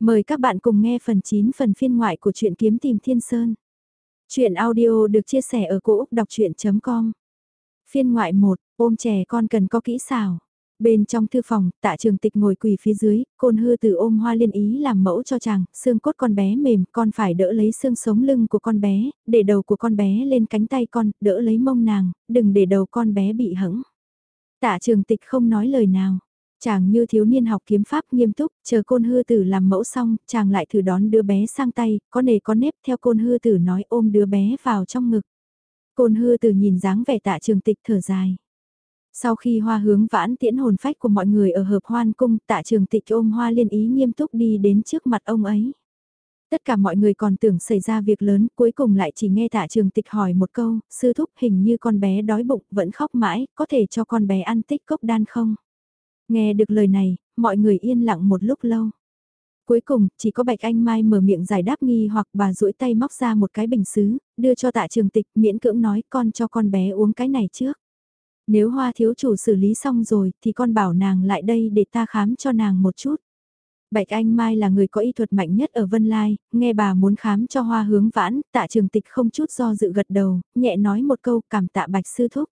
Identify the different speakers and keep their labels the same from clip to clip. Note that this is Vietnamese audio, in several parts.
Speaker 1: Mời các bạn cùng nghe phần 9 phần phiên ngoại của truyện kiếm tìm thiên sơn. Chuyện audio được chia sẻ ở cỗ đọc chuyện.com Phiên ngoại 1, ôm trẻ con cần có kỹ xảo. Bên trong thư phòng, tạ trường tịch ngồi quỳ phía dưới, côn hư từ ôm hoa liên ý làm mẫu cho chàng, xương cốt con bé mềm, con phải đỡ lấy xương sống lưng của con bé, để đầu của con bé lên cánh tay con, đỡ lấy mông nàng, đừng để đầu con bé bị hững. Tạ trường tịch không nói lời nào. Chàng như thiếu niên học kiếm pháp nghiêm túc, chờ côn hư tử làm mẫu xong, chàng lại thử đón đứa bé sang tay, có nề có nếp theo côn hư tử nói ôm đứa bé vào trong ngực. Côn hư tử nhìn dáng vẻ tạ trường tịch thở dài. Sau khi hoa hướng vãn tiễn hồn phách của mọi người ở hợp hoan cung, tạ trường tịch ôm hoa liên ý nghiêm túc đi đến trước mặt ông ấy. Tất cả mọi người còn tưởng xảy ra việc lớn, cuối cùng lại chỉ nghe tạ trường tịch hỏi một câu, sư thúc hình như con bé đói bụng, vẫn khóc mãi, có thể cho con bé ăn tích cốc đan không? Nghe được lời này, mọi người yên lặng một lúc lâu. Cuối cùng, chỉ có Bạch Anh Mai mở miệng giải đáp nghi hoặc bà duỗi tay móc ra một cái bình xứ, đưa cho tạ trường tịch miễn cưỡng nói con cho con bé uống cái này trước. Nếu hoa thiếu chủ xử lý xong rồi thì con bảo nàng lại đây để ta khám cho nàng một chút. Bạch Anh Mai là người có y thuật mạnh nhất ở Vân Lai, nghe bà muốn khám cho hoa hướng vãn, tạ trường tịch không chút do dự gật đầu, nhẹ nói một câu cảm tạ Bạch Sư Thúc.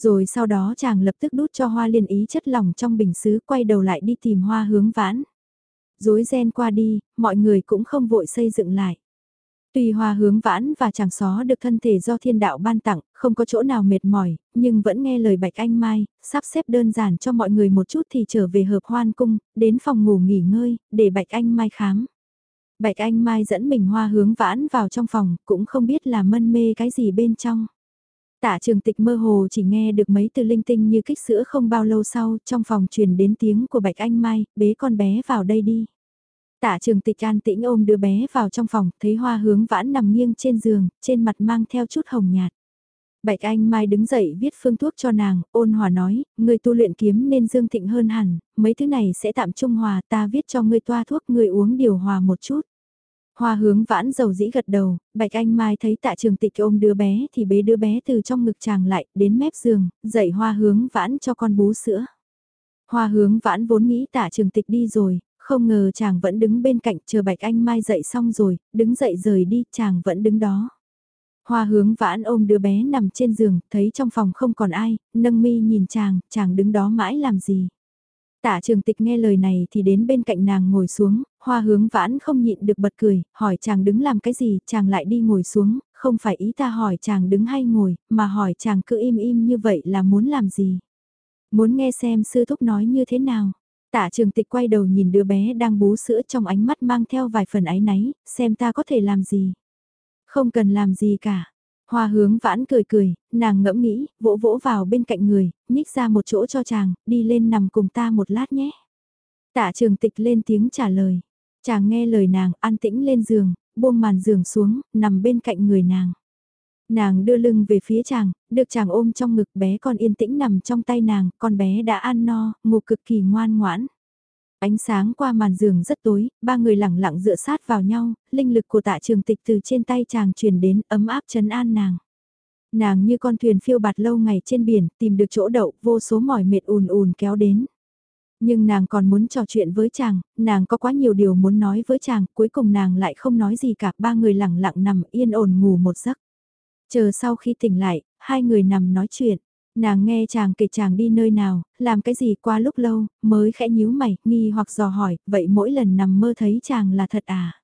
Speaker 1: Rồi sau đó chàng lập tức đút cho hoa liên ý chất lỏng trong bình xứ quay đầu lại đi tìm hoa hướng vãn. Dối ren qua đi, mọi người cũng không vội xây dựng lại. Tuy hoa hướng vãn và chàng xó được thân thể do thiên đạo ban tặng, không có chỗ nào mệt mỏi, nhưng vẫn nghe lời Bạch Anh Mai, sắp xếp đơn giản cho mọi người một chút thì trở về hợp hoan cung, đến phòng ngủ nghỉ ngơi, để Bạch Anh Mai khám. Bạch Anh Mai dẫn mình hoa hướng vãn vào trong phòng, cũng không biết là mân mê cái gì bên trong. Tạ trường tịch mơ hồ chỉ nghe được mấy từ linh tinh như kích sữa không bao lâu sau, trong phòng truyền đến tiếng của Bạch Anh Mai, bế con bé vào đây đi. Tạ trường tịch an tĩnh ôm đứa bé vào trong phòng, thấy hoa hướng vãn nằm nghiêng trên giường, trên mặt mang theo chút hồng nhạt. Bạch Anh Mai đứng dậy viết phương thuốc cho nàng, ôn hòa nói, người tu luyện kiếm nên dương thịnh hơn hẳn, mấy thứ này sẽ tạm trung hòa ta viết cho ngươi toa thuốc ngươi uống điều hòa một chút. Hoa hướng vãn dầu dĩ gật đầu, Bạch Anh Mai thấy tạ trường tịch ôm đứa bé thì bế đứa bé từ trong ngực chàng lại, đến mép giường, dậy hoa hướng vãn cho con bú sữa. Hoa hướng vãn vốn nghĩ tạ trường tịch đi rồi, không ngờ chàng vẫn đứng bên cạnh chờ Bạch Anh Mai dậy xong rồi, đứng dậy rời đi, chàng vẫn đứng đó. Hoa hướng vãn ôm đứa bé nằm trên giường, thấy trong phòng không còn ai, nâng mi nhìn chàng, chàng đứng đó mãi làm gì. Tạ trường tịch nghe lời này thì đến bên cạnh nàng ngồi xuống, hoa hướng vãn không nhịn được bật cười, hỏi chàng đứng làm cái gì, chàng lại đi ngồi xuống, không phải ý ta hỏi chàng đứng hay ngồi, mà hỏi chàng cứ im im như vậy là muốn làm gì. Muốn nghe xem sư thúc nói như thế nào. Tạ trường tịch quay đầu nhìn đứa bé đang bú sữa trong ánh mắt mang theo vài phần áy náy, xem ta có thể làm gì. Không cần làm gì cả, Hoa hướng vãn cười cười, nàng ngẫm nghĩ, vỗ vỗ vào bên cạnh người, nhích ra một chỗ cho chàng, đi lên nằm cùng ta một lát nhé. Tạ trường tịch lên tiếng trả lời. Chàng nghe lời nàng, an tĩnh lên giường, buông màn giường xuống, nằm bên cạnh người nàng. Nàng đưa lưng về phía chàng, được chàng ôm trong ngực bé con yên tĩnh nằm trong tay nàng, con bé đã ăn no, ngủ cực kỳ ngoan ngoãn. Ánh sáng qua màn giường rất tối, ba người lẳng lặng dựa sát vào nhau, linh lực của tạ trường tịch từ trên tay chàng truyền đến ấm áp chấn an nàng. Nàng như con thuyền phiêu bạt lâu ngày trên biển, tìm được chỗ đậu, vô số mỏi mệt ùn ùn kéo đến. Nhưng nàng còn muốn trò chuyện với chàng, nàng có quá nhiều điều muốn nói với chàng, cuối cùng nàng lại không nói gì cả, ba người lẳng lặng nằm yên ổn ngủ một giấc. Chờ sau khi tỉnh lại, hai người nằm nói chuyện. Nàng nghe chàng kể chàng đi nơi nào, làm cái gì qua lúc lâu, mới khẽ nhíu mày, nghi hoặc dò hỏi, vậy mỗi lần nằm mơ thấy chàng là thật à?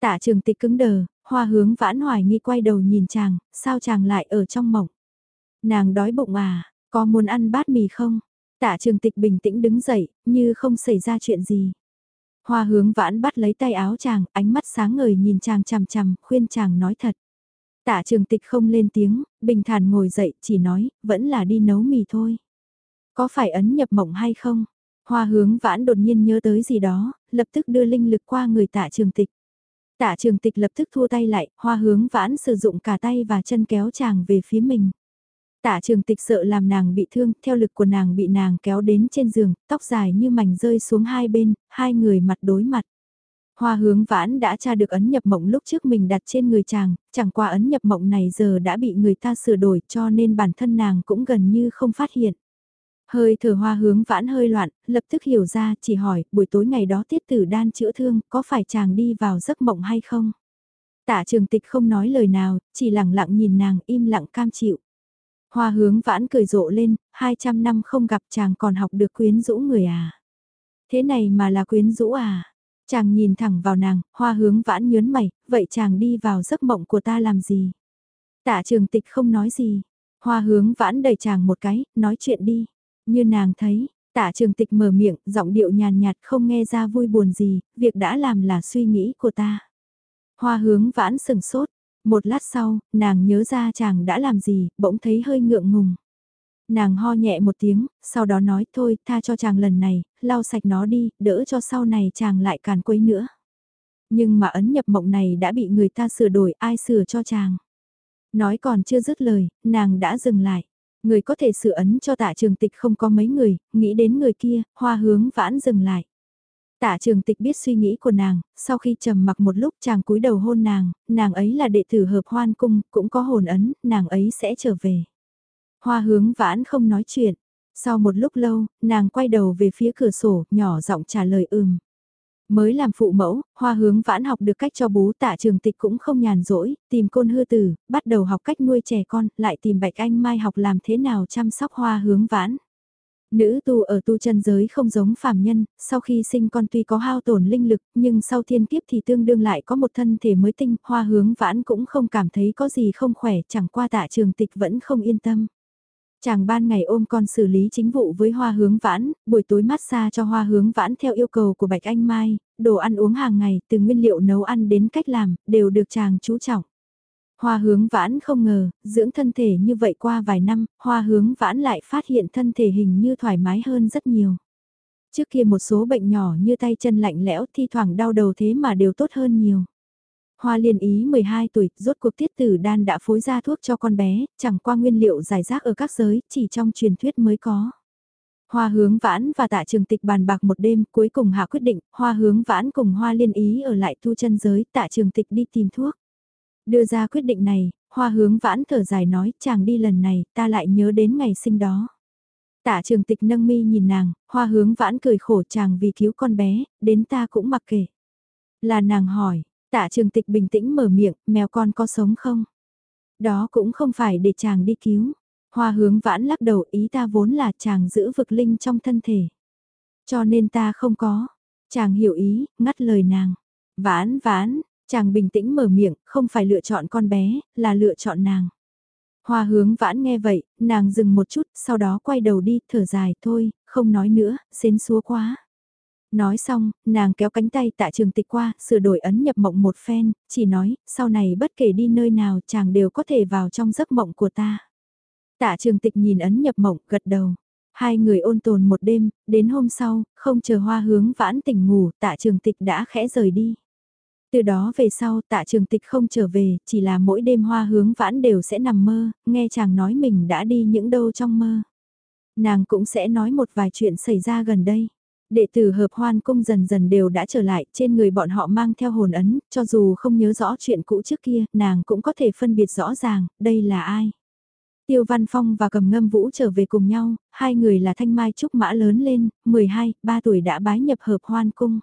Speaker 1: Tạ trường tịch cứng đờ, hoa hướng vãn hoài nghi quay đầu nhìn chàng, sao chàng lại ở trong mộng? Nàng đói bụng à, có muốn ăn bát mì không? Tạ trường tịch bình tĩnh đứng dậy, như không xảy ra chuyện gì. Hoa hướng vãn bắt lấy tay áo chàng, ánh mắt sáng ngời nhìn chàng chằm chằm, khuyên chàng nói thật. Tạ trường tịch không lên tiếng, bình thản ngồi dậy, chỉ nói, vẫn là đi nấu mì thôi. Có phải ấn nhập mộng hay không? Hoa hướng vãn đột nhiên nhớ tới gì đó, lập tức đưa linh lực qua người tạ trường tịch. Tạ trường tịch lập tức thua tay lại, hoa hướng vãn sử dụng cả tay và chân kéo chàng về phía mình. Tạ trường tịch sợ làm nàng bị thương, theo lực của nàng bị nàng kéo đến trên giường, tóc dài như mảnh rơi xuống hai bên, hai người mặt đối mặt. Hoa hướng vãn đã tra được ấn nhập mộng lúc trước mình đặt trên người chàng, chẳng qua ấn nhập mộng này giờ đã bị người ta sửa đổi cho nên bản thân nàng cũng gần như không phát hiện. Hơi thở hoa hướng vãn hơi loạn, lập tức hiểu ra, chỉ hỏi, buổi tối ngày đó tiết tử đan chữa thương, có phải chàng đi vào giấc mộng hay không? Tả trường tịch không nói lời nào, chỉ lặng lặng nhìn nàng im lặng cam chịu. Hoa hướng vãn cười rộ lên, 200 năm không gặp chàng còn học được quyến rũ người à. Thế này mà là quyến rũ à. Chàng nhìn thẳng vào nàng, hoa hướng vãn nhớn mày, vậy chàng đi vào giấc mộng của ta làm gì? Tạ trường tịch không nói gì. Hoa hướng vãn đẩy chàng một cái, nói chuyện đi. Như nàng thấy, tạ trường tịch mở miệng, giọng điệu nhàn nhạt không nghe ra vui buồn gì, việc đã làm là suy nghĩ của ta. Hoa hướng vãn sừng sốt, một lát sau, nàng nhớ ra chàng đã làm gì, bỗng thấy hơi ngượng ngùng. Nàng ho nhẹ một tiếng, sau đó nói thôi, tha cho chàng lần này, lau sạch nó đi, đỡ cho sau này chàng lại càn quấy nữa. Nhưng mà ấn nhập mộng này đã bị người ta sửa đổi, ai sửa cho chàng. Nói còn chưa dứt lời, nàng đã dừng lại. Người có thể sửa ấn cho tạ trường tịch không có mấy người, nghĩ đến người kia, hoa hướng vãn dừng lại. Tạ trường tịch biết suy nghĩ của nàng, sau khi trầm mặc một lúc chàng cúi đầu hôn nàng, nàng ấy là đệ tử hợp hoan cung, cũng có hồn ấn, nàng ấy sẽ trở về. Hoa hướng vãn không nói chuyện. Sau một lúc lâu, nàng quay đầu về phía cửa sổ, nhỏ giọng trả lời ừm. Mới làm phụ mẫu, hoa hướng vãn học được cách cho bú tạ trường tịch cũng không nhàn rỗi, tìm côn hư tử, bắt đầu học cách nuôi trẻ con, lại tìm bạch anh mai học làm thế nào chăm sóc hoa hướng vãn. Nữ tu ở tu chân giới không giống phàm nhân, sau khi sinh con tuy có hao tổn linh lực, nhưng sau thiên kiếp thì tương đương lại có một thân thể mới tinh, hoa hướng vãn cũng không cảm thấy có gì không khỏe, chẳng qua tạ trường tịch vẫn không yên tâm. Chàng ban ngày ôm con xử lý chính vụ với hoa hướng vãn, buổi tối massage cho hoa hướng vãn theo yêu cầu của Bạch Anh Mai, đồ ăn uống hàng ngày từ nguyên liệu nấu ăn đến cách làm, đều được chàng chú trọng. Hoa hướng vãn không ngờ, dưỡng thân thể như vậy qua vài năm, hoa hướng vãn lại phát hiện thân thể hình như thoải mái hơn rất nhiều. Trước kia một số bệnh nhỏ như tay chân lạnh lẽo thi thoảng đau đầu thế mà đều tốt hơn nhiều. Hoa liên ý 12 tuổi, rốt cuộc tiết tử đan đã phối ra thuốc cho con bé, chẳng qua nguyên liệu giải rác ở các giới, chỉ trong truyền thuyết mới có. Hoa hướng vãn và tạ trường tịch bàn bạc một đêm, cuối cùng hạ quyết định, hoa hướng vãn cùng hoa liên ý ở lại thu chân giới, tạ trường tịch đi tìm thuốc. Đưa ra quyết định này, hoa hướng vãn thở dài nói, chàng đi lần này, ta lại nhớ đến ngày sinh đó. Tạ trường tịch nâng mi nhìn nàng, hoa hướng vãn cười khổ chàng vì cứu con bé, đến ta cũng mặc kệ. Là nàng hỏi, tạ trường tịch bình tĩnh mở miệng, mèo con có sống không? Đó cũng không phải để chàng đi cứu. Hoa hướng vãn lắc đầu ý ta vốn là chàng giữ vực linh trong thân thể. Cho nên ta không có. Chàng hiểu ý, ngắt lời nàng. Vãn vãn, Chàng bình tĩnh mở miệng, không phải lựa chọn con bé, là lựa chọn nàng. Hoa hướng vãn nghe vậy, nàng dừng một chút, sau đó quay đầu đi, thở dài, thôi, không nói nữa, xến xúa quá. Nói xong, nàng kéo cánh tay tạ trường tịch qua, sửa đổi ấn nhập mộng một phen, chỉ nói, sau này bất kể đi nơi nào chàng đều có thể vào trong giấc mộng của ta. Tạ trường tịch nhìn ấn nhập mộng, gật đầu. Hai người ôn tồn một đêm, đến hôm sau, không chờ hoa hướng vãn tỉnh ngủ, tạ trường tịch đã khẽ rời đi. Từ đó về sau tạ trường tịch không trở về, chỉ là mỗi đêm hoa hướng vãn đều sẽ nằm mơ, nghe chàng nói mình đã đi những đâu trong mơ. Nàng cũng sẽ nói một vài chuyện xảy ra gần đây. Đệ tử hợp hoan cung dần dần đều đã trở lại, trên người bọn họ mang theo hồn ấn, cho dù không nhớ rõ chuyện cũ trước kia, nàng cũng có thể phân biệt rõ ràng, đây là ai. Tiêu Văn Phong và Cầm Ngâm Vũ trở về cùng nhau, hai người là Thanh Mai Trúc Mã lớn lên, 12, 3 tuổi đã bái nhập hợp hoan cung.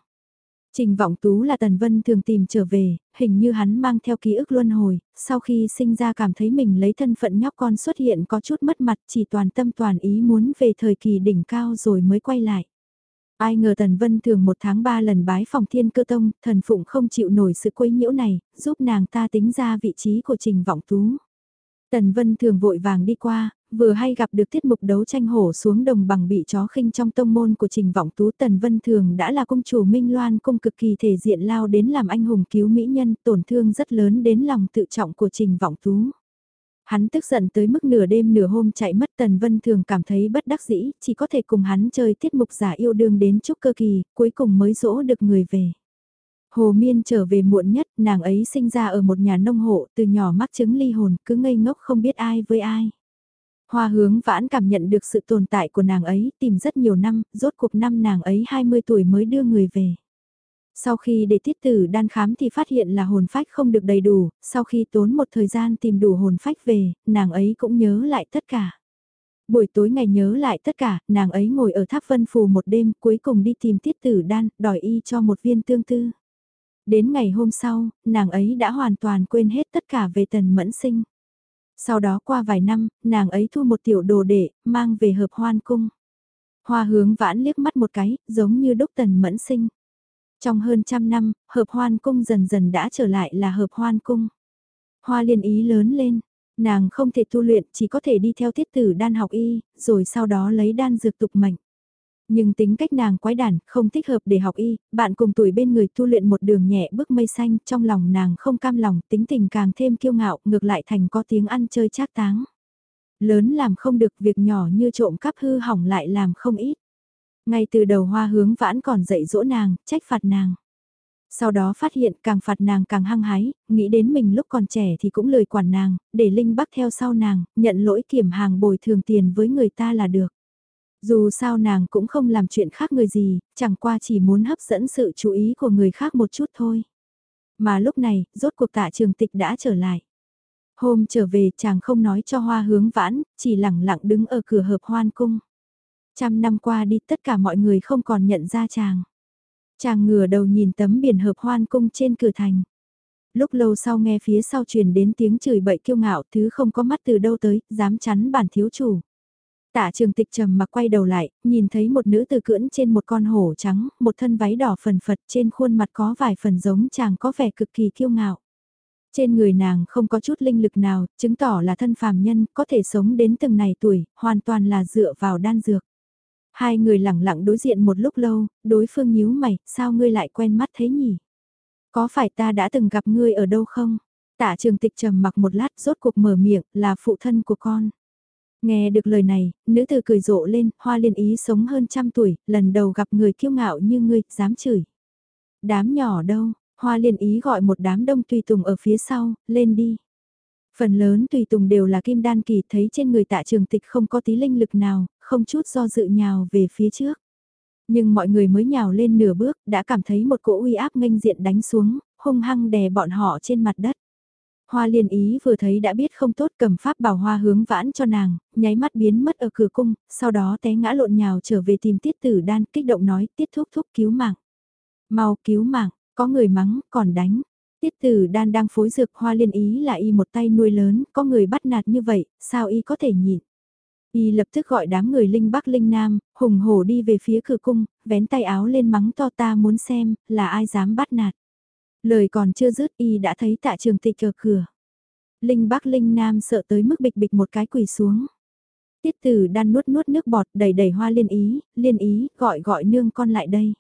Speaker 1: Trình Vọng Tú là Tần Vân thường tìm trở về, hình như hắn mang theo ký ức luân hồi, sau khi sinh ra cảm thấy mình lấy thân phận nhóc con xuất hiện có chút mất mặt chỉ toàn tâm toàn ý muốn về thời kỳ đỉnh cao rồi mới quay lại. Ai ngờ Tần Vân thường một tháng ba lần bái phòng thiên cơ tông, thần phụng không chịu nổi sự quấy nhiễu này, giúp nàng ta tính ra vị trí của Trình Vọng Tú. Tần Vân thường vội vàng đi qua, vừa hay gặp được tiết mục đấu tranh hổ xuống đồng bằng bị chó khinh trong tông môn của Trình Vọng Tú Tần Vân Thường đã là công chủ Minh Loan cung cực kỳ thể diện lao đến làm anh hùng cứu mỹ nhân tổn thương rất lớn đến lòng tự trọng của Trình Vọng Tú. Hắn tức giận tới mức nửa đêm nửa hôm chạy mất Tần Vân Thường cảm thấy bất đắc dĩ, chỉ có thể cùng hắn chơi tiết mục giả yêu đương đến chúc cơ kỳ, cuối cùng mới dỗ được người về. Hồ Miên trở về muộn nhất, nàng ấy sinh ra ở một nhà nông hộ, từ nhỏ mắc chứng ly hồn, cứ ngây ngốc không biết ai với ai. Hoa hướng vãn cảm nhận được sự tồn tại của nàng ấy, tìm rất nhiều năm, rốt cuộc năm nàng ấy 20 tuổi mới đưa người về. Sau khi để tiết tử đan khám thì phát hiện là hồn phách không được đầy đủ, sau khi tốn một thời gian tìm đủ hồn phách về, nàng ấy cũng nhớ lại tất cả. Buổi tối ngày nhớ lại tất cả, nàng ấy ngồi ở tháp vân phù một đêm cuối cùng đi tìm tiết tử đan, đòi y cho một viên tương tư. Đến ngày hôm sau, nàng ấy đã hoàn toàn quên hết tất cả về tần mẫn sinh. Sau đó qua vài năm, nàng ấy thu một tiểu đồ đệ, mang về hợp hoan cung. Hoa hướng vãn liếc mắt một cái, giống như đúc tần mẫn sinh. Trong hơn trăm năm, hợp hoan cung dần dần đã trở lại là hợp hoan cung. Hoa liên ý lớn lên, nàng không thể tu luyện chỉ có thể đi theo tiết tử đan học y, rồi sau đó lấy đan dược tục mệnh. Nhưng tính cách nàng quái đản, không thích hợp để học y, bạn cùng tuổi bên người tu luyện một đường nhẹ bước mây xanh, trong lòng nàng không cam lòng, tính tình càng thêm kiêu ngạo, ngược lại thành có tiếng ăn chơi trác táng. Lớn làm không được việc nhỏ như trộm cắp hư hỏng lại làm không ít. Ngay từ đầu hoa hướng vãn còn dạy dỗ nàng, trách phạt nàng. Sau đó phát hiện càng phạt nàng càng hăng hái, nghĩ đến mình lúc còn trẻ thì cũng lời quản nàng, để Linh Bắc theo sau nàng, nhận lỗi kiểm hàng bồi thường tiền với người ta là được. Dù sao nàng cũng không làm chuyện khác người gì, chẳng qua chỉ muốn hấp dẫn sự chú ý của người khác một chút thôi. Mà lúc này, rốt cuộc tạ trường tịch đã trở lại. Hôm trở về chàng không nói cho hoa hướng vãn, chỉ lẳng lặng đứng ở cửa hợp hoan cung. Trăm năm qua đi tất cả mọi người không còn nhận ra chàng. Chàng ngửa đầu nhìn tấm biển hợp hoan cung trên cửa thành. Lúc lâu sau nghe phía sau truyền đến tiếng chửi bậy kiêu ngạo thứ không có mắt từ đâu tới, dám chắn bản thiếu chủ. Tạ trường tịch trầm mà quay đầu lại, nhìn thấy một nữ tử cưỡn trên một con hổ trắng, một thân váy đỏ phần phật trên khuôn mặt có vài phần giống chàng có vẻ cực kỳ kiêu ngạo. Trên người nàng không có chút linh lực nào, chứng tỏ là thân phàm nhân, có thể sống đến từng này tuổi, hoàn toàn là dựa vào đan dược. Hai người lặng lặng đối diện một lúc lâu, đối phương nhíu mày, sao ngươi lại quen mắt thế nhỉ? Có phải ta đã từng gặp ngươi ở đâu không? Tạ trường tịch trầm mặc một lát rốt cuộc mở miệng, là phụ thân của con. Nghe được lời này, nữ tử cười rộ lên, hoa liên ý sống hơn trăm tuổi, lần đầu gặp người kiêu ngạo như ngươi, dám chửi. Đám nhỏ đâu, hoa liên ý gọi một đám đông tùy tùng ở phía sau, lên đi. Phần lớn tùy tùng đều là kim đan kỳ thấy trên người tạ trường tịch không có tí linh lực nào, không chút do dự nhào về phía trước. Nhưng mọi người mới nhào lên nửa bước đã cảm thấy một cỗ uy áp nghênh diện đánh xuống, hung hăng đè bọn họ trên mặt đất. Hoa liên ý vừa thấy đã biết không tốt cầm pháp bảo hoa hướng vãn cho nàng, nháy mắt biến mất ở cửa cung, sau đó té ngã lộn nhào trở về tìm tiết tử đan kích động nói tiết thúc thúc cứu mạng. Mau cứu mạng, có người mắng, còn đánh. Tiết tử đan đang phối dược hoa liên ý là y một tay nuôi lớn, có người bắt nạt như vậy, sao y có thể nhịn. Y lập tức gọi đám người linh bắc linh nam, hùng hổ đi về phía cửa cung, vén tay áo lên mắng to ta muốn xem, là ai dám bắt nạt. Lời còn chưa dứt y đã thấy tạ trường tịch ở cửa. Linh Bắc Linh Nam sợ tới mức bịch bịch một cái quỳ xuống. Tiết tử đan nuốt nuốt nước bọt đầy đầy hoa liên ý, liên ý gọi gọi nương con lại đây.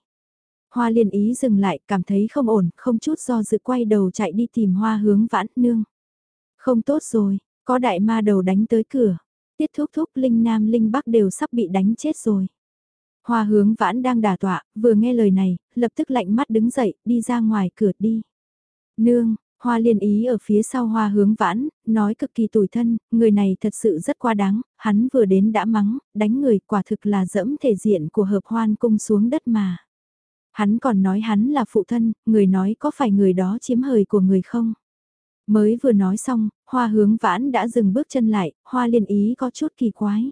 Speaker 1: Hoa liên ý dừng lại cảm thấy không ổn, không chút do dự quay đầu chạy đi tìm hoa hướng vãn nương. Không tốt rồi, có đại ma đầu đánh tới cửa. Tiết thúc thúc Linh Nam Linh Bắc đều sắp bị đánh chết rồi. Hoa hướng vãn đang đả tọa, vừa nghe lời này, lập tức lạnh mắt đứng dậy, đi ra ngoài cửa đi. Nương, hoa liên ý ở phía sau hoa hướng vãn, nói cực kỳ tủi thân, người này thật sự rất quá đáng, hắn vừa đến đã mắng, đánh người quả thực là dẫm thể diện của hợp hoan cung xuống đất mà. Hắn còn nói hắn là phụ thân, người nói có phải người đó chiếm hời của người không? Mới vừa nói xong, hoa hướng vãn đã dừng bước chân lại, hoa liên ý có chút kỳ quái.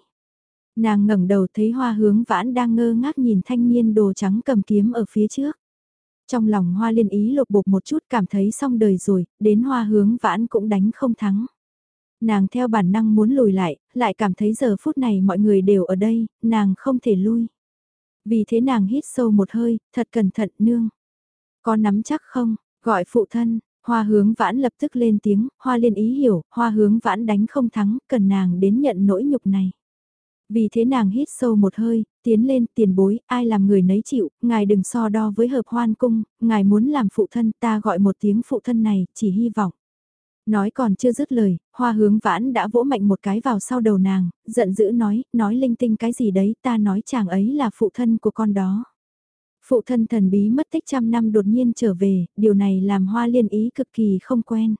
Speaker 1: Nàng ngẩng đầu thấy hoa hướng vãn đang ngơ ngác nhìn thanh niên đồ trắng cầm kiếm ở phía trước. Trong lòng hoa liên ý lột bột một chút cảm thấy xong đời rồi, đến hoa hướng vãn cũng đánh không thắng. Nàng theo bản năng muốn lùi lại, lại cảm thấy giờ phút này mọi người đều ở đây, nàng không thể lui. Vì thế nàng hít sâu một hơi, thật cẩn thận nương. Có nắm chắc không, gọi phụ thân, hoa hướng vãn lập tức lên tiếng, hoa liên ý hiểu, hoa hướng vãn đánh không thắng, cần nàng đến nhận nỗi nhục này. Vì thế nàng hít sâu một hơi, tiến lên tiền bối, ai làm người nấy chịu, ngài đừng so đo với hợp hoan cung, ngài muốn làm phụ thân ta gọi một tiếng phụ thân này, chỉ hy vọng. Nói còn chưa dứt lời, hoa hướng vãn đã vỗ mạnh một cái vào sau đầu nàng, giận dữ nói, nói linh tinh cái gì đấy, ta nói chàng ấy là phụ thân của con đó. Phụ thân thần bí mất tích trăm năm đột nhiên trở về, điều này làm hoa liên ý cực kỳ không quen.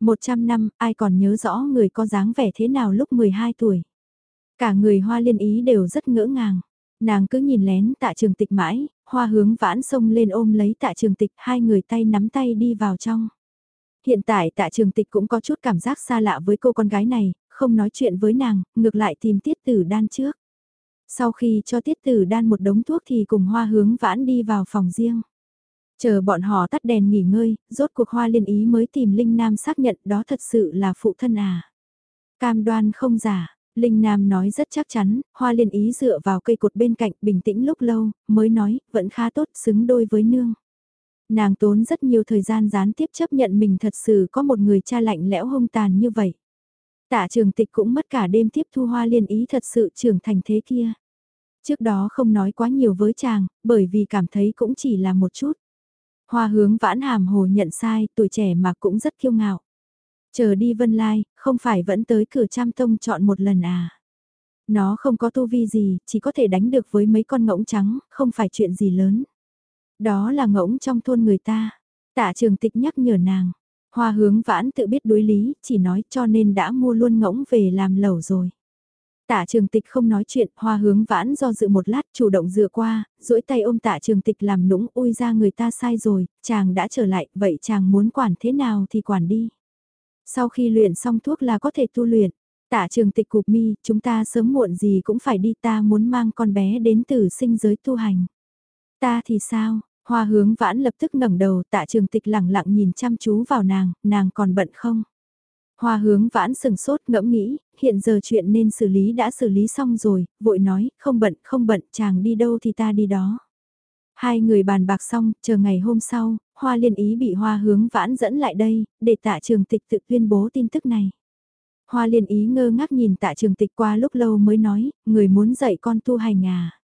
Speaker 1: Một trăm năm, ai còn nhớ rõ người có dáng vẻ thế nào lúc 12 tuổi. Cả người hoa liên ý đều rất ngỡ ngàng. Nàng cứ nhìn lén tạ trường tịch mãi, hoa hướng vãn sông lên ôm lấy tạ trường tịch, hai người tay nắm tay đi vào trong. Hiện tại tạ trường tịch cũng có chút cảm giác xa lạ với cô con gái này, không nói chuyện với nàng, ngược lại tìm tiết tử đan trước. Sau khi cho tiết tử đan một đống thuốc thì cùng hoa hướng vãn đi vào phòng riêng. Chờ bọn họ tắt đèn nghỉ ngơi, rốt cuộc hoa liên ý mới tìm Linh Nam xác nhận đó thật sự là phụ thân à. Cam đoan không giả, Linh Nam nói rất chắc chắn, hoa liên ý dựa vào cây cột bên cạnh bình tĩnh lúc lâu, mới nói, vẫn khá tốt, xứng đôi với nương. Nàng tốn rất nhiều thời gian gián tiếp chấp nhận mình thật sự có một người cha lạnh lẽo hung tàn như vậy. Tạ trường tịch cũng mất cả đêm tiếp thu hoa liên ý thật sự trưởng thành thế kia. Trước đó không nói quá nhiều với chàng, bởi vì cảm thấy cũng chỉ là một chút. Hoa hướng vãn hàm hồ nhận sai, tuổi trẻ mà cũng rất kiêu ngạo. Chờ đi vân lai, không phải vẫn tới cửa trăm tông chọn một lần à. Nó không có tu vi gì, chỉ có thể đánh được với mấy con ngỗng trắng, không phải chuyện gì lớn. Đó là ngỗng trong thôn người ta. Tạ trường tịch nhắc nhở nàng. Hoa hướng vãn tự biết đối lý, chỉ nói cho nên đã mua luôn ngỗng về làm lẩu rồi. Tạ trường tịch không nói chuyện, hoa hướng vãn do dự một lát chủ động dựa qua, duỗi tay ôm tạ trường tịch làm nũng ui ra người ta sai rồi, chàng đã trở lại, vậy chàng muốn quản thế nào thì quản đi. Sau khi luyện xong thuốc là có thể tu luyện, tạ trường tịch cục mi, chúng ta sớm muộn gì cũng phải đi ta muốn mang con bé đến từ sinh giới tu hành. Ta thì sao, hoa hướng vãn lập tức ngẩng đầu tạ trường tịch lẳng lặng nhìn chăm chú vào nàng, nàng còn bận không? Hoa hướng vãn sừng sốt ngẫm nghĩ, hiện giờ chuyện nên xử lý đã xử lý xong rồi, vội nói, không bận, không bận, chàng đi đâu thì ta đi đó. Hai người bàn bạc xong, chờ ngày hôm sau, Hoa liên ý bị Hoa hướng vãn dẫn lại đây, để tạ trường tịch tự tuyên bố tin tức này. Hoa liên ý ngơ ngác nhìn tạ trường tịch qua lúc lâu mới nói, người muốn dạy con tu hành à.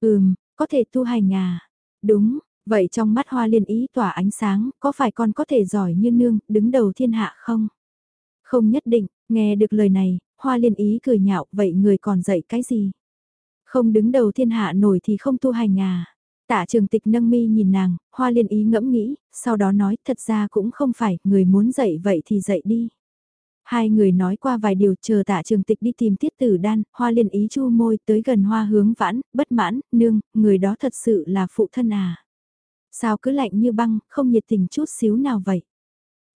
Speaker 1: Ừm, có thể tu hành à. Đúng, vậy trong mắt hoa liên ý tỏa ánh sáng, có phải con có thể giỏi như nương, đứng đầu thiên hạ không? Không nhất định, nghe được lời này, hoa liên ý cười nhạo, vậy người còn dạy cái gì? Không đứng đầu thiên hạ nổi thì không tu hành à? Tạ trường tịch nâng mi nhìn nàng, hoa liên ý ngẫm nghĩ, sau đó nói thật ra cũng không phải, người muốn dạy vậy thì dạy đi. Hai người nói qua vài điều chờ tạ trường tịch đi tìm tiết tử đan, hoa liên ý chu môi tới gần hoa hướng vãn, bất mãn, nương, người đó thật sự là phụ thân à. Sao cứ lạnh như băng, không nhiệt tình chút xíu nào vậy?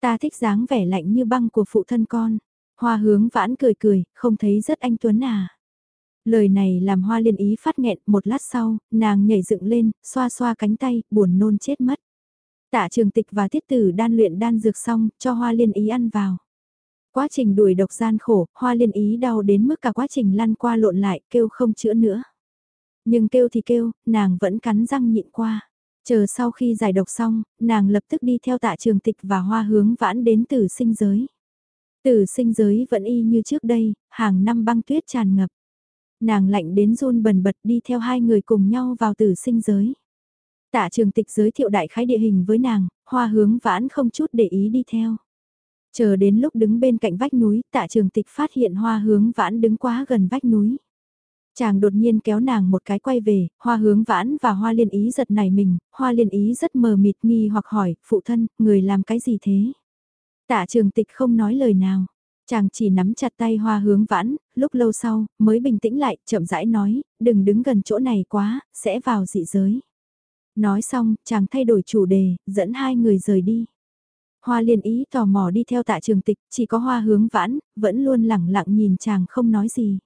Speaker 1: Ta thích dáng vẻ lạnh như băng của phụ thân con. Hoa hướng vãn cười cười, không thấy rất anh Tuấn à. Lời này làm hoa liên ý phát nghẹn một lát sau, nàng nhảy dựng lên, xoa xoa cánh tay, buồn nôn chết mất. Tạ trường tịch và tiết tử đan luyện đan dược xong, cho hoa liên ý ăn vào. Quá trình đuổi độc gian khổ, hoa liên ý đau đến mức cả quá trình lăn qua lộn lại, kêu không chữa nữa. Nhưng kêu thì kêu, nàng vẫn cắn răng nhịn qua. Chờ sau khi giải độc xong, nàng lập tức đi theo tạ trường tịch và hoa hướng vãn đến tử sinh giới. tử sinh giới vẫn y như trước đây, hàng năm băng tuyết tràn ngập. Nàng lạnh đến run bần bật đi theo hai người cùng nhau vào tử sinh giới. Tạ trường tịch giới thiệu đại khái địa hình với nàng, hoa hướng vãn không chút để ý đi theo. Chờ đến lúc đứng bên cạnh vách núi, tạ trường tịch phát hiện hoa hướng vãn đứng quá gần vách núi. Chàng đột nhiên kéo nàng một cái quay về, hoa hướng vãn và hoa liên ý giật nảy mình, hoa liên ý rất mờ mịt nghi hoặc hỏi, phụ thân, người làm cái gì thế? Tạ trường tịch không nói lời nào. Chàng chỉ nắm chặt tay hoa hướng vãn, lúc lâu sau, mới bình tĩnh lại, chậm rãi nói, đừng đứng gần chỗ này quá, sẽ vào dị giới. Nói xong, chàng thay đổi chủ đề, dẫn hai người rời đi. Hoa liên ý tò mò đi theo tạ trường tịch, chỉ có hoa hướng vãn, vẫn luôn lẳng lặng nhìn chàng không nói gì.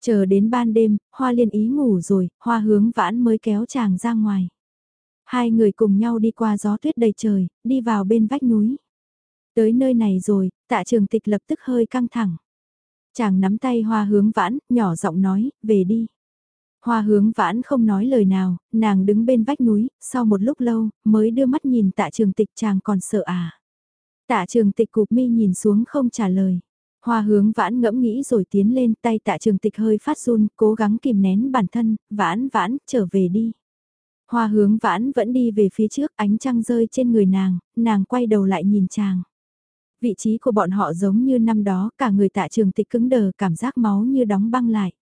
Speaker 1: Chờ đến ban đêm, hoa liên ý ngủ rồi, hoa hướng vãn mới kéo chàng ra ngoài. Hai người cùng nhau đi qua gió tuyết đầy trời, đi vào bên vách núi. Tới nơi này rồi, tạ trường tịch lập tức hơi căng thẳng. Chàng nắm tay hoa hướng vãn, nhỏ giọng nói, về đi. Hoa hướng vãn không nói lời nào, nàng đứng bên vách núi, sau một lúc lâu, mới đưa mắt nhìn tạ trường tịch chàng còn sợ à. Tạ trường tịch cục mi nhìn xuống không trả lời. Hoa hướng vãn ngẫm nghĩ rồi tiến lên tay tạ trường tịch hơi phát run, cố gắng kìm nén bản thân, vãn vãn, trở về đi. Hoa hướng vãn vẫn đi về phía trước, ánh trăng rơi trên người nàng, nàng quay đầu lại nhìn chàng. Vị trí của bọn họ giống như năm đó, cả người tạ trường tịch cứng đờ, cảm giác máu như đóng băng lại.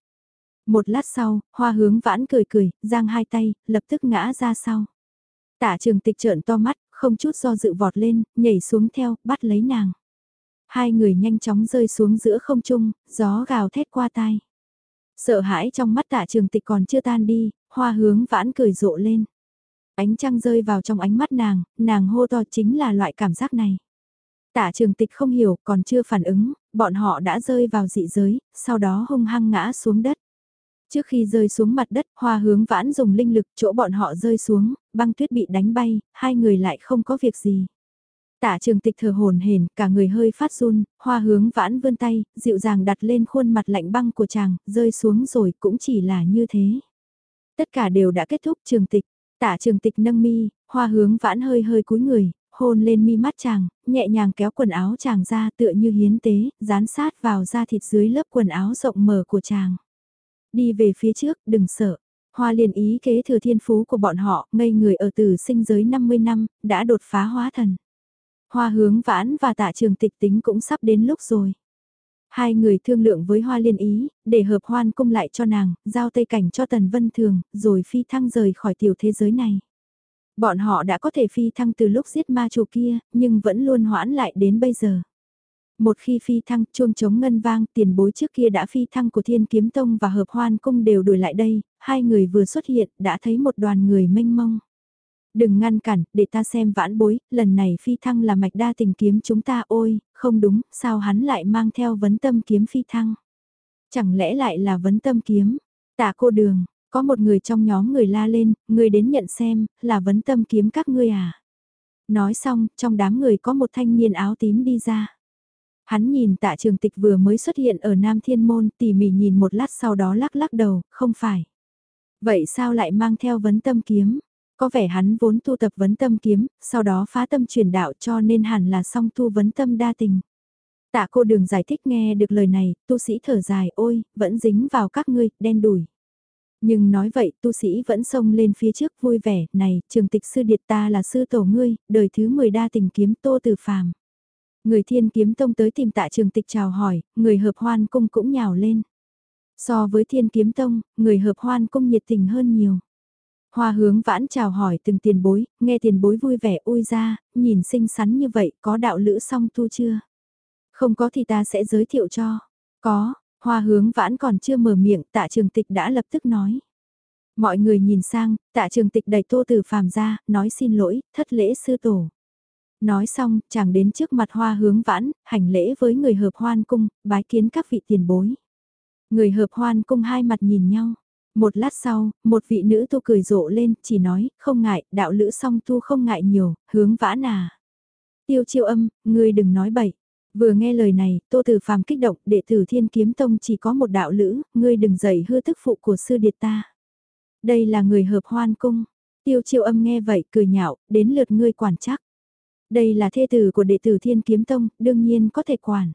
Speaker 1: Một lát sau, hoa hướng vãn cười cười, giang hai tay, lập tức ngã ra sau. Tạ trường tịch trợn to mắt, không chút do dự vọt lên, nhảy xuống theo, bắt lấy nàng. Hai người nhanh chóng rơi xuống giữa không trung, gió gào thét qua tai. Sợ hãi trong mắt tạ trường tịch còn chưa tan đi, hoa hướng vãn cười rộ lên. Ánh trăng rơi vào trong ánh mắt nàng, nàng hô to chính là loại cảm giác này. Tạ trường tịch không hiểu còn chưa phản ứng, bọn họ đã rơi vào dị giới, sau đó hung hăng ngã xuống đất. Trước khi rơi xuống mặt đất, hoa hướng vãn dùng linh lực chỗ bọn họ rơi xuống, băng tuyết bị đánh bay, hai người lại không có việc gì. Tạ trường tịch thở hồn hển, cả người hơi phát run, hoa hướng vãn vươn tay, dịu dàng đặt lên khuôn mặt lạnh băng của chàng, rơi xuống rồi cũng chỉ là như thế. Tất cả đều đã kết thúc trường tịch, tạ trường tịch nâng mi, hoa hướng vãn hơi hơi cúi người, hôn lên mi mắt chàng, nhẹ nhàng kéo quần áo chàng ra tựa như hiến tế, dán sát vào da thịt dưới lớp quần áo rộng mở của chàng. Đi về phía trước, đừng sợ. Hoa liền ý kế thừa thiên phú của bọn họ, ngây người ở từ sinh giới 50 năm, đã đột phá hóa thần. Hoa hướng vãn và tạ trường tịch tính cũng sắp đến lúc rồi. Hai người thương lượng với Hoa Liên Ý, để hợp hoan cung lại cho nàng, giao tây cảnh cho Tần Vân Thường, rồi phi thăng rời khỏi tiểu thế giới này. Bọn họ đã có thể phi thăng từ lúc giết ma chủ kia, nhưng vẫn luôn hoãn lại đến bây giờ. Một khi phi thăng, chuông chống ngân vang, tiền bối trước kia đã phi thăng của Thiên Kiếm Tông và Hợp Hoan Cung đều đuổi lại đây, hai người vừa xuất hiện, đã thấy một đoàn người mênh mông. Đừng ngăn cản, để ta xem vãn bối, lần này phi thăng là mạch đa tình kiếm chúng ta ôi, không đúng, sao hắn lại mang theo vấn tâm kiếm phi thăng? Chẳng lẽ lại là vấn tâm kiếm? Tạ cô đường, có một người trong nhóm người la lên, người đến nhận xem, là vấn tâm kiếm các ngươi à? Nói xong, trong đám người có một thanh niên áo tím đi ra. Hắn nhìn tạ trường tịch vừa mới xuất hiện ở Nam Thiên Môn tỉ mỉ nhìn một lát sau đó lắc lắc đầu, không phải. Vậy sao lại mang theo vấn tâm kiếm? Có vẻ hắn vốn tu tập vấn tâm kiếm, sau đó phá tâm truyền đạo cho nên hẳn là song tu vấn tâm đa tình. Tạ cô đường giải thích nghe được lời này, tu sĩ thở dài ôi, vẫn dính vào các ngươi, đen đủi. Nhưng nói vậy tu sĩ vẫn xông lên phía trước vui vẻ, này, trường tịch sư điệt ta là sư tổ ngươi, đời thứ 10 đa tình kiếm tô từ phàm. Người thiên kiếm tông tới tìm tạ trường tịch chào hỏi, người hợp hoan cung cũng nhào lên. So với thiên kiếm tông, người hợp hoan cung nhiệt tình hơn nhiều. Hoa hướng vãn chào hỏi từng tiền bối, nghe tiền bối vui vẻ ôi ra, nhìn xinh xắn như vậy có đạo lữ song tu chưa? Không có thì ta sẽ giới thiệu cho. Có, hoa hướng vãn còn chưa mở miệng tạ trường tịch đã lập tức nói. Mọi người nhìn sang, tạ trường tịch đẩy tô từ phàm ra, nói xin lỗi, thất lễ sư tổ. Nói xong, chàng đến trước mặt hoa hướng vãn, hành lễ với người hợp hoan cung, bái kiến các vị tiền bối. Người hợp hoan cung hai mặt nhìn nhau. Một lát sau, một vị nữ tu cười rộ lên, chỉ nói, không ngại, đạo lữ song tu không ngại nhiều, hướng vãn à. Tiêu chiêu âm, ngươi đừng nói bậy. Vừa nghe lời này, Tô Tử Phàm kích động, đệ tử Thiên Kiếm Tông chỉ có một đạo lữ, ngươi đừng dạy hư tức phụ của sư điệt ta. Đây là người hợp hoan cung. Tiêu chiêu âm nghe vậy cười nhạo, đến lượt ngươi quản chắc. Đây là thê tử của đệ tử Thiên Kiếm Tông, đương nhiên có thể quản.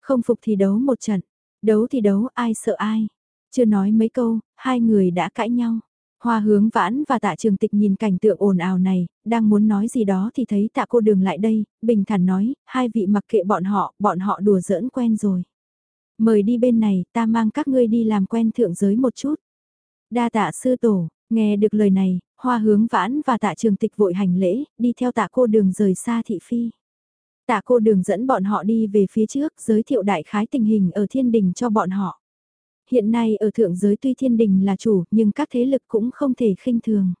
Speaker 1: Không phục thì đấu một trận, đấu thì đấu ai sợ ai. Chưa nói mấy câu, hai người đã cãi nhau. Hoa hướng vãn và tạ trường tịch nhìn cảnh tượng ồn ào này, đang muốn nói gì đó thì thấy tạ cô đường lại đây, bình thản nói, hai vị mặc kệ bọn họ, bọn họ đùa giỡn quen rồi. Mời đi bên này, ta mang các ngươi đi làm quen thượng giới một chút. Đa tạ sư tổ, nghe được lời này, hoa hướng vãn và tạ trường tịch vội hành lễ, đi theo tạ cô đường rời xa thị phi. Tạ cô đường dẫn bọn họ đi về phía trước, giới thiệu đại khái tình hình ở thiên đình cho bọn họ. Hiện nay ở thượng giới tuy thiên đình là chủ, nhưng các thế lực cũng không thể khinh thường.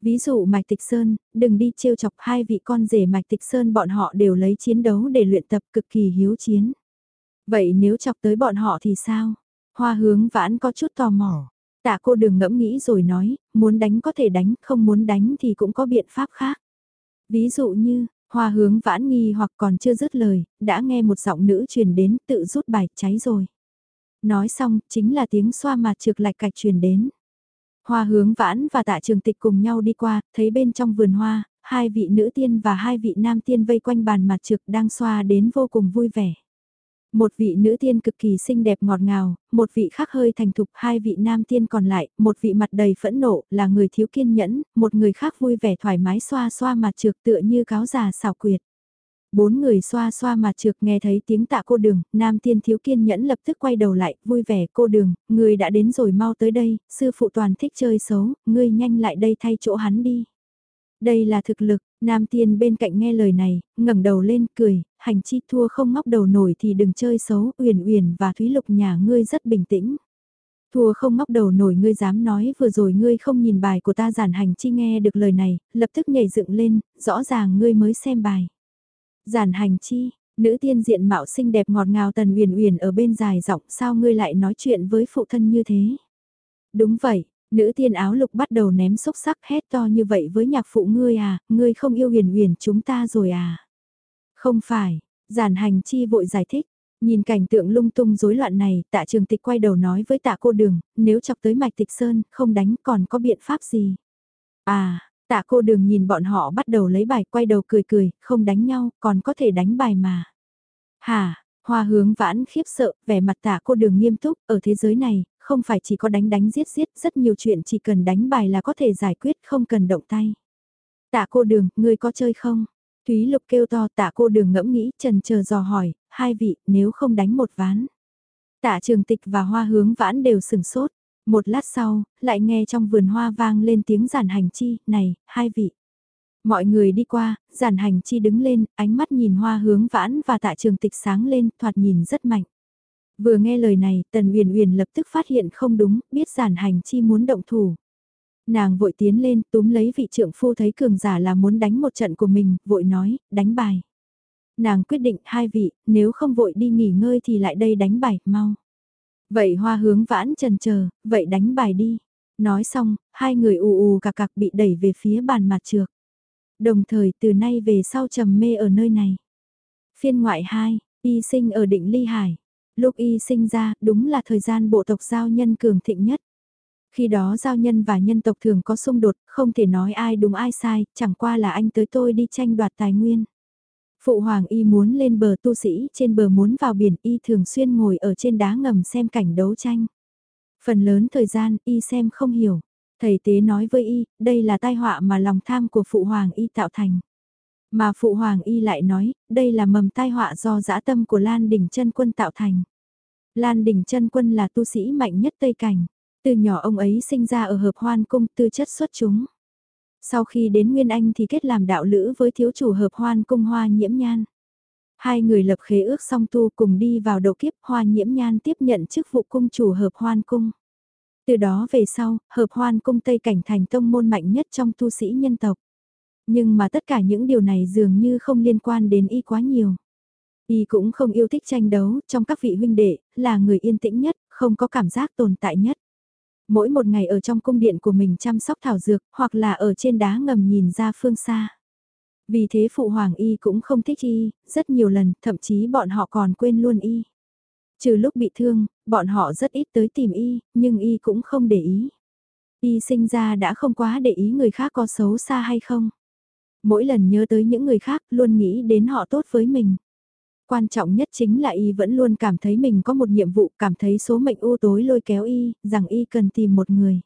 Speaker 1: Ví dụ Mạch Tịch Sơn, đừng đi trêu chọc hai vị con rể Mạch Tịch Sơn bọn họ đều lấy chiến đấu để luyện tập cực kỳ hiếu chiến. Vậy nếu chọc tới bọn họ thì sao? Hoa hướng vãn có chút tò mò. Tạ cô đừng ngẫm nghĩ rồi nói, muốn đánh có thể đánh, không muốn đánh thì cũng có biện pháp khác. Ví dụ như, hoa hướng vãn nghi hoặc còn chưa dứt lời, đã nghe một giọng nữ truyền đến tự rút bài cháy rồi. Nói xong, chính là tiếng xoa mặt trượt lạch cạch truyền đến. Hoa hướng vãn và tạ trường tịch cùng nhau đi qua, thấy bên trong vườn hoa, hai vị nữ tiên và hai vị nam tiên vây quanh bàn mặt trực đang xoa đến vô cùng vui vẻ. Một vị nữ tiên cực kỳ xinh đẹp ngọt ngào, một vị khác hơi thành thục, hai vị nam tiên còn lại, một vị mặt đầy phẫn nộ, là người thiếu kiên nhẫn, một người khác vui vẻ thoải mái xoa xoa mặt trượt tựa như cáo già xảo quyệt. Bốn người xoa xoa mặt trượt nghe thấy tiếng tạ cô đường, nam tiên thiếu kiên nhẫn lập tức quay đầu lại, vui vẻ cô đường, người đã đến rồi mau tới đây, sư phụ toàn thích chơi xấu, ngươi nhanh lại đây thay chỗ hắn đi. Đây là thực lực, nam tiên bên cạnh nghe lời này, ngẩng đầu lên cười, hành chi thua không ngóc đầu nổi thì đừng chơi xấu, uyển uyển và thúy lục nhà ngươi rất bình tĩnh. Thua không ngóc đầu nổi ngươi dám nói vừa rồi ngươi không nhìn bài của ta giản hành chi nghe được lời này, lập tức nhảy dựng lên, rõ ràng ngươi mới xem bài. Giản hành chi, nữ tiên diện mạo xinh đẹp ngọt ngào tần uyển uyển ở bên dài giọng sao ngươi lại nói chuyện với phụ thân như thế. Đúng vậy, nữ tiên áo lục bắt đầu ném xúc sắc hét to như vậy với nhạc phụ ngươi à, ngươi không yêu huyền huyền chúng ta rồi à. Không phải, giản hành chi vội giải thích, Nhìn cảnh tượng lung tung rối loạn này, tạ trường tịch quay đầu nói với tạ cô đường, nếu chọc tới mạch tịch sơn, không đánh còn có biện pháp gì. À, tạ cô đường nhìn bọn họ bắt đầu lấy bài quay đầu cười cười, không đánh nhau, còn có thể đánh bài mà. Hà, hoa hướng vãn khiếp sợ, vẻ mặt tạ cô đường nghiêm túc, ở thế giới này, không phải chỉ có đánh đánh giết giết, rất nhiều chuyện chỉ cần đánh bài là có thể giải quyết, không cần động tay. Tạ cô đường, ngươi có chơi không? Thúy Lục kêu to tạ cô đường ngẫm nghĩ trần chờ dò hỏi, hai vị nếu không đánh một ván. Tạ trường tịch và hoa hướng vãn đều sừng sốt. Một lát sau, lại nghe trong vườn hoa vang lên tiếng giản hành chi, này, hai vị. Mọi người đi qua, giản hành chi đứng lên, ánh mắt nhìn hoa hướng vãn và tạ trường tịch sáng lên, thoạt nhìn rất mạnh. Vừa nghe lời này, Tần Uyển Uyển lập tức phát hiện không đúng, biết giản hành chi muốn động thủ. Nàng vội tiến lên, túm lấy vị trưởng phu thấy cường giả là muốn đánh một trận của mình, vội nói, đánh bài. Nàng quyết định hai vị, nếu không vội đi nghỉ ngơi thì lại đây đánh bài, mau. Vậy hoa hướng vãn trần chờ, vậy đánh bài đi. Nói xong, hai người ù ù cạc cạc bị đẩy về phía bàn mặt trược. Đồng thời từ nay về sau trầm mê ở nơi này. Phiên ngoại 2, y sinh ở định ly hải. Lúc y sinh ra, đúng là thời gian bộ tộc giao nhân cường thịnh nhất. Khi đó giao nhân và nhân tộc thường có xung đột, không thể nói ai đúng ai sai, chẳng qua là anh tới tôi đi tranh đoạt tài nguyên. Phụ hoàng y muốn lên bờ tu sĩ, trên bờ muốn vào biển y thường xuyên ngồi ở trên đá ngầm xem cảnh đấu tranh. Phần lớn thời gian y xem không hiểu. Thầy tế nói với y, đây là tai họa mà lòng tham của phụ hoàng y tạo thành. Mà phụ hoàng y lại nói, đây là mầm tai họa do dã tâm của Lan Đình chân Quân tạo thành. Lan Đình chân Quân là tu sĩ mạnh nhất Tây Cảnh. Từ nhỏ ông ấy sinh ra ở hợp hoan cung tư chất xuất chúng. Sau khi đến Nguyên Anh thì kết làm đạo lữ với thiếu chủ hợp hoan cung hoa nhiễm nhan. Hai người lập khế ước song tu cùng đi vào đầu kiếp hoa nhiễm nhan tiếp nhận chức vụ cung chủ hợp hoan cung. Từ đó về sau, hợp hoan cung Tây Cảnh thành tông môn mạnh nhất trong tu sĩ nhân tộc. Nhưng mà tất cả những điều này dường như không liên quan đến y quá nhiều. Y cũng không yêu thích tranh đấu, trong các vị huynh đệ, là người yên tĩnh nhất, không có cảm giác tồn tại nhất mỗi một ngày ở trong cung điện của mình chăm sóc thảo dược, hoặc là ở trên đá ngầm nhìn ra phương xa. Vì thế phụ hoàng y cũng không thích y, rất nhiều lần, thậm chí bọn họ còn quên luôn y. Trừ lúc bị thương, bọn họ rất ít tới tìm y, nhưng y cũng không để ý. Y sinh ra đã không quá để ý người khác có xấu xa hay không. Mỗi lần nhớ tới những người khác luôn nghĩ đến họ tốt với mình. Quan trọng nhất chính là y vẫn luôn cảm thấy mình có một nhiệm vụ, cảm thấy số mệnh u tối lôi kéo y, rằng y cần tìm một người.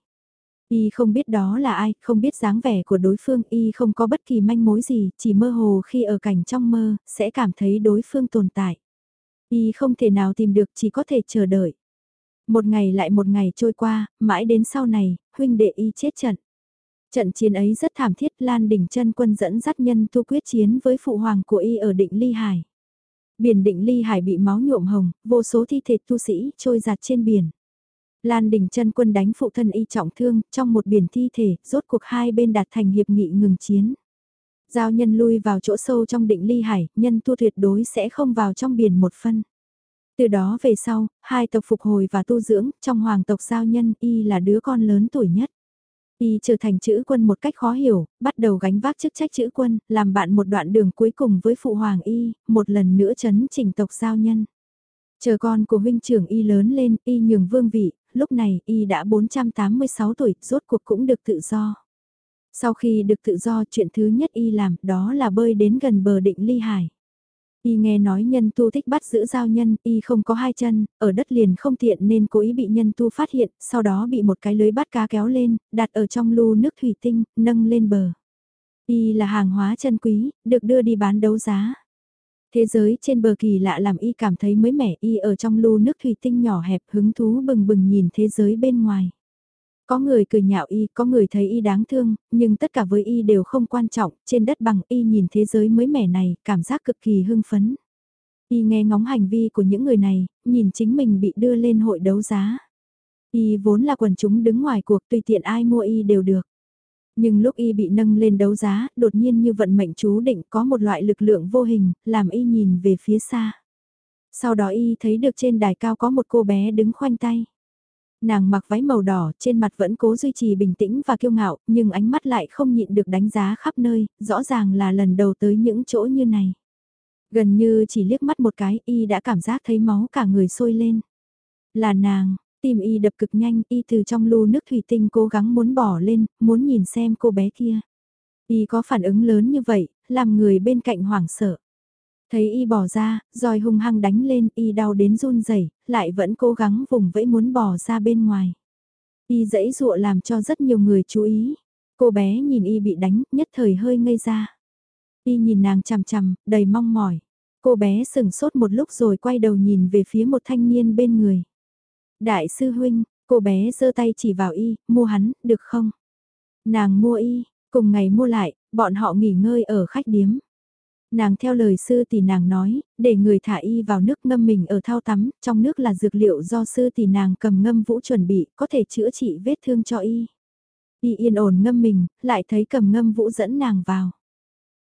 Speaker 1: Y không biết đó là ai, không biết dáng vẻ của đối phương, y không có bất kỳ manh mối gì, chỉ mơ hồ khi ở cảnh trong mơ, sẽ cảm thấy đối phương tồn tại. Y không thể nào tìm được, chỉ có thể chờ đợi. Một ngày lại một ngày trôi qua, mãi đến sau này, huynh đệ y chết trận. Trận chiến ấy rất thảm thiết, Lan Đình chân quân dẫn dắt nhân tu quyết chiến với phụ hoàng của y ở định Ly Hải. Biển định ly hải bị máu nhuộm hồng, vô số thi thể tu sĩ trôi giạt trên biển. Lan đình chân quân đánh phụ thân y trọng thương, trong một biển thi thể, rốt cuộc hai bên đạt thành hiệp nghị ngừng chiến. Giao nhân lui vào chỗ sâu trong định ly hải, nhân tu tuyệt đối sẽ không vào trong biển một phân. Từ đó về sau, hai tộc phục hồi và tu dưỡng, trong hoàng tộc giao nhân y là đứa con lớn tuổi nhất. Y trở thành chữ quân một cách khó hiểu, bắt đầu gánh vác chức trách chữ quân, làm bạn một đoạn đường cuối cùng với phụ hoàng Y, một lần nữa chấn chỉnh tộc giao nhân. Chờ con của huynh trưởng Y lớn lên, Y nhường vương vị, lúc này Y đã 486 tuổi, rốt cuộc cũng được tự do. Sau khi được tự do chuyện thứ nhất Y làm đó là bơi đến gần bờ định ly hải. Y nghe nói nhân tu thích bắt giữ giao nhân, Y không có hai chân, ở đất liền không tiện nên cố ý bị nhân tu phát hiện, sau đó bị một cái lưới bắt cá kéo lên, đặt ở trong lu nước thủy tinh, nâng lên bờ. Y là hàng hóa chân quý, được đưa đi bán đấu giá. Thế giới trên bờ kỳ lạ làm Y cảm thấy mới mẻ Y ở trong lu nước thủy tinh nhỏ hẹp hứng thú bừng bừng nhìn thế giới bên ngoài. Có người cười nhạo y, có người thấy y đáng thương, nhưng tất cả với y đều không quan trọng, trên đất bằng y nhìn thế giới mới mẻ này, cảm giác cực kỳ hưng phấn. Y nghe ngóng hành vi của những người này, nhìn chính mình bị đưa lên hội đấu giá. Y vốn là quần chúng đứng ngoài cuộc tùy tiện ai mua y đều được. Nhưng lúc y bị nâng lên đấu giá, đột nhiên như vận mệnh chú định có một loại lực lượng vô hình, làm y nhìn về phía xa. Sau đó y thấy được trên đài cao có một cô bé đứng khoanh tay. Nàng mặc váy màu đỏ, trên mặt vẫn cố duy trì bình tĩnh và kiêu ngạo, nhưng ánh mắt lại không nhịn được đánh giá khắp nơi, rõ ràng là lần đầu tới những chỗ như này. Gần như chỉ liếc mắt một cái, y đã cảm giác thấy máu cả người sôi lên. Là nàng, tim y đập cực nhanh, y từ trong lu nước thủy tinh cố gắng muốn bỏ lên, muốn nhìn xem cô bé kia. Y có phản ứng lớn như vậy, làm người bên cạnh hoảng sợ. Thấy y bỏ ra, rồi hung hăng đánh lên, y đau đến run rẩy, lại vẫn cố gắng vùng vẫy muốn bỏ ra bên ngoài. Y dãy dụa làm cho rất nhiều người chú ý. Cô bé nhìn y bị đánh, nhất thời hơi ngây ra. Y nhìn nàng chằm chằm, đầy mong mỏi. Cô bé sừng sốt một lúc rồi quay đầu nhìn về phía một thanh niên bên người. Đại sư huynh, cô bé giơ tay chỉ vào y, mua hắn, được không? Nàng mua y, cùng ngày mua lại, bọn họ nghỉ ngơi ở khách điếm. Nàng theo lời sư tỷ nàng nói, để người thả y vào nước ngâm mình ở thao tắm, trong nước là dược liệu do sư tỷ nàng cầm ngâm vũ chuẩn bị, có thể chữa trị vết thương cho y. Y yên ổn ngâm mình, lại thấy cầm ngâm vũ dẫn nàng vào.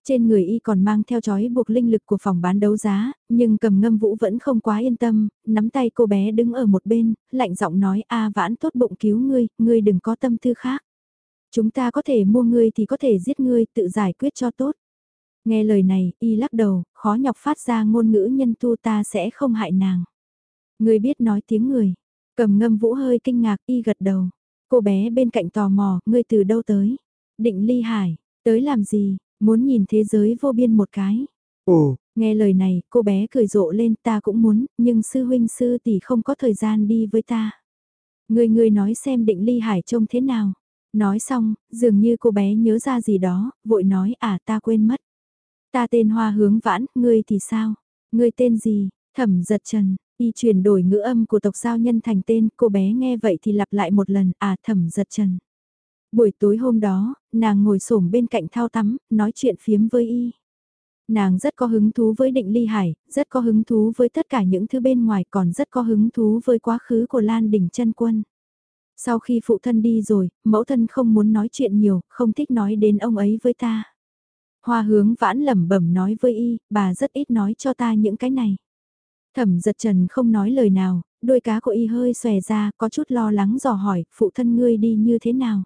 Speaker 1: Trên người y còn mang theo chói buộc linh lực của phòng bán đấu giá, nhưng cầm ngâm vũ vẫn không quá yên tâm, nắm tay cô bé đứng ở một bên, lạnh giọng nói a vãn tốt bụng cứu ngươi, ngươi đừng có tâm tư khác. Chúng ta có thể mua ngươi thì có thể giết ngươi, tự giải quyết cho tốt. Nghe lời này, y lắc đầu, khó nhọc phát ra ngôn ngữ nhân tu ta sẽ không hại nàng. Ngươi biết nói tiếng người. Cầm ngâm vũ hơi kinh ngạc y gật đầu. Cô bé bên cạnh tò mò, ngươi từ đâu tới? Định ly hải, tới làm gì? Muốn nhìn thế giới vô biên một cái. Ồ, nghe lời này, cô bé cười rộ lên ta cũng muốn, nhưng sư huynh sư tỷ không có thời gian đi với ta. Người người nói xem định ly hải trông thế nào. Nói xong, dường như cô bé nhớ ra gì đó, vội nói à ta quên mất. Ta tên Hoa Hướng Vãn, ngươi thì sao? Ngươi tên gì? Thẩm giật trần, y chuyển đổi ngữ âm của tộc giao nhân thành tên, cô bé nghe vậy thì lặp lại một lần, à thẩm giật trần. Buổi tối hôm đó, nàng ngồi xổm bên cạnh thao tắm, nói chuyện phiếm với y. Nàng rất có hứng thú với định ly hải, rất có hứng thú với tất cả những thứ bên ngoài còn rất có hứng thú với quá khứ của Lan Đình chân Quân. Sau khi phụ thân đi rồi, mẫu thân không muốn nói chuyện nhiều, không thích nói đến ông ấy với ta. Hoa hướng vãn lẩm bẩm nói với y, bà rất ít nói cho ta những cái này. Thẩm giật trần không nói lời nào, đôi cá của y hơi xòe ra, có chút lo lắng dò hỏi, phụ thân ngươi đi như thế nào?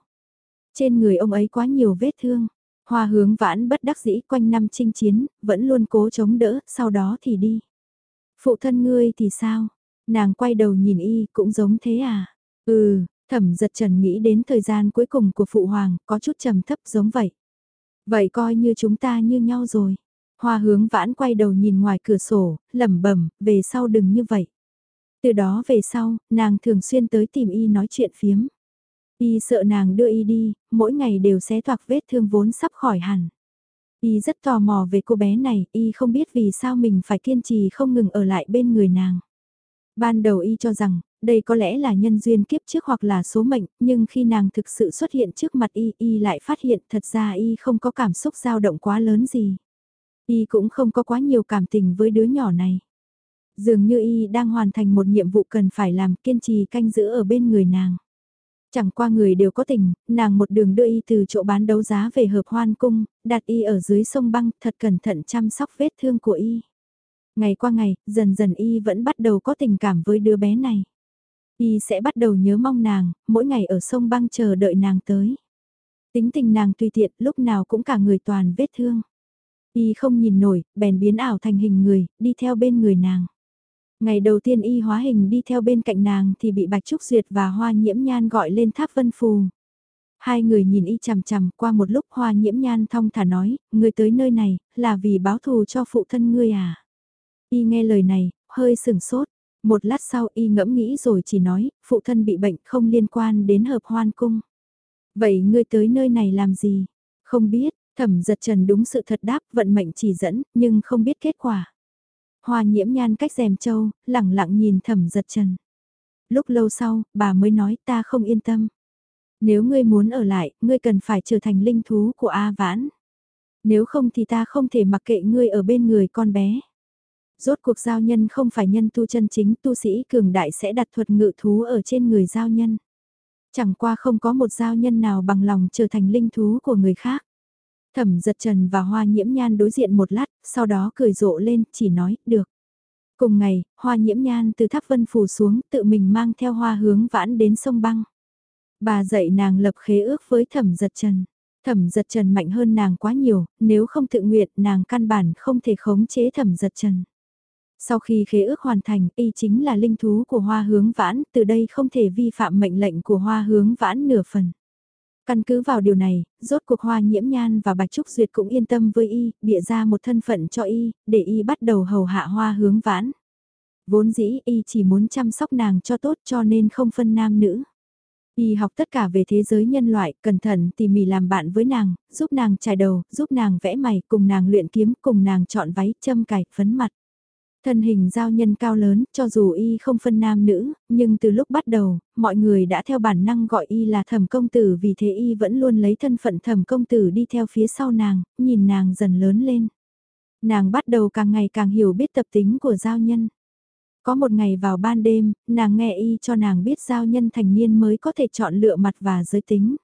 Speaker 1: Trên người ông ấy quá nhiều vết thương. Hoa hướng vãn bất đắc dĩ quanh năm chinh chiến, vẫn luôn cố chống đỡ, sau đó thì đi. Phụ thân ngươi thì sao? Nàng quay đầu nhìn y, cũng giống thế à? Ừ, thẩm giật trần nghĩ đến thời gian cuối cùng của phụ hoàng, có chút trầm thấp giống vậy. Vậy coi như chúng ta như nhau rồi. Hoa hướng vãn quay đầu nhìn ngoài cửa sổ, lẩm bẩm, về sau đừng như vậy. Từ đó về sau, nàng thường xuyên tới tìm y nói chuyện phiếm. Y sợ nàng đưa y đi, mỗi ngày đều xé toạc vết thương vốn sắp khỏi hẳn. Y rất tò mò về cô bé này, y không biết vì sao mình phải kiên trì không ngừng ở lại bên người nàng. Ban đầu y cho rằng, đây có lẽ là nhân duyên kiếp trước hoặc là số mệnh, nhưng khi nàng thực sự xuất hiện trước mặt y, y lại phát hiện thật ra y không có cảm xúc dao động quá lớn gì. Y cũng không có quá nhiều cảm tình với đứa nhỏ này. Dường như y đang hoàn thành một nhiệm vụ cần phải làm kiên trì canh giữ ở bên người nàng. Chẳng qua người đều có tình, nàng một đường đưa y từ chỗ bán đấu giá về hợp hoan cung, đặt y ở dưới sông băng thật cẩn thận chăm sóc vết thương của y. Ngày qua ngày, dần dần y vẫn bắt đầu có tình cảm với đứa bé này. Y sẽ bắt đầu nhớ mong nàng, mỗi ngày ở sông băng chờ đợi nàng tới. Tính tình nàng tùy tiện, lúc nào cũng cả người toàn vết thương. Y không nhìn nổi, bèn biến ảo thành hình người, đi theo bên người nàng. Ngày đầu tiên y hóa hình đi theo bên cạnh nàng thì bị Bạch Trúc Duyệt và Hoa Nhiễm Nhan gọi lên tháp vân phù. Hai người nhìn y chằm chằm qua một lúc Hoa Nhiễm Nhan thong thả nói, người tới nơi này, là vì báo thù cho phụ thân ngươi à. Y nghe lời này, hơi sừng sốt. Một lát sau y ngẫm nghĩ rồi chỉ nói, phụ thân bị bệnh không liên quan đến hợp hoan cung. Vậy ngươi tới nơi này làm gì? Không biết, thẩm giật trần đúng sự thật đáp vận mệnh chỉ dẫn, nhưng không biết kết quả. Hoa nhiễm nhan cách rèm châu, lẳng lặng nhìn thẩm giật trần. Lúc lâu sau, bà mới nói ta không yên tâm. Nếu ngươi muốn ở lại, ngươi cần phải trở thành linh thú của A Vãn. Nếu không thì ta không thể mặc kệ ngươi ở bên người con bé. Rốt cuộc giao nhân không phải nhân tu chân chính, tu sĩ cường đại sẽ đặt thuật ngự thú ở trên người giao nhân. Chẳng qua không có một giao nhân nào bằng lòng trở thành linh thú của người khác. Thẩm giật trần và hoa nhiễm nhan đối diện một lát, sau đó cười rộ lên, chỉ nói, được. Cùng ngày, hoa nhiễm nhan từ tháp vân phủ xuống tự mình mang theo hoa hướng vãn đến sông băng. Bà dạy nàng lập khế ước với thẩm giật trần. Thẩm giật trần mạnh hơn nàng quá nhiều, nếu không tự nguyện nàng căn bản không thể khống chế thẩm giật trần. Sau khi khế ước hoàn thành, y chính là linh thú của hoa hướng vãn, từ đây không thể vi phạm mệnh lệnh của hoa hướng vãn nửa phần. Căn cứ vào điều này, rốt cuộc hoa nhiễm nhan và bạch trúc duyệt cũng yên tâm với y, bịa ra một thân phận cho y, để y bắt đầu hầu hạ hoa hướng vãn. Vốn dĩ y chỉ muốn chăm sóc nàng cho tốt cho nên không phân nam nữ. Y học tất cả về thế giới nhân loại, cẩn thận tỉ mỉ làm bạn với nàng, giúp nàng trải đầu, giúp nàng vẽ mày, cùng nàng luyện kiếm, cùng nàng chọn váy, châm cài, phấn mặt. Thân hình giao nhân cao lớn, cho dù y không phân nam nữ, nhưng từ lúc bắt đầu, mọi người đã theo bản năng gọi y là thẩm công tử vì thế y vẫn luôn lấy thân phận thẩm công tử đi theo phía sau nàng, nhìn nàng dần lớn lên. Nàng bắt đầu càng ngày càng hiểu biết tập tính của giao nhân. Có một ngày vào ban đêm, nàng nghe y cho nàng biết giao nhân thành niên mới có thể chọn lựa mặt và giới tính.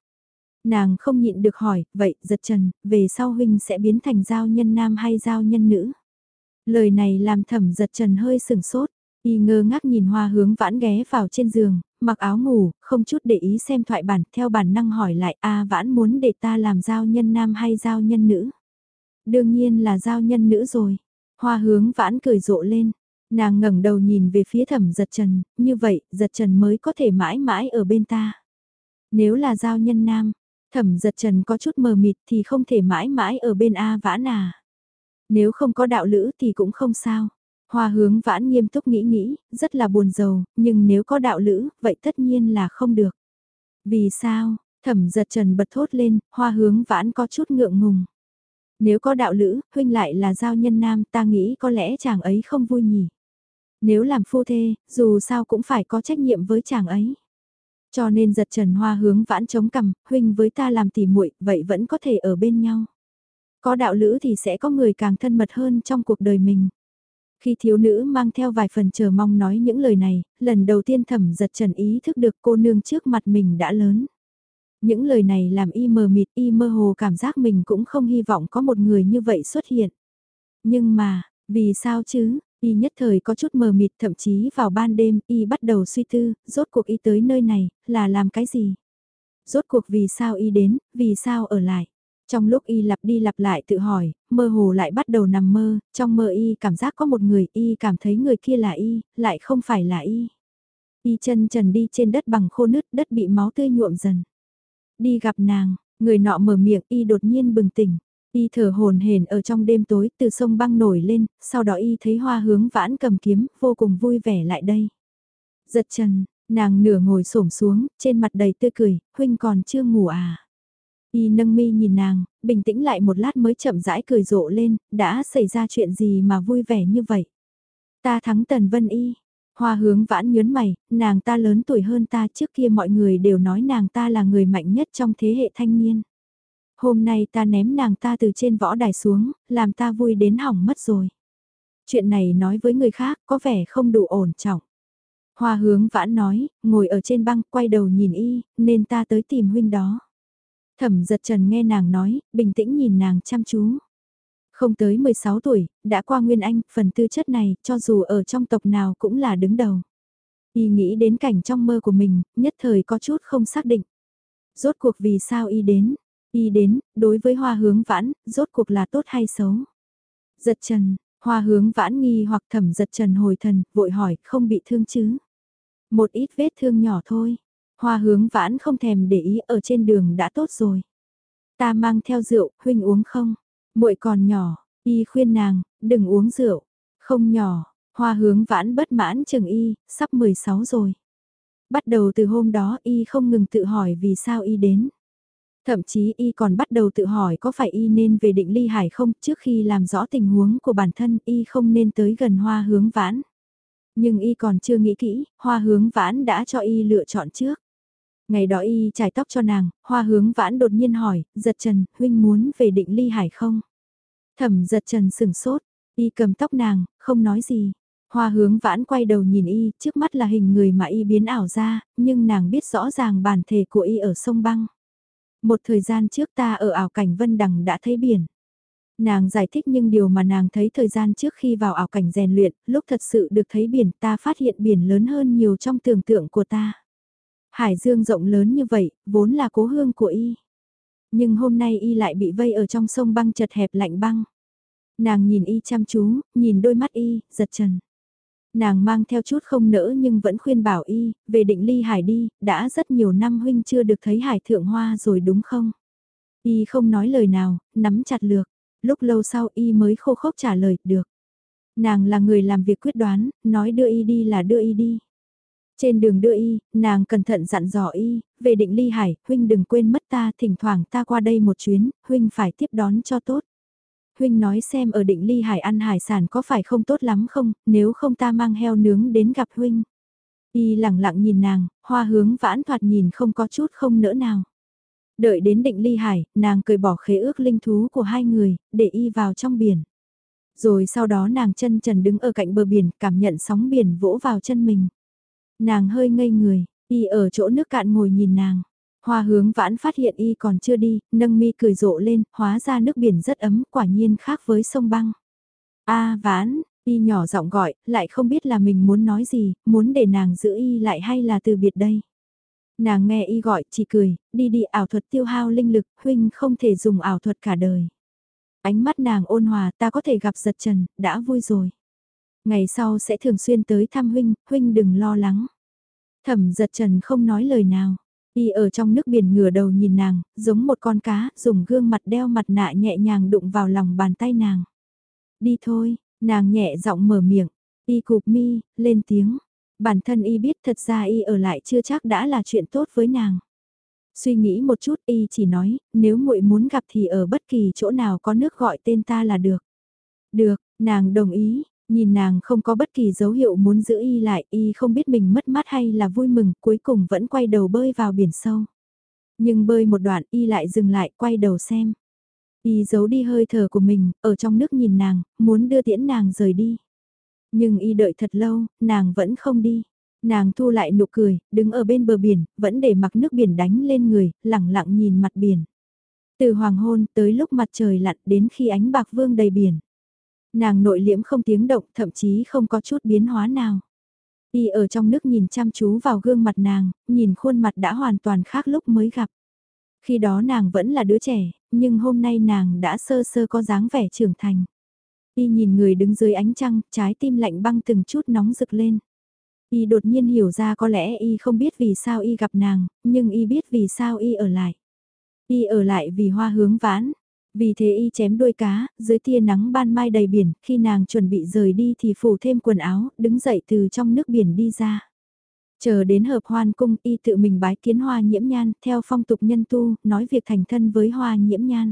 Speaker 1: Nàng không nhịn được hỏi, vậy giật trần, về sau huynh sẽ biến thành giao nhân nam hay giao nhân nữ? Lời này làm thẩm giật trần hơi sừng sốt, y ngơ ngác nhìn hoa hướng vãn ghé vào trên giường, mặc áo ngủ, không chút để ý xem thoại bản, theo bản năng hỏi lại a vãn muốn để ta làm giao nhân nam hay giao nhân nữ. Đương nhiên là giao nhân nữ rồi. Hoa hướng vãn cười rộ lên, nàng ngẩng đầu nhìn về phía thẩm giật trần, như vậy giật trần mới có thể mãi mãi ở bên ta. Nếu là giao nhân nam, thẩm giật trần có chút mờ mịt thì không thể mãi mãi ở bên A vãn à. Nếu không có đạo lữ thì cũng không sao. Hoa hướng vãn nghiêm túc nghĩ nghĩ, rất là buồn giàu, nhưng nếu có đạo lữ, vậy tất nhiên là không được. Vì sao, thẩm giật trần bật thốt lên, hoa hướng vãn có chút ngượng ngùng. Nếu có đạo lữ, huynh lại là giao nhân nam, ta nghĩ có lẽ chàng ấy không vui nhỉ. Nếu làm phu thê, dù sao cũng phải có trách nhiệm với chàng ấy. Cho nên giật trần hoa hướng vãn chống cằm, huynh với ta làm tỉ muội vậy vẫn có thể ở bên nhau. Có đạo lữ thì sẽ có người càng thân mật hơn trong cuộc đời mình. Khi thiếu nữ mang theo vài phần chờ mong nói những lời này, lần đầu tiên thẩm giật trần ý thức được cô nương trước mặt mình đã lớn. Những lời này làm y mờ mịt y mơ hồ cảm giác mình cũng không hy vọng có một người như vậy xuất hiện. Nhưng mà, vì sao chứ, y nhất thời có chút mờ mịt thậm chí vào ban đêm y bắt đầu suy tư, rốt cuộc y tới nơi này, là làm cái gì? Rốt cuộc vì sao y đến, vì sao ở lại? Trong lúc y lặp đi lặp lại tự hỏi, mơ hồ lại bắt đầu nằm mơ, trong mơ y cảm giác có một người y cảm thấy người kia là y, lại không phải là y. Y chân trần đi trên đất bằng khô nứt, đất bị máu tươi nhuộm dần. Đi gặp nàng, người nọ mở miệng y đột nhiên bừng tỉnh. Y thở hồn hển ở trong đêm tối từ sông băng nổi lên, sau đó y thấy hoa hướng vãn cầm kiếm, vô cùng vui vẻ lại đây. Giật trần, nàng nửa ngồi xổm xuống, trên mặt đầy tươi cười, huynh còn chưa ngủ à. Y nâng mi nhìn nàng, bình tĩnh lại một lát mới chậm rãi cười rộ lên, đã xảy ra chuyện gì mà vui vẻ như vậy. Ta thắng Tần Vân Y. Hoa hướng vãn nhớn mày, nàng ta lớn tuổi hơn ta trước kia mọi người đều nói nàng ta là người mạnh nhất trong thế hệ thanh niên. Hôm nay ta ném nàng ta từ trên võ đài xuống, làm ta vui đến hỏng mất rồi. Chuyện này nói với người khác có vẻ không đủ ổn trọng. Hoa hướng vãn nói, ngồi ở trên băng quay đầu nhìn y, nên ta tới tìm huynh đó. Thẩm giật trần nghe nàng nói, bình tĩnh nhìn nàng chăm chú. Không tới 16 tuổi, đã qua Nguyên Anh, phần tư chất này, cho dù ở trong tộc nào cũng là đứng đầu. Y nghĩ đến cảnh trong mơ của mình, nhất thời có chút không xác định. Rốt cuộc vì sao y đến? Y đến, đối với hoa hướng vãn, rốt cuộc là tốt hay xấu? Giật trần, hoa hướng vãn nghi hoặc thẩm giật trần hồi thần, vội hỏi, không bị thương chứ? Một ít vết thương nhỏ thôi. Hoa hướng vãn không thèm để ý ở trên đường đã tốt rồi. Ta mang theo rượu, huynh uống không? muội còn nhỏ, y khuyên nàng, đừng uống rượu. Không nhỏ, hoa hướng vãn bất mãn chừng y, sắp 16 rồi. Bắt đầu từ hôm đó y không ngừng tự hỏi vì sao y đến. Thậm chí y còn bắt đầu tự hỏi có phải y nên về định ly hải không trước khi làm rõ tình huống của bản thân y không nên tới gần hoa hướng vãn. Nhưng y còn chưa nghĩ kỹ, hoa hướng vãn đã cho y lựa chọn trước. Ngày đó y trải tóc cho nàng, hoa hướng vãn đột nhiên hỏi, giật trần, huynh muốn về định ly hải không? Thẩm giật trần sửng sốt, y cầm tóc nàng, không nói gì. Hoa hướng vãn quay đầu nhìn y, trước mắt là hình người mà y biến ảo ra, nhưng nàng biết rõ ràng bản thể của y ở sông băng. Một thời gian trước ta ở ảo cảnh Vân Đằng đã thấy biển. Nàng giải thích nhưng điều mà nàng thấy thời gian trước khi vào ảo cảnh rèn luyện, lúc thật sự được thấy biển ta phát hiện biển lớn hơn nhiều trong tưởng tượng của ta. Hải dương rộng lớn như vậy, vốn là cố hương của y. Nhưng hôm nay y lại bị vây ở trong sông băng chật hẹp lạnh băng. Nàng nhìn y chăm chú, nhìn đôi mắt y, giật trần. Nàng mang theo chút không nỡ nhưng vẫn khuyên bảo y, về định ly hải đi, đã rất nhiều năm huynh chưa được thấy hải thượng hoa rồi đúng không? Y không nói lời nào, nắm chặt lược. Lúc lâu sau y mới khô khốc trả lời, được. Nàng là người làm việc quyết đoán, nói đưa y đi là đưa y đi. Trên đường đưa y, nàng cẩn thận dặn dò y, về định ly hải, huynh đừng quên mất ta, thỉnh thoảng ta qua đây một chuyến, huynh phải tiếp đón cho tốt. Huynh nói xem ở định ly hải ăn hải sản có phải không tốt lắm không, nếu không ta mang heo nướng đến gặp huynh. Y lặng lặng nhìn nàng, hoa hướng vãn thoạt nhìn không có chút không nỡ nào. Đợi đến định ly hải, nàng cười bỏ khế ước linh thú của hai người, để y vào trong biển. Rồi sau đó nàng chân trần đứng ở cạnh bờ biển, cảm nhận sóng biển vỗ vào chân mình. Nàng hơi ngây người, y ở chỗ nước cạn ngồi nhìn nàng. Hoa hướng vãn phát hiện y còn chưa đi, nâng mi cười rộ lên, hóa ra nước biển rất ấm, quả nhiên khác với sông băng. a vãn, y nhỏ giọng gọi, lại không biết là mình muốn nói gì, muốn để nàng giữ y lại hay là từ biệt đây. Nàng nghe y gọi, chỉ cười, đi đi ảo thuật tiêu hao linh lực, huynh không thể dùng ảo thuật cả đời. Ánh mắt nàng ôn hòa, ta có thể gặp giật trần, đã vui rồi. Ngày sau sẽ thường xuyên tới thăm huynh, huynh đừng lo lắng. Thẩm giật trần không nói lời nào. Y ở trong nước biển ngửa đầu nhìn nàng, giống một con cá, dùng gương mặt đeo mặt nạ nhẹ nhàng đụng vào lòng bàn tay nàng. Đi thôi, nàng nhẹ giọng mở miệng. Y cụp mi, lên tiếng. Bản thân y biết thật ra y ở lại chưa chắc đã là chuyện tốt với nàng. Suy nghĩ một chút y chỉ nói, nếu muội muốn gặp thì ở bất kỳ chỗ nào có nước gọi tên ta là được. Được, nàng đồng ý, Nhìn nàng không có bất kỳ dấu hiệu muốn giữ y lại, y không biết mình mất mát hay là vui mừng, cuối cùng vẫn quay đầu bơi vào biển sâu. Nhưng bơi một đoạn y lại dừng lại, quay đầu xem. Y giấu đi hơi thở của mình, ở trong nước nhìn nàng, muốn đưa tiễn nàng rời đi. Nhưng y đợi thật lâu, nàng vẫn không đi. Nàng thu lại nụ cười, đứng ở bên bờ biển, vẫn để mặc nước biển đánh lên người, lặng lặng nhìn mặt biển. Từ hoàng hôn tới lúc mặt trời lặn đến khi ánh bạc vương đầy biển. Nàng nội liễm không tiếng động, thậm chí không có chút biến hóa nào. Y ở trong nước nhìn chăm chú vào gương mặt nàng, nhìn khuôn mặt đã hoàn toàn khác lúc mới gặp. Khi đó nàng vẫn là đứa trẻ, nhưng hôm nay nàng đã sơ sơ có dáng vẻ trưởng thành. Y nhìn người đứng dưới ánh trăng, trái tim lạnh băng từng chút nóng rực lên. Y đột nhiên hiểu ra có lẽ Y không biết vì sao Y gặp nàng, nhưng Y biết vì sao Y ở lại. Y ở lại vì hoa hướng vãn, vì thế y chém đuôi cá, dưới tia nắng ban mai đầy biển, khi nàng chuẩn bị rời đi thì phủ thêm quần áo, đứng dậy từ trong nước biển đi ra. Chờ đến hợp hoan cung y tự mình bái kiến hoa nhiễm nhan, theo phong tục nhân tu, nói việc thành thân với hoa nhiễm nhan.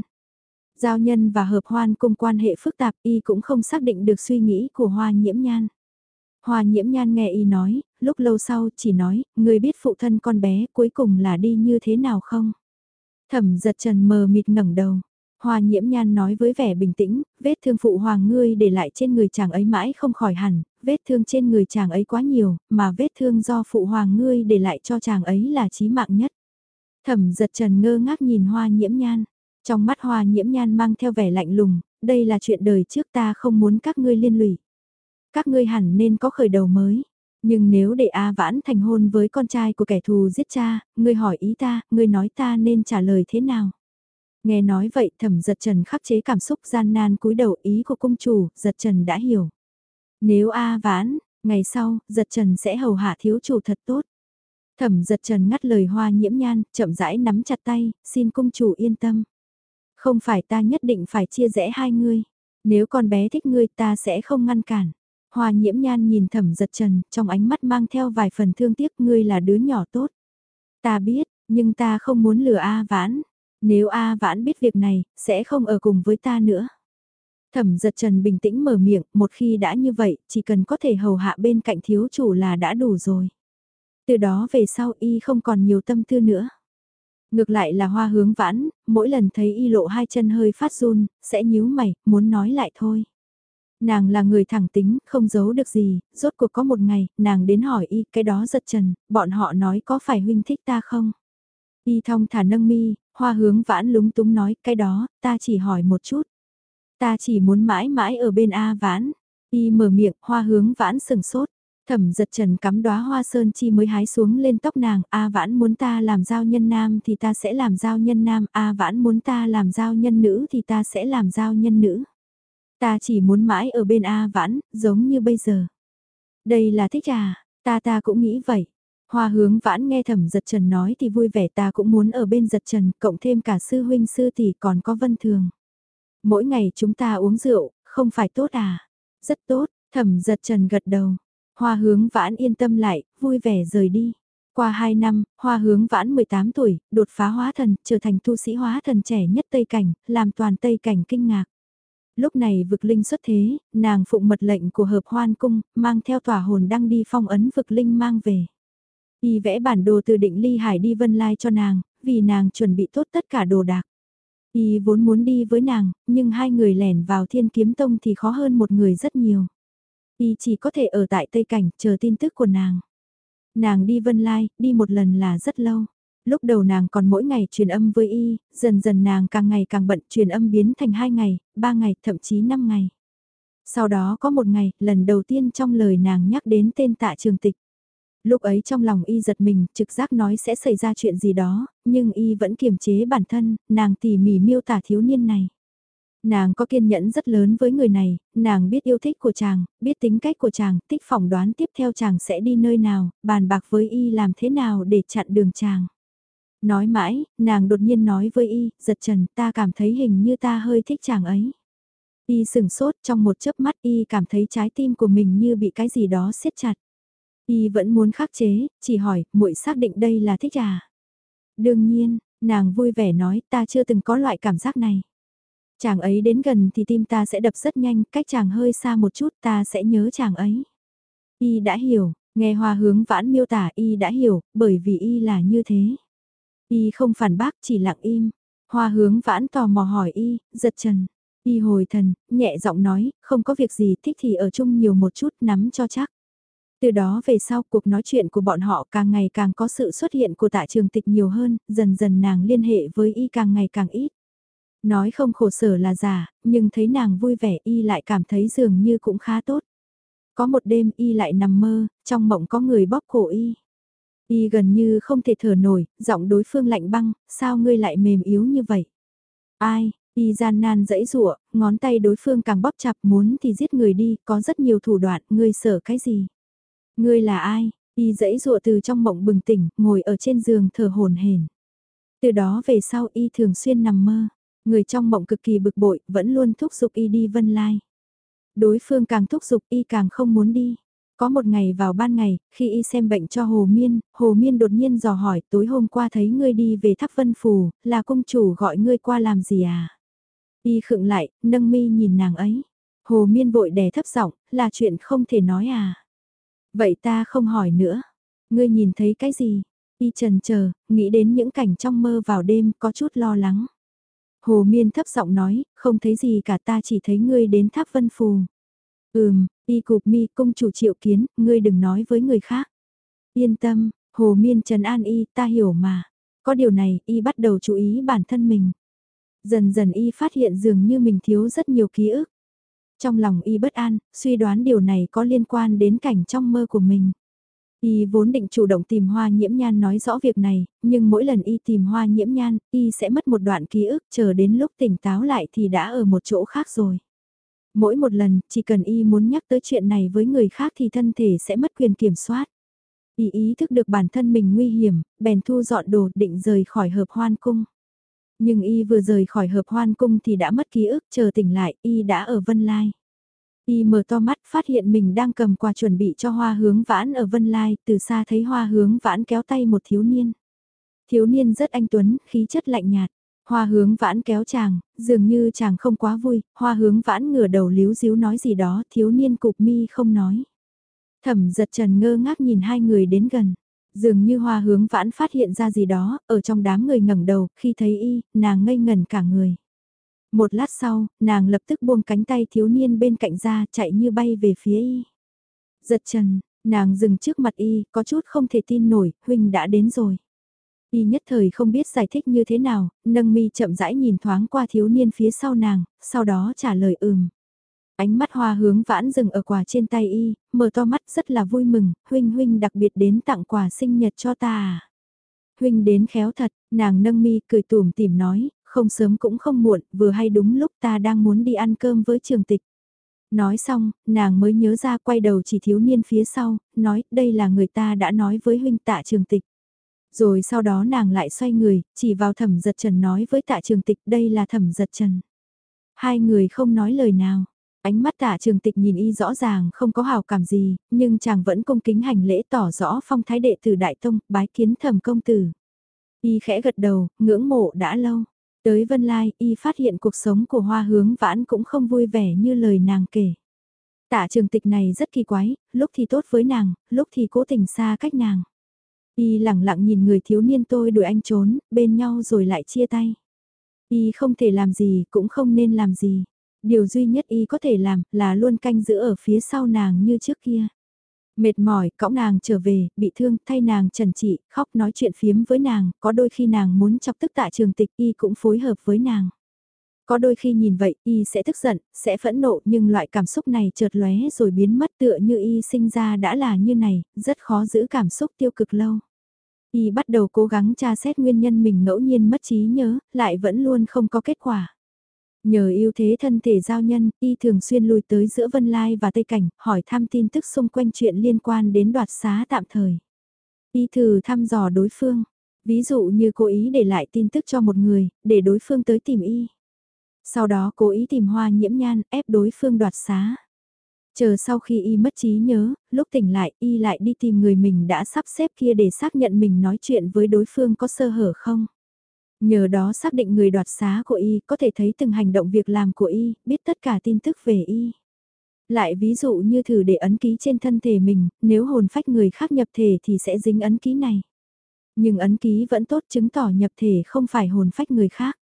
Speaker 1: Giao nhân và hợp hoan cung quan hệ phức tạp y cũng không xác định được suy nghĩ của hoa nhiễm nhan. Hoa nhiễm nhan nghe y nói, lúc lâu sau chỉ nói, người biết phụ thân con bé cuối cùng là đi như thế nào không? Thẩm giật trần mờ mịt ngẩng đầu. Hoa nhiễm nhan nói với vẻ bình tĩnh, vết thương phụ hoàng ngươi để lại trên người chàng ấy mãi không khỏi hẳn, vết thương trên người chàng ấy quá nhiều, mà vết thương do phụ hoàng ngươi để lại cho chàng ấy là chí mạng nhất. Thẩm giật trần ngơ ngác nhìn hoa nhiễm nhan, trong mắt hoa nhiễm nhan mang theo vẻ lạnh lùng, đây là chuyện đời trước ta không muốn các ngươi liên lụy. Các ngươi hẳn nên có khởi đầu mới. Nhưng nếu để A Vãn thành hôn với con trai của kẻ thù giết cha, ngươi hỏi ý ta, ngươi nói ta nên trả lời thế nào? Nghe nói vậy thẩm giật trần khắc chế cảm xúc gian nan cúi đầu ý của cung chủ, giật trần đã hiểu. Nếu A vãn, ngày sau, giật trần sẽ hầu hạ thiếu chủ thật tốt. Thẩm giật trần ngắt lời hoa nhiễm nhan, chậm rãi nắm chặt tay, xin cung chủ yên tâm. Không phải ta nhất định phải chia rẽ hai ngươi. Nếu con bé thích ngươi ta sẽ không ngăn cản. Hoa nhiễm nhan nhìn thẩm giật trần, trong ánh mắt mang theo vài phần thương tiếc ngươi là đứa nhỏ tốt. Ta biết, nhưng ta không muốn lừa A vãn. Nếu A Vãn biết việc này, sẽ không ở cùng với ta nữa. Thẩm giật trần bình tĩnh mở miệng, một khi đã như vậy, chỉ cần có thể hầu hạ bên cạnh thiếu chủ là đã đủ rồi. Từ đó về sau y không còn nhiều tâm tư nữa. Ngược lại là hoa hướng vãn, mỗi lần thấy y lộ hai chân hơi phát run, sẽ nhíu mày, muốn nói lại thôi. Nàng là người thẳng tính, không giấu được gì, rốt cuộc có một ngày, nàng đến hỏi y, cái đó giật trần, bọn họ nói có phải huynh thích ta không? Y thong thả nâng mi, hoa hướng vãn lúng túng nói, cái đó, ta chỉ hỏi một chút. Ta chỉ muốn mãi mãi ở bên A vãn. Y mở miệng, hoa hướng vãn sừng sốt. Thẩm giật trần cắm đóa hoa sơn chi mới hái xuống lên tóc nàng, A vãn muốn ta làm giao nhân nam thì ta sẽ làm giao nhân nam, A vãn muốn ta làm giao nhân nữ thì ta sẽ làm giao nhân nữ. Ta chỉ muốn mãi ở bên A vãn, giống như bây giờ. Đây là thích à, ta ta cũng nghĩ vậy. Hoa hướng vãn nghe thẩm giật trần nói thì vui vẻ ta cũng muốn ở bên giật trần, cộng thêm cả sư huynh sư tỷ còn có vân thường. Mỗi ngày chúng ta uống rượu, không phải tốt à? Rất tốt, thẩm giật trần gật đầu. Hoa hướng vãn yên tâm lại, vui vẻ rời đi. Qua 2 năm, hoa hướng vãn 18 tuổi, đột phá hóa thần, trở thành tu sĩ hóa thần trẻ nhất Tây Cảnh, làm toàn Tây Cảnh kinh ngạc. Lúc này vực linh xuất thế, nàng phụng mật lệnh của hợp hoan cung, mang theo tòa hồn đăng đi phong ấn vực linh mang về. Y vẽ bản đồ từ định ly hải đi vân lai cho nàng, vì nàng chuẩn bị tốt tất cả đồ đạc. Y vốn muốn đi với nàng, nhưng hai người lẻn vào thiên kiếm tông thì khó hơn một người rất nhiều. Y chỉ có thể ở tại Tây Cảnh chờ tin tức của nàng. Nàng đi vân lai, đi một lần là rất lâu. Lúc đầu nàng còn mỗi ngày truyền âm với y, dần dần nàng càng ngày càng bận truyền âm biến thành hai ngày, ba ngày, thậm chí năm ngày. Sau đó có một ngày, lần đầu tiên trong lời nàng nhắc đến tên tạ trường tịch. Lúc ấy trong lòng y giật mình, trực giác nói sẽ xảy ra chuyện gì đó, nhưng y vẫn kiềm chế bản thân, nàng tỉ mỉ miêu tả thiếu niên này. Nàng có kiên nhẫn rất lớn với người này, nàng biết yêu thích của chàng, biết tính cách của chàng, tích phỏng đoán tiếp theo chàng sẽ đi nơi nào, bàn bạc với y làm thế nào để chặn đường chàng. Nói mãi, nàng đột nhiên nói với y, giật trần ta cảm thấy hình như ta hơi thích chàng ấy. Y sừng sốt trong một chớp mắt y cảm thấy trái tim của mình như bị cái gì đó siết chặt. Y vẫn muốn khắc chế, chỉ hỏi, muội xác định đây là thích à? Đương nhiên, nàng vui vẻ nói ta chưa từng có loại cảm giác này. Chàng ấy đến gần thì tim ta sẽ đập rất nhanh, cách chàng hơi xa một chút ta sẽ nhớ chàng ấy. Y đã hiểu, nghe hoa hướng vãn miêu tả Y đã hiểu, bởi vì Y là như thế. Y không phản bác chỉ lặng im. Hoa hướng vãn tò mò hỏi Y, giật trần. Y hồi thần, nhẹ giọng nói, không có việc gì thích thì ở chung nhiều một chút nắm cho chắc. Từ đó về sau cuộc nói chuyện của bọn họ càng ngày càng có sự xuất hiện của tạ trường tịch nhiều hơn, dần dần nàng liên hệ với y càng ngày càng ít. Nói không khổ sở là giả, nhưng thấy nàng vui vẻ y lại cảm thấy dường như cũng khá tốt. Có một đêm y lại nằm mơ, trong mộng có người bóp cổ y. Y gần như không thể thở nổi, giọng đối phương lạnh băng, sao ngươi lại mềm yếu như vậy? Ai, y gian nan dẫy rụa, ngón tay đối phương càng bóp chặt muốn thì giết người đi, có rất nhiều thủ đoạn, ngươi sợ cái gì? Ngươi là ai? Y dãy rụa từ trong mộng bừng tỉnh, ngồi ở trên giường thở hồn hển. Từ đó về sau y thường xuyên nằm mơ, người trong mộng cực kỳ bực bội, vẫn luôn thúc giục y đi vân lai. Đối phương càng thúc giục y càng không muốn đi. Có một ngày vào ban ngày, khi y xem bệnh cho Hồ Miên, Hồ Miên đột nhiên dò hỏi tối hôm qua thấy ngươi đi về tháp vân phù, là công chủ gọi ngươi qua làm gì à? Y khựng lại, nâng mi nhìn nàng ấy. Hồ Miên vội đè thấp giọng, là chuyện không thể nói à? Vậy ta không hỏi nữa. Ngươi nhìn thấy cái gì? Y trần chờ, nghĩ đến những cảnh trong mơ vào đêm có chút lo lắng. Hồ Miên thấp giọng nói, không thấy gì cả ta chỉ thấy ngươi đến tháp vân phù. Ừm, y cục mi công chủ triệu kiến, ngươi đừng nói với người khác. Yên tâm, Hồ Miên trần an y, ta hiểu mà. Có điều này, y bắt đầu chú ý bản thân mình. Dần dần y phát hiện dường như mình thiếu rất nhiều ký ức. Trong lòng y bất an, suy đoán điều này có liên quan đến cảnh trong mơ của mình. Y vốn định chủ động tìm hoa nhiễm nhan nói rõ việc này, nhưng mỗi lần y tìm hoa nhiễm nhan, y sẽ mất một đoạn ký ức chờ đến lúc tỉnh táo lại thì đã ở một chỗ khác rồi. Mỗi một lần, chỉ cần y muốn nhắc tới chuyện này với người khác thì thân thể sẽ mất quyền kiểm soát. Y ý thức được bản thân mình nguy hiểm, bèn thu dọn đồ định rời khỏi hợp hoan cung. Nhưng y vừa rời khỏi hợp hoan cung thì đã mất ký ức, chờ tỉnh lại, y đã ở Vân Lai. Y mở to mắt phát hiện mình đang cầm quà chuẩn bị cho hoa hướng vãn ở Vân Lai, từ xa thấy hoa hướng vãn kéo tay một thiếu niên. Thiếu niên rất anh tuấn, khí chất lạnh nhạt. Hoa hướng vãn kéo chàng, dường như chàng không quá vui, hoa hướng vãn ngửa đầu líu díu nói gì đó, thiếu niên cục mi không nói. Thẩm giật trần ngơ ngác nhìn hai người đến gần. Dường như hoa hướng vãn phát hiện ra gì đó, ở trong đám người ngẩng đầu, khi thấy y, nàng ngây ngẩn cả người. Một lát sau, nàng lập tức buông cánh tay thiếu niên bên cạnh ra chạy như bay về phía y. Giật trần, nàng dừng trước mặt y, có chút không thể tin nổi, huynh đã đến rồi. Y nhất thời không biết giải thích như thế nào, nâng mi chậm rãi nhìn thoáng qua thiếu niên phía sau nàng, sau đó trả lời ừm. Ánh mắt hoa hướng vãn dừng ở quà trên tay y, mở to mắt rất là vui mừng, huynh huynh đặc biệt đến tặng quà sinh nhật cho ta à. Huynh đến khéo thật, nàng nâng mi cười tủm tìm nói, không sớm cũng không muộn, vừa hay đúng lúc ta đang muốn đi ăn cơm với trường tịch. Nói xong, nàng mới nhớ ra quay đầu chỉ thiếu niên phía sau, nói đây là người ta đã nói với huynh tạ trường tịch. Rồi sau đó nàng lại xoay người, chỉ vào thẩm giật trần nói với tạ trường tịch đây là thẩm giật trần. Hai người không nói lời nào. Ánh mắt tạ trường tịch nhìn y rõ ràng không có hào cảm gì, nhưng chàng vẫn cung kính hành lễ tỏ rõ phong thái đệ tử Đại Tông, bái kiến thẩm công tử. Y khẽ gật đầu, ngưỡng mộ đã lâu. Tới Vân Lai, y phát hiện cuộc sống của hoa hướng vãn cũng không vui vẻ như lời nàng kể. Tạ trường tịch này rất kỳ quái, lúc thì tốt với nàng, lúc thì cố tình xa cách nàng. Y lặng lặng nhìn người thiếu niên tôi đuổi anh trốn, bên nhau rồi lại chia tay. Y không thể làm gì, cũng không nên làm gì. Điều duy nhất y có thể làm là luôn canh giữ ở phía sau nàng như trước kia. Mệt mỏi, cõng nàng trở về, bị thương, thay nàng trần trị, khóc nói chuyện phiếm với nàng, có đôi khi nàng muốn chọc tức tạ trường tịch y cũng phối hợp với nàng. Có đôi khi nhìn vậy, y sẽ tức giận, sẽ phẫn nộ nhưng loại cảm xúc này chợt lóe rồi biến mất tựa như y sinh ra đã là như này, rất khó giữ cảm xúc tiêu cực lâu. Y bắt đầu cố gắng tra xét nguyên nhân mình ngẫu nhiên mất trí nhớ, lại vẫn luôn không có kết quả. Nhờ ưu thế thân thể giao nhân, y thường xuyên lùi tới giữa Vân Lai và Tây Cảnh, hỏi thăm tin tức xung quanh chuyện liên quan đến đoạt xá tạm thời. Y thử thăm dò đối phương, ví dụ như cố ý để lại tin tức cho một người, để đối phương tới tìm y. Sau đó cố ý tìm hoa nhiễm nhan, ép đối phương đoạt xá. Chờ sau khi y mất trí nhớ, lúc tỉnh lại y lại đi tìm người mình đã sắp xếp kia để xác nhận mình nói chuyện với đối phương có sơ hở không. Nhờ đó xác định người đoạt xá của y có thể thấy từng hành động việc làm của y, biết tất cả tin tức về y. Lại ví dụ như thử để ấn ký trên thân thể mình, nếu hồn phách người khác nhập thể thì sẽ dính ấn ký này. Nhưng ấn ký vẫn tốt chứng tỏ nhập thể không phải hồn phách người khác.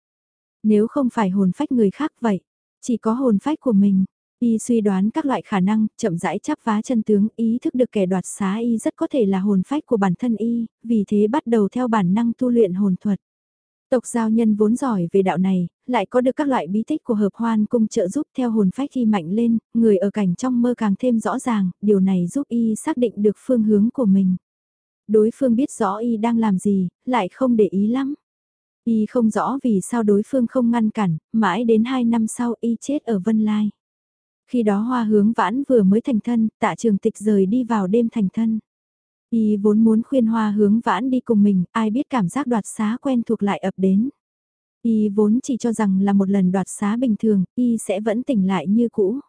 Speaker 1: Nếu không phải hồn phách người khác vậy, chỉ có hồn phách của mình. Y suy đoán các loại khả năng, chậm rãi chắp vá chân tướng, ý thức được kẻ đoạt xá y rất có thể là hồn phách của bản thân y, vì thế bắt đầu theo bản năng tu luyện hồn thuật. Tộc giao nhân vốn giỏi về đạo này, lại có được các loại bí tích của hợp hoan cung trợ giúp theo hồn phách khi mạnh lên, người ở cảnh trong mơ càng thêm rõ ràng, điều này giúp y xác định được phương hướng của mình. Đối phương biết rõ y đang làm gì, lại không để ý lắm. Y không rõ vì sao đối phương không ngăn cản, mãi đến 2 năm sau y chết ở Vân Lai. Khi đó hoa hướng vãn vừa mới thành thân, tạ trường tịch rời đi vào đêm thành thân. Y vốn muốn khuyên hoa hướng vãn đi cùng mình, ai biết cảm giác đoạt xá quen thuộc lại ập đến. Y vốn chỉ cho rằng là một lần đoạt xá bình thường, Y sẽ vẫn tỉnh lại như cũ.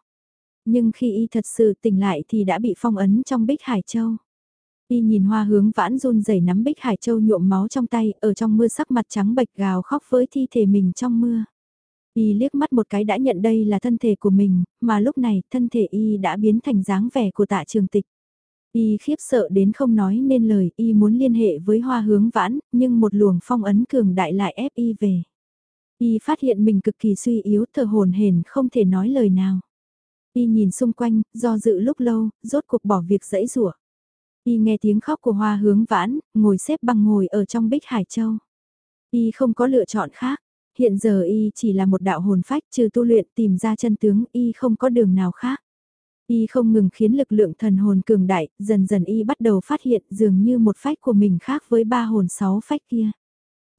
Speaker 1: Nhưng khi Y thật sự tỉnh lại thì đã bị phong ấn trong bích Hải Châu. Y nhìn hoa hướng vãn run rẩy nắm bích Hải Châu nhuộm máu trong tay, ở trong mưa sắc mặt trắng bệch gào khóc với thi thể mình trong mưa. Y liếc mắt một cái đã nhận đây là thân thể của mình, mà lúc này thân thể Y đã biến thành dáng vẻ của tạ trường tịch. Y khiếp sợ đến không nói nên lời, Y muốn liên hệ với hoa hướng vãn, nhưng một luồng phong ấn cường đại lại ép Y về. Y phát hiện mình cực kỳ suy yếu, thở hồn hển không thể nói lời nào. Y nhìn xung quanh, do dự lúc lâu, rốt cuộc bỏ việc dẫy rủa. Y nghe tiếng khóc của hoa hướng vãn, ngồi xếp bằng ngồi ở trong bích Hải Châu. Y không có lựa chọn khác. Hiện giờ y chỉ là một đạo hồn phách trừ tu luyện tìm ra chân tướng y không có đường nào khác. Y không ngừng khiến lực lượng thần hồn cường đại, dần dần y bắt đầu phát hiện dường như một phách của mình khác với ba hồn sáu phách kia.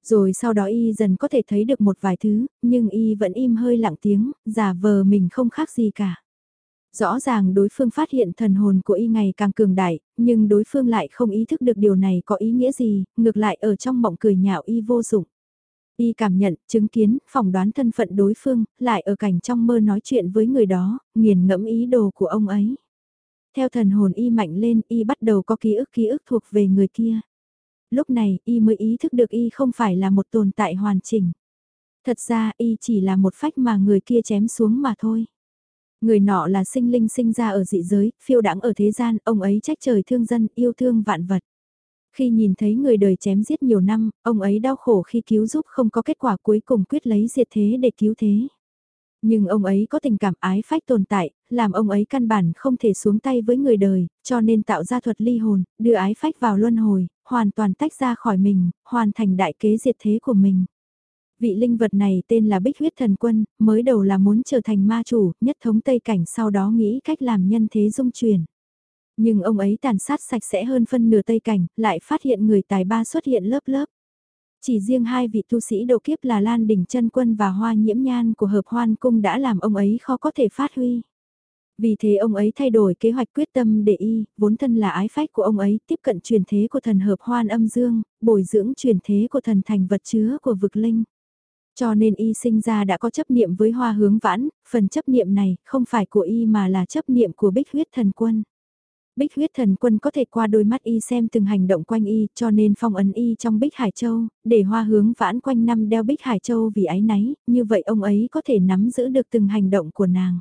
Speaker 1: Rồi sau đó y dần có thể thấy được một vài thứ, nhưng y vẫn im hơi lặng tiếng, giả vờ mình không khác gì cả. Rõ ràng đối phương phát hiện thần hồn của y ngày càng cường đại, nhưng đối phương lại không ý thức được điều này có ý nghĩa gì, ngược lại ở trong mộng cười nhạo y vô dụng. Y cảm nhận, chứng kiến, phỏng đoán thân phận đối phương, lại ở cảnh trong mơ nói chuyện với người đó, nghiền ngẫm ý đồ của ông ấy. Theo thần hồn y mạnh lên, y bắt đầu có ký ức ký ức thuộc về người kia. Lúc này, y mới ý thức được y không phải là một tồn tại hoàn chỉnh. Thật ra, y chỉ là một phách mà người kia chém xuống mà thôi. Người nọ là sinh linh sinh ra ở dị giới, phiêu đãng ở thế gian, ông ấy trách trời thương dân, yêu thương vạn vật. Khi nhìn thấy người đời chém giết nhiều năm, ông ấy đau khổ khi cứu giúp không có kết quả cuối cùng quyết lấy diệt thế để cứu thế. Nhưng ông ấy có tình cảm ái phách tồn tại, làm ông ấy căn bản không thể xuống tay với người đời, cho nên tạo ra thuật ly hồn, đưa ái phách vào luân hồi, hoàn toàn tách ra khỏi mình, hoàn thành đại kế diệt thế của mình. Vị linh vật này tên là Bích Huyết Thần Quân, mới đầu là muốn trở thành ma chủ, nhất thống Tây Cảnh sau đó nghĩ cách làm nhân thế dung truyền. Nhưng ông ấy tàn sát sạch sẽ hơn phân nửa Tây Cảnh, lại phát hiện người tài ba xuất hiện lớp lớp. Chỉ riêng hai vị tu sĩ độ kiếp là Lan Đình chân Quân và Hoa Nhiễm Nhan của Hợp Hoan Cung đã làm ông ấy khó có thể phát huy. Vì thế ông ấy thay đổi kế hoạch quyết tâm để y, vốn thân là ái phách của ông ấy, tiếp cận truyền thế của thần hợp hoan âm dương, bồi dưỡng truyền thế của thần thành vật chứa của vực linh. Cho nên y sinh ra đã có chấp niệm với hoa hướng vãn, phần chấp niệm này không phải của y mà là chấp niệm của bích huyết thần quân. Bích huyết thần quân có thể qua đôi mắt y xem từng hành động quanh y cho nên phong ấn y trong Bích Hải Châu, để hoa hướng vãn quanh năm đeo Bích Hải Châu vì ái náy, như vậy ông ấy có thể nắm giữ được từng hành động của nàng.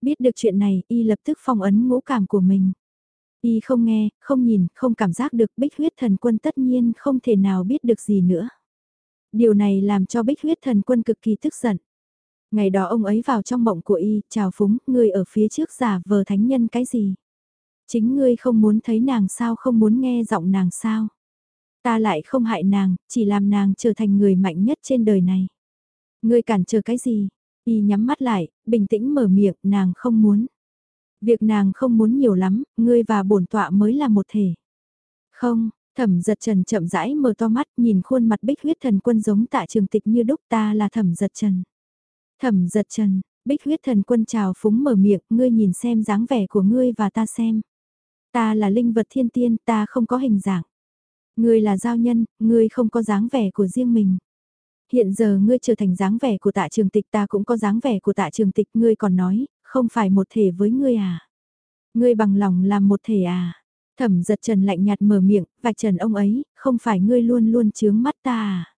Speaker 1: Biết được chuyện này, y lập tức phong ấn ngũ cảm của mình. Y không nghe, không nhìn, không cảm giác được bích huyết thần quân tất nhiên không thể nào biết được gì nữa. Điều này làm cho bích huyết thần quân cực kỳ tức giận. Ngày đó ông ấy vào trong mộng của y, chào phúng, người ở phía trước giả vờ thánh nhân cái gì? Chính ngươi không muốn thấy nàng sao không muốn nghe giọng nàng sao? Ta lại không hại nàng, chỉ làm nàng trở thành người mạnh nhất trên đời này. Ngươi cản trở cái gì? Y nhắm mắt lại, bình tĩnh mở miệng, nàng không muốn. Việc nàng không muốn nhiều lắm, ngươi và bổn tọa mới là một thể. Không, thẩm giật trần chậm rãi mở to mắt nhìn khuôn mặt bích huyết thần quân giống tạ trường tịch như đúc ta là thẩm giật trần. Thẩm giật trần, bích huyết thần quân chào phúng mở miệng, ngươi nhìn xem dáng vẻ của ngươi và ta xem. Ta là linh vật thiên tiên, ta không có hình dạng. Ngươi là giao nhân, ngươi không có dáng vẻ của riêng mình. Hiện giờ ngươi trở thành dáng vẻ của tạ trường tịch ta cũng có dáng vẻ của tạ trường tịch ngươi còn nói, không phải một thể với ngươi à. Ngươi bằng lòng làm một thể à. Thẩm giật trần lạnh nhạt mở miệng, vạch trần ông ấy, không phải ngươi luôn luôn chướng mắt ta à.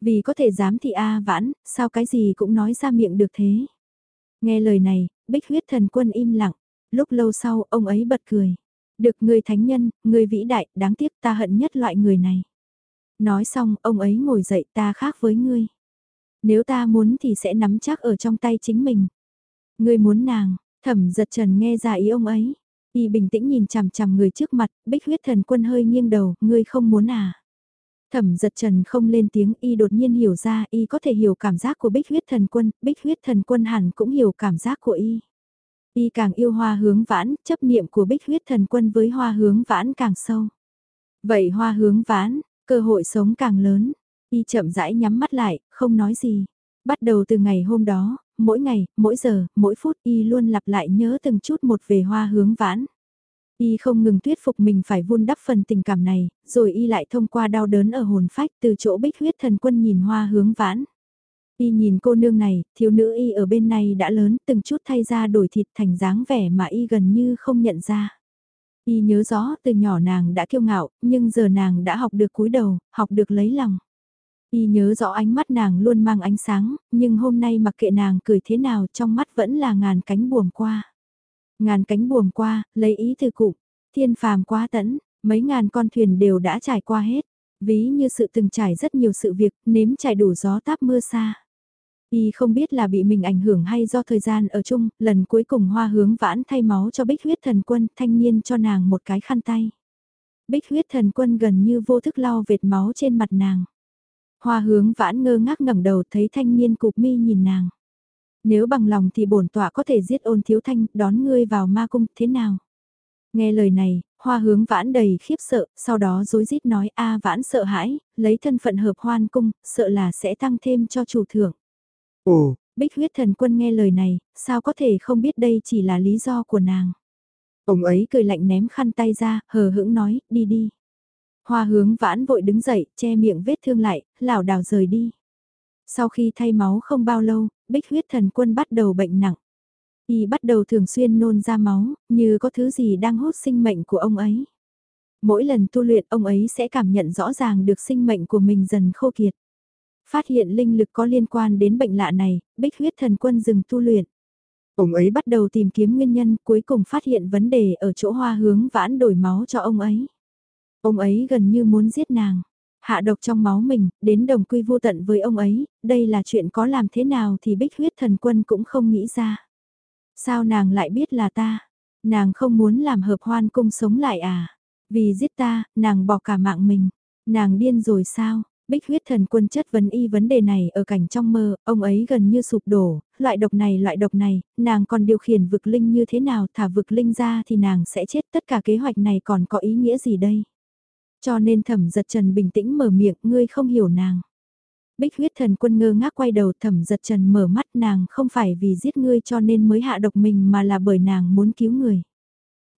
Speaker 1: Vì có thể dám thì A vãn, sao cái gì cũng nói ra miệng được thế. Nghe lời này, bích huyết thần quân im lặng, lúc lâu sau ông ấy bật cười. Được người thánh nhân, người vĩ đại, đáng tiếc ta hận nhất loại người này. Nói xong, ông ấy ngồi dậy ta khác với ngươi. Nếu ta muốn thì sẽ nắm chắc ở trong tay chính mình. Ngươi muốn nàng, thẩm giật trần nghe ra ý ông ấy. Y bình tĩnh nhìn chằm chằm người trước mặt, bích huyết thần quân hơi nghiêng đầu, ngươi không muốn à. Thẩm giật trần không lên tiếng y đột nhiên hiểu ra y có thể hiểu cảm giác của bích huyết thần quân, bích huyết thần quân hẳn cũng hiểu cảm giác của y. Y càng yêu hoa hướng vãn, chấp niệm của bích huyết thần quân với hoa hướng vãn càng sâu. Vậy hoa hướng vãn, Cơ hội sống càng lớn, y chậm rãi nhắm mắt lại, không nói gì. Bắt đầu từ ngày hôm đó, mỗi ngày, mỗi giờ, mỗi phút y luôn lặp lại nhớ từng chút một về hoa hướng vãn. Y không ngừng thuyết phục mình phải vun đắp phần tình cảm này, rồi y lại thông qua đau đớn ở hồn phách từ chỗ bích huyết thần quân nhìn hoa hướng vãn. Y nhìn cô nương này, thiếu nữ y ở bên này đã lớn từng chút thay ra đổi thịt thành dáng vẻ mà y gần như không nhận ra. Y nhớ rõ từ nhỏ nàng đã kiêu ngạo, nhưng giờ nàng đã học được cúi đầu, học được lấy lòng. Y nhớ rõ ánh mắt nàng luôn mang ánh sáng, nhưng hôm nay mặc kệ nàng cười thế nào trong mắt vẫn là ngàn cánh buồm qua. Ngàn cánh buồm qua, lấy ý từ cụ, thiên phàm quá tẫn, mấy ngàn con thuyền đều đã trải qua hết. Ví như sự từng trải rất nhiều sự việc, nếm trải đủ gió táp mưa xa. Y không biết là bị mình ảnh hưởng hay do thời gian ở chung, lần cuối cùng hoa hướng vãn thay máu cho bích huyết thần quân, thanh niên cho nàng một cái khăn tay. Bích huyết thần quân gần như vô thức lau vệt máu trên mặt nàng. Hoa hướng vãn ngơ ngác ngẩng đầu thấy thanh niên cục mi nhìn nàng. Nếu bằng lòng thì bổn tọa có thể giết ôn thiếu thanh, đón ngươi vào ma cung, thế nào? Nghe lời này, hoa hướng vãn đầy khiếp sợ, sau đó dối rít nói a vãn sợ hãi, lấy thân phận hợp hoan cung, sợ là sẽ tăng thêm cho chủ thưởng.
Speaker 2: Ồ,
Speaker 1: Bích huyết thần quân nghe lời này, sao có thể không biết đây chỉ là lý do của nàng. Ông ấy cười lạnh ném khăn tay ra, hờ hững nói, đi đi. Hoa hướng vãn vội đứng dậy, che miệng vết thương lại, lảo đảo rời đi. Sau khi thay máu không bao lâu, bích huyết thần quân bắt đầu bệnh nặng. Y bắt đầu thường xuyên nôn ra máu, như có thứ gì đang hút sinh mệnh của ông ấy. Mỗi lần tu luyện ông ấy sẽ cảm nhận rõ ràng được sinh mệnh của mình dần khô kiệt. Phát hiện linh lực có liên quan đến bệnh lạ này, bích huyết thần quân dừng tu luyện. Ông ấy bắt đầu tìm kiếm nguyên nhân cuối cùng phát hiện vấn đề ở chỗ hoa hướng vãn đổi máu cho ông ấy. Ông ấy gần như muốn giết nàng. Hạ độc trong máu mình, đến đồng quy vô tận với ông ấy, đây là chuyện có làm thế nào thì bích huyết thần quân cũng không nghĩ ra. Sao nàng lại biết là ta? Nàng không muốn làm hợp hoan cung sống lại à? Vì giết ta, nàng bỏ cả mạng mình. Nàng điên rồi sao? Bích huyết thần quân chất vấn y vấn đề này ở cảnh trong mơ, ông ấy gần như sụp đổ, loại độc này loại độc này, nàng còn điều khiển vực linh như thế nào thả vực linh ra thì nàng sẽ chết tất cả kế hoạch này còn có ý nghĩa gì đây? Cho nên thẩm giật trần bình tĩnh mở miệng, ngươi không hiểu nàng. Bích huyết thần quân ngơ ngác quay đầu thẩm giật trần mở mắt nàng không phải vì giết ngươi cho nên mới hạ độc mình mà là bởi nàng muốn cứu người.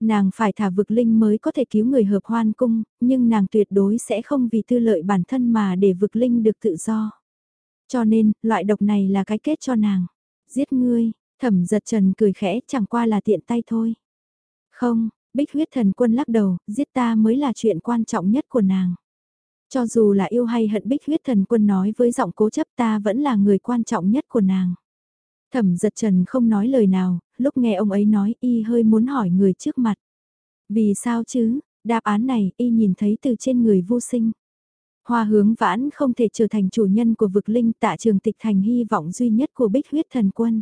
Speaker 1: Nàng phải thả vực linh mới có thể cứu người hợp hoan cung, nhưng nàng tuyệt đối sẽ không vì tư lợi bản thân mà để vực linh được tự do. Cho nên, loại độc này là cái kết cho nàng. Giết ngươi, thẩm giật trần cười khẽ chẳng qua là tiện tay thôi. Không, bích huyết thần quân lắc đầu, giết ta mới là chuyện quan trọng nhất của nàng. Cho dù là yêu hay hận bích huyết thần quân nói với giọng cố chấp ta vẫn là người quan trọng nhất của nàng. Thẩm giật trần không nói lời nào, lúc nghe ông ấy nói y hơi muốn hỏi người trước mặt. Vì sao chứ, đáp án này y nhìn thấy từ trên người vô sinh. Hoa hướng vãn không thể trở thành chủ nhân của vực linh tạ trường tịch thành hy vọng duy nhất của bích huyết thần quân.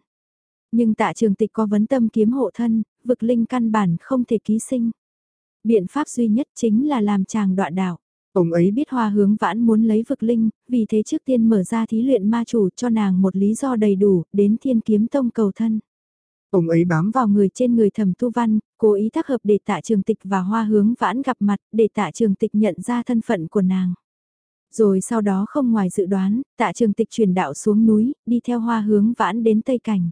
Speaker 1: Nhưng tạ trường tịch có vấn tâm kiếm hộ thân, vực linh căn bản không thể ký sinh. Biện pháp duy nhất chính là làm chàng đoạn đạo. Ông ấy biết hoa hướng vãn muốn lấy vực linh, vì thế trước tiên mở ra thí luyện ma chủ cho nàng một lý do đầy đủ, đến thiên kiếm tông cầu thân. Ông ấy bám vào người trên người thẩm tu văn, cố ý tác hợp để tạ trường tịch và hoa hướng vãn gặp mặt, để tạ trường tịch nhận ra thân phận của nàng. Rồi sau đó không ngoài dự đoán, tạ trường tịch truyền đạo xuống núi, đi theo hoa hướng vãn đến Tây Cảnh.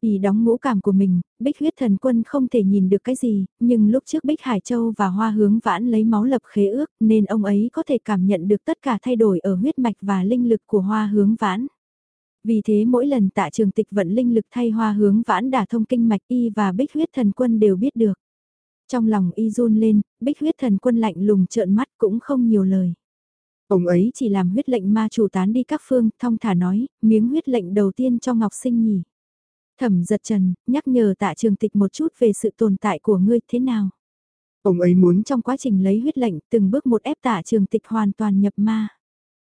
Speaker 1: Ý đóng ngũ cảm của mình, Bích huyết thần quân không thể nhìn được cái gì, nhưng lúc trước Bích Hải Châu và Hoa Hướng Vãn lấy máu lập khế ước nên ông ấy có thể cảm nhận được tất cả thay đổi ở huyết mạch và linh lực của Hoa Hướng Vãn. Vì thế mỗi lần tạ trường tịch vận linh lực thay Hoa Hướng Vãn đả thông kinh mạch Y và Bích huyết thần quân đều biết được. Trong lòng Y run lên, Bích huyết thần quân lạnh lùng trợn mắt cũng không nhiều lời. Ông ấy chỉ làm huyết lệnh ma chủ tán đi các phương, thong thả nói, miếng huyết lệnh đầu tiên cho Ngọc Sinh nhỉ. Thẩm giật trần, nhắc nhở tạ trường tịch một chút về sự tồn tại của ngươi thế nào. Ông ấy muốn trong quá trình lấy huyết lệnh từng bước một ép tạ trường tịch hoàn toàn nhập ma.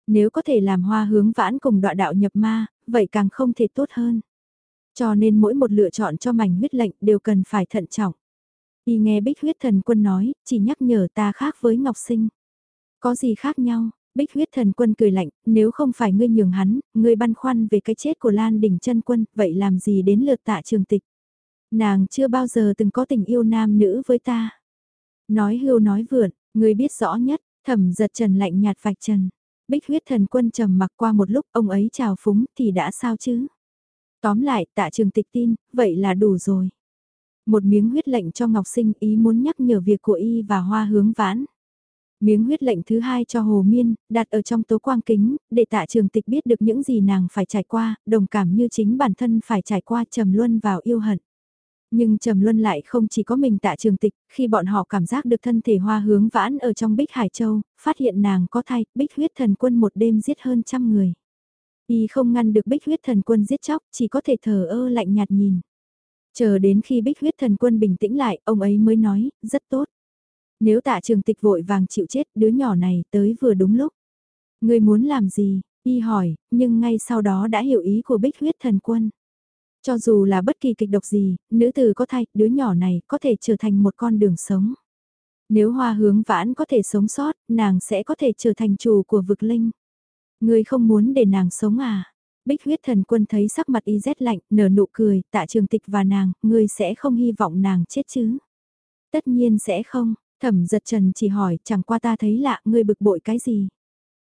Speaker 1: Nếu có thể làm hoa hướng vãn cùng đoạn đạo nhập ma, vậy càng không thể tốt hơn. Cho nên mỗi một lựa chọn cho mảnh huyết lệnh đều cần phải thận trọng. Y nghe bích huyết thần quân nói, chỉ nhắc nhở ta khác với Ngọc Sinh. Có gì khác nhau, Bích huyết thần quân cười lạnh, nếu không phải ngươi nhường hắn, ngươi băn khoăn về cái chết của Lan Đình chân quân, vậy làm gì đến lượt tạ trường tịch. Nàng chưa bao giờ từng có tình yêu nam nữ với ta. Nói hưu nói vượn, ngươi biết rõ nhất, thẩm giật trần lạnh nhạt vạch trần. Bích huyết thần quân trầm mặc qua một lúc ông ấy chào phúng thì đã sao chứ. Tóm lại tạ trường tịch tin, vậy là đủ rồi. Một miếng huyết lệnh cho Ngọc Sinh ý muốn nhắc nhở việc của y và hoa hướng vãn. Miếng huyết lệnh thứ hai cho Hồ Miên, đặt ở trong tố quang kính, để tạ trường tịch biết được những gì nàng phải trải qua, đồng cảm như chính bản thân phải trải qua trầm luân vào yêu hận. Nhưng Trầm Luân lại không chỉ có mình tạ trường tịch, khi bọn họ cảm giác được thân thể hoa hướng vãn ở trong Bích Hải Châu, phát hiện nàng có thai, Bích huyết thần quân một đêm giết hơn trăm người. Y không ngăn được Bích huyết thần quân giết chóc, chỉ có thể thờ ơ lạnh nhạt nhìn. Chờ đến khi Bích huyết thần quân bình tĩnh lại, ông ấy mới nói, rất tốt. Nếu tạ trường tịch vội vàng chịu chết đứa nhỏ này tới vừa đúng lúc. Người muốn làm gì? Y hỏi, nhưng ngay sau đó đã hiểu ý của bích huyết thần quân. Cho dù là bất kỳ kịch độc gì, nữ tử có thai, đứa nhỏ này có thể trở thành một con đường sống. Nếu hoa hướng vãn có thể sống sót, nàng sẽ có thể trở thành chủ của vực linh. Người không muốn để nàng sống à? Bích huyết thần quân thấy sắc mặt y rét lạnh, nở nụ cười, tạ trường tịch và nàng, ngươi sẽ không hy vọng nàng chết chứ? Tất nhiên sẽ không, Thẩm giật trần chỉ hỏi, chẳng qua ta thấy lạ, ngươi bực bội cái gì?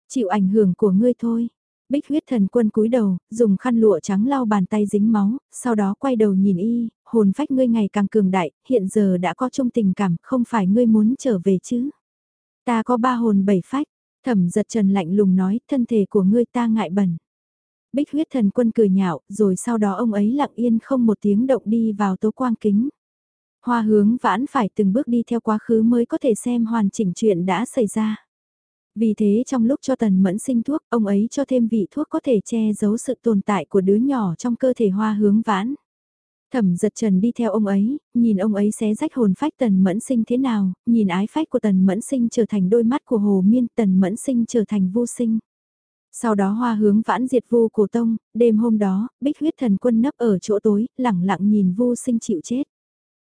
Speaker 1: Chịu ảnh hưởng của ngươi thôi. Bích huyết thần quân cúi đầu, dùng khăn lụa trắng lau bàn tay dính máu, sau đó quay đầu nhìn y, hồn phách ngươi ngày càng cường đại, hiện giờ đã có chung tình cảm, không phải ngươi muốn trở về chứ? Ta có ba hồn bảy phách, thẩm giật trần lạnh lùng nói, thân thể của ngươi ta ngại bẩn. Bích huyết thần quân cười nhạo, rồi sau đó ông ấy lặng yên không một tiếng động đi vào tố quang kính. Hoa hướng vãn phải từng bước đi theo quá khứ mới có thể xem hoàn chỉnh chuyện đã xảy ra. Vì thế trong lúc cho tần mẫn sinh thuốc, ông ấy cho thêm vị thuốc có thể che giấu sự tồn tại của đứa nhỏ trong cơ thể hoa hướng vãn. Thẩm giật trần đi theo ông ấy, nhìn ông ấy xé rách hồn phách tần mẫn sinh thế nào, nhìn ái phách của tần mẫn sinh trở thành đôi mắt của hồ miên tần mẫn sinh trở thành vô sinh. Sau đó hoa hướng vãn diệt vô cổ tông, đêm hôm đó, bích huyết thần quân nấp ở chỗ tối, lẳng lặng nhìn vô sinh chịu chết.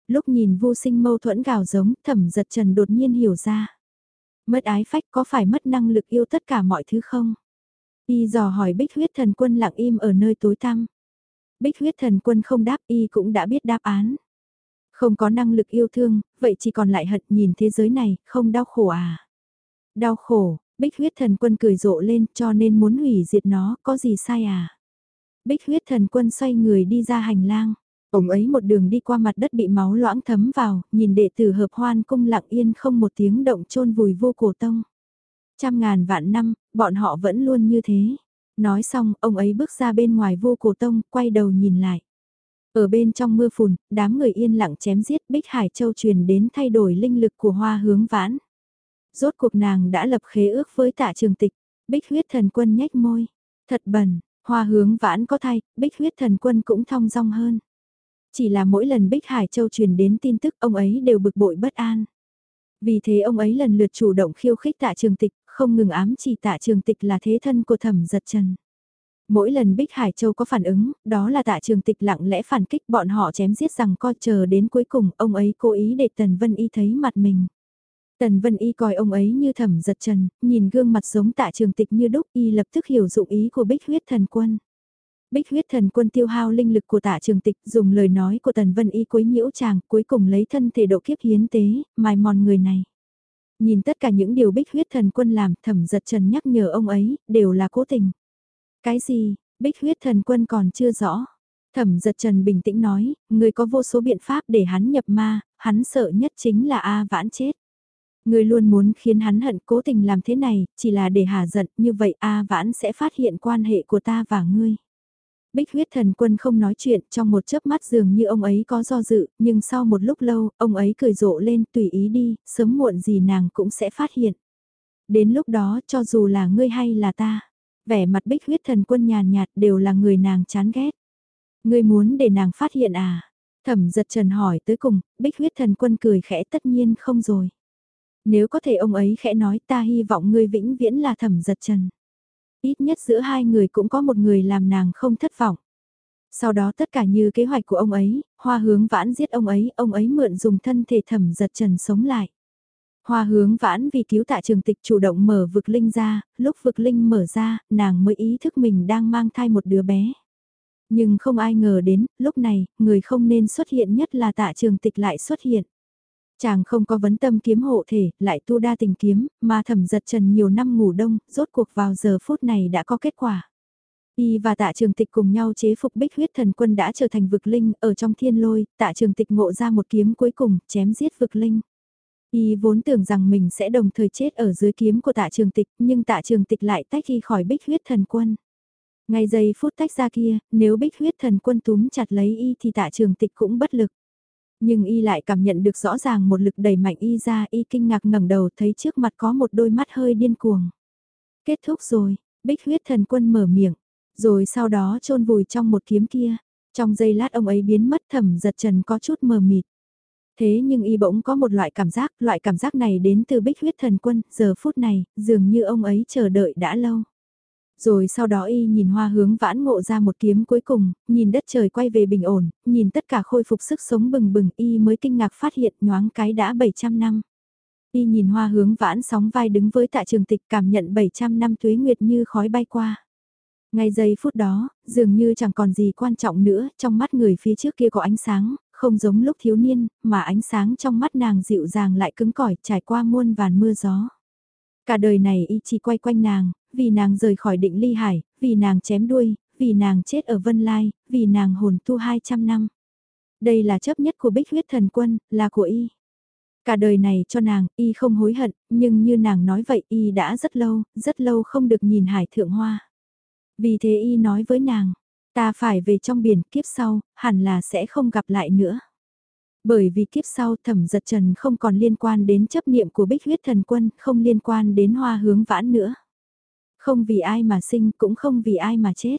Speaker 1: Lúc nhìn vô sinh mâu thuẫn gào giống, thẩm giật trần đột nhiên hiểu ra. Mất ái phách có phải mất năng lực yêu tất cả mọi thứ không? Y dò hỏi bích huyết thần quân lặng im ở nơi tối tăm. Bích huyết thần quân không đáp y cũng đã biết đáp án. Không có năng lực yêu thương, vậy chỉ còn lại hận nhìn thế giới này, không đau khổ à? Đau khổ, bích huyết thần quân cười rộ lên cho nên muốn hủy diệt nó, có gì sai à? Bích huyết thần quân xoay người đi ra hành lang. Ông ấy một đường đi qua mặt đất bị máu loãng thấm vào, nhìn đệ tử hợp hoan cung lặng yên không một tiếng động chôn vùi vô cổ tông. Trăm ngàn vạn năm, bọn họ vẫn luôn như thế. Nói xong, ông ấy bước ra bên ngoài vô cổ tông, quay đầu nhìn lại. Ở bên trong mưa phùn, đám người yên lặng chém giết Bích Hải Châu truyền đến thay đổi linh lực của hoa hướng vãn. Rốt cuộc nàng đã lập khế ước với tạ trường tịch, Bích huyết thần quân nhếch môi. Thật bẩn, hoa hướng vãn có thay, Bích huyết thần quân cũng thong dong hơn. Chỉ là mỗi lần Bích Hải Châu truyền đến tin tức ông ấy đều bực bội bất an. Vì thế ông ấy lần lượt chủ động khiêu khích tạ trường tịch, không ngừng ám chỉ tạ trường tịch là thế thân của thẩm giật trần. Mỗi lần Bích Hải Châu có phản ứng, đó là tạ trường tịch lặng lẽ phản kích bọn họ chém giết rằng coi chờ đến cuối cùng ông ấy cố ý để Tần Vân Y thấy mặt mình. Tần Vân Y coi ông ấy như thẩm giật trần, nhìn gương mặt giống tạ trường tịch như đúc y lập tức hiểu dụng ý của Bích huyết thần quân. Bích huyết thần quân tiêu hao linh lực của tạ trường tịch dùng lời nói của Tần Vân Y quấy nhiễu chàng cuối cùng lấy thân thể độ kiếp hiến tế, mài mòn người này. Nhìn tất cả những điều bích huyết thần quân làm thẩm giật trần nhắc nhở ông ấy, đều là cố tình. Cái gì, bích huyết thần quân còn chưa rõ. Thẩm giật trần bình tĩnh nói, người có vô số biện pháp để hắn nhập ma, hắn sợ nhất chính là A vãn chết. Người luôn muốn khiến hắn hận cố tình làm thế này, chỉ là để hà giận, như vậy A vãn sẽ phát hiện quan hệ của ta và ngươi. Bích huyết thần quân không nói chuyện trong một chớp mắt dường như ông ấy có do dự, nhưng sau một lúc lâu, ông ấy cười rộ lên tùy ý đi, sớm muộn gì nàng cũng sẽ phát hiện. Đến lúc đó cho dù là ngươi hay là ta, vẻ mặt bích huyết thần quân nhàn nhạt đều là người nàng chán ghét. Ngươi muốn để nàng phát hiện à? Thẩm giật trần hỏi tới cùng, bích huyết thần quân cười khẽ tất nhiên không rồi. Nếu có thể ông ấy khẽ nói ta hy vọng ngươi vĩnh viễn là thẩm giật trần. Ít nhất giữa hai người cũng có một người làm nàng không thất vọng. Sau đó tất cả như kế hoạch của ông ấy, hoa hướng vãn giết ông ấy, ông ấy mượn dùng thân thể thẩm giật trần sống lại. Hoa hướng vãn vì cứu tạ trường tịch chủ động mở vực linh ra, lúc vực linh mở ra, nàng mới ý thức mình đang mang thai một đứa bé. Nhưng không ai ngờ đến, lúc này, người không nên xuất hiện nhất là tạ trường tịch lại xuất hiện. Chàng không có vấn tâm kiếm hộ thể, lại tu đa tình kiếm, mà thẩm giật trần nhiều năm ngủ đông, rốt cuộc vào giờ phút này đã có kết quả. Y và tạ trường tịch cùng nhau chế phục bích huyết thần quân đã trở thành vực linh, ở trong thiên lôi, tạ trường tịch ngộ ra một kiếm cuối cùng, chém giết vực linh. Y vốn tưởng rằng mình sẽ đồng thời chết ở dưới kiếm của tạ trường tịch, nhưng tạ trường tịch lại tách y khỏi bích huyết thần quân. Ngay giây phút tách ra kia, nếu bích huyết thần quân túm chặt lấy y thì tạ trường tịch cũng bất lực. Nhưng y lại cảm nhận được rõ ràng một lực đẩy mạnh y ra, y kinh ngạc ngẩng đầu thấy trước mặt có một đôi mắt hơi điên cuồng. Kết thúc rồi, bích huyết thần quân mở miệng, rồi sau đó chôn vùi trong một kiếm kia. Trong giây lát ông ấy biến mất thầm giật trần có chút mờ mịt. Thế nhưng y bỗng có một loại cảm giác, loại cảm giác này đến từ bích huyết thần quân, giờ phút này, dường như ông ấy chờ đợi đã lâu. Rồi sau đó y nhìn hoa hướng vãn ngộ ra một kiếm cuối cùng, nhìn đất trời quay về bình ổn, nhìn tất cả khôi phục sức sống bừng bừng y mới kinh ngạc phát hiện nhoáng cái đã 700 năm. Y nhìn hoa hướng vãn sóng vai đứng với tạ trường tịch cảm nhận 700 năm tuế nguyệt như khói bay qua. Ngay giây phút đó, dường như chẳng còn gì quan trọng nữa, trong mắt người phía trước kia có ánh sáng, không giống lúc thiếu niên, mà ánh sáng trong mắt nàng dịu dàng lại cứng cỏi trải qua muôn vàn mưa gió. Cả đời này y chỉ quay quanh nàng, vì nàng rời khỏi định ly hải, vì nàng chém đuôi, vì nàng chết ở Vân Lai, vì nàng hồn tu 200 năm. Đây là chấp nhất của bích huyết thần quân, là của y. Cả đời này cho nàng, y không hối hận, nhưng như nàng nói vậy y đã rất lâu, rất lâu không được nhìn hải thượng hoa. Vì thế y nói với nàng, ta phải về trong biển kiếp sau, hẳn là sẽ không gặp lại nữa. Bởi vì kiếp sau thẩm giật trần không còn liên quan đến chấp niệm của bích huyết thần quân, không liên quan đến hoa hướng vãn nữa. Không vì ai mà sinh cũng không vì ai mà chết.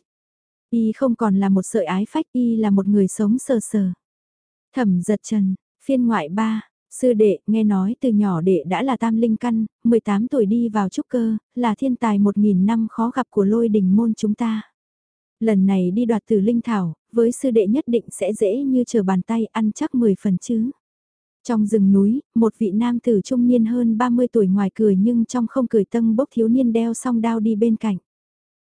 Speaker 1: Y không còn là một sợi ái phách, y là một người sống sờ sờ. Thẩm giật trần, phiên ngoại ba, sư đệ nghe nói từ nhỏ đệ đã là tam linh căn, 18 tuổi đi vào trúc cơ, là thiên tài 1.000 năm khó gặp của lôi đình môn chúng ta. Lần này đi đoạt từ linh thảo, với sư đệ nhất định sẽ dễ như chờ bàn tay ăn chắc 10 phần chứ. Trong rừng núi, một vị nam tử trung niên hơn 30 tuổi ngoài cười nhưng trong không cười tâm bốc thiếu niên đeo song đao đi bên cạnh.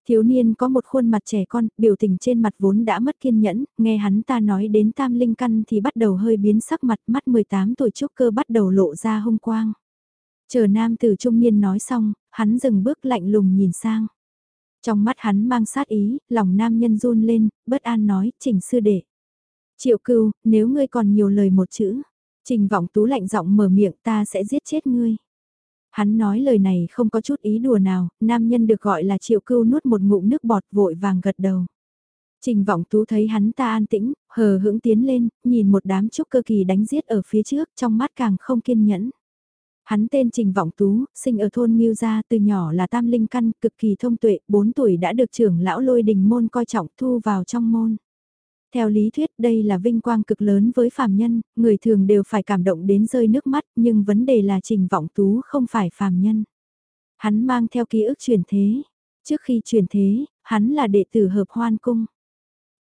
Speaker 1: Thiếu niên có một khuôn mặt trẻ con, biểu tình trên mặt vốn đã mất kiên nhẫn, nghe hắn ta nói đến tam linh căn thì bắt đầu hơi biến sắc mặt mắt 18 tuổi trúc cơ bắt đầu lộ ra hung quang. Chờ nam tử trung niên nói xong, hắn dừng bước lạnh lùng nhìn sang. Trong mắt hắn mang sát ý, lòng nam nhân run lên, bất an nói, chỉnh sư đệ. Triệu cưu, nếu ngươi còn nhiều lời một chữ, trình vọng tú lạnh giọng mở miệng ta sẽ giết chết ngươi. Hắn nói lời này không có chút ý đùa nào, nam nhân được gọi là triệu cưu nuốt một ngụm nước bọt vội vàng gật đầu. Trình vọng tú thấy hắn ta an tĩnh, hờ hững tiến lên, nhìn một đám trúc cơ kỳ đánh giết ở phía trước, trong mắt càng không kiên nhẫn. Hắn tên Trình Vọng Tú, sinh ở thôn Nghiêu Gia từ nhỏ là tam linh căn, cực kỳ thông tuệ, 4 tuổi đã được trưởng lão lôi đình môn coi trọng thu vào trong môn. Theo lý thuyết đây là vinh quang cực lớn với phàm nhân, người thường đều phải cảm động đến rơi nước mắt, nhưng vấn đề là Trình Vọng Tú không phải phàm nhân. Hắn mang theo ký ức truyền thế. Trước khi truyền thế, hắn là đệ tử hợp hoan cung.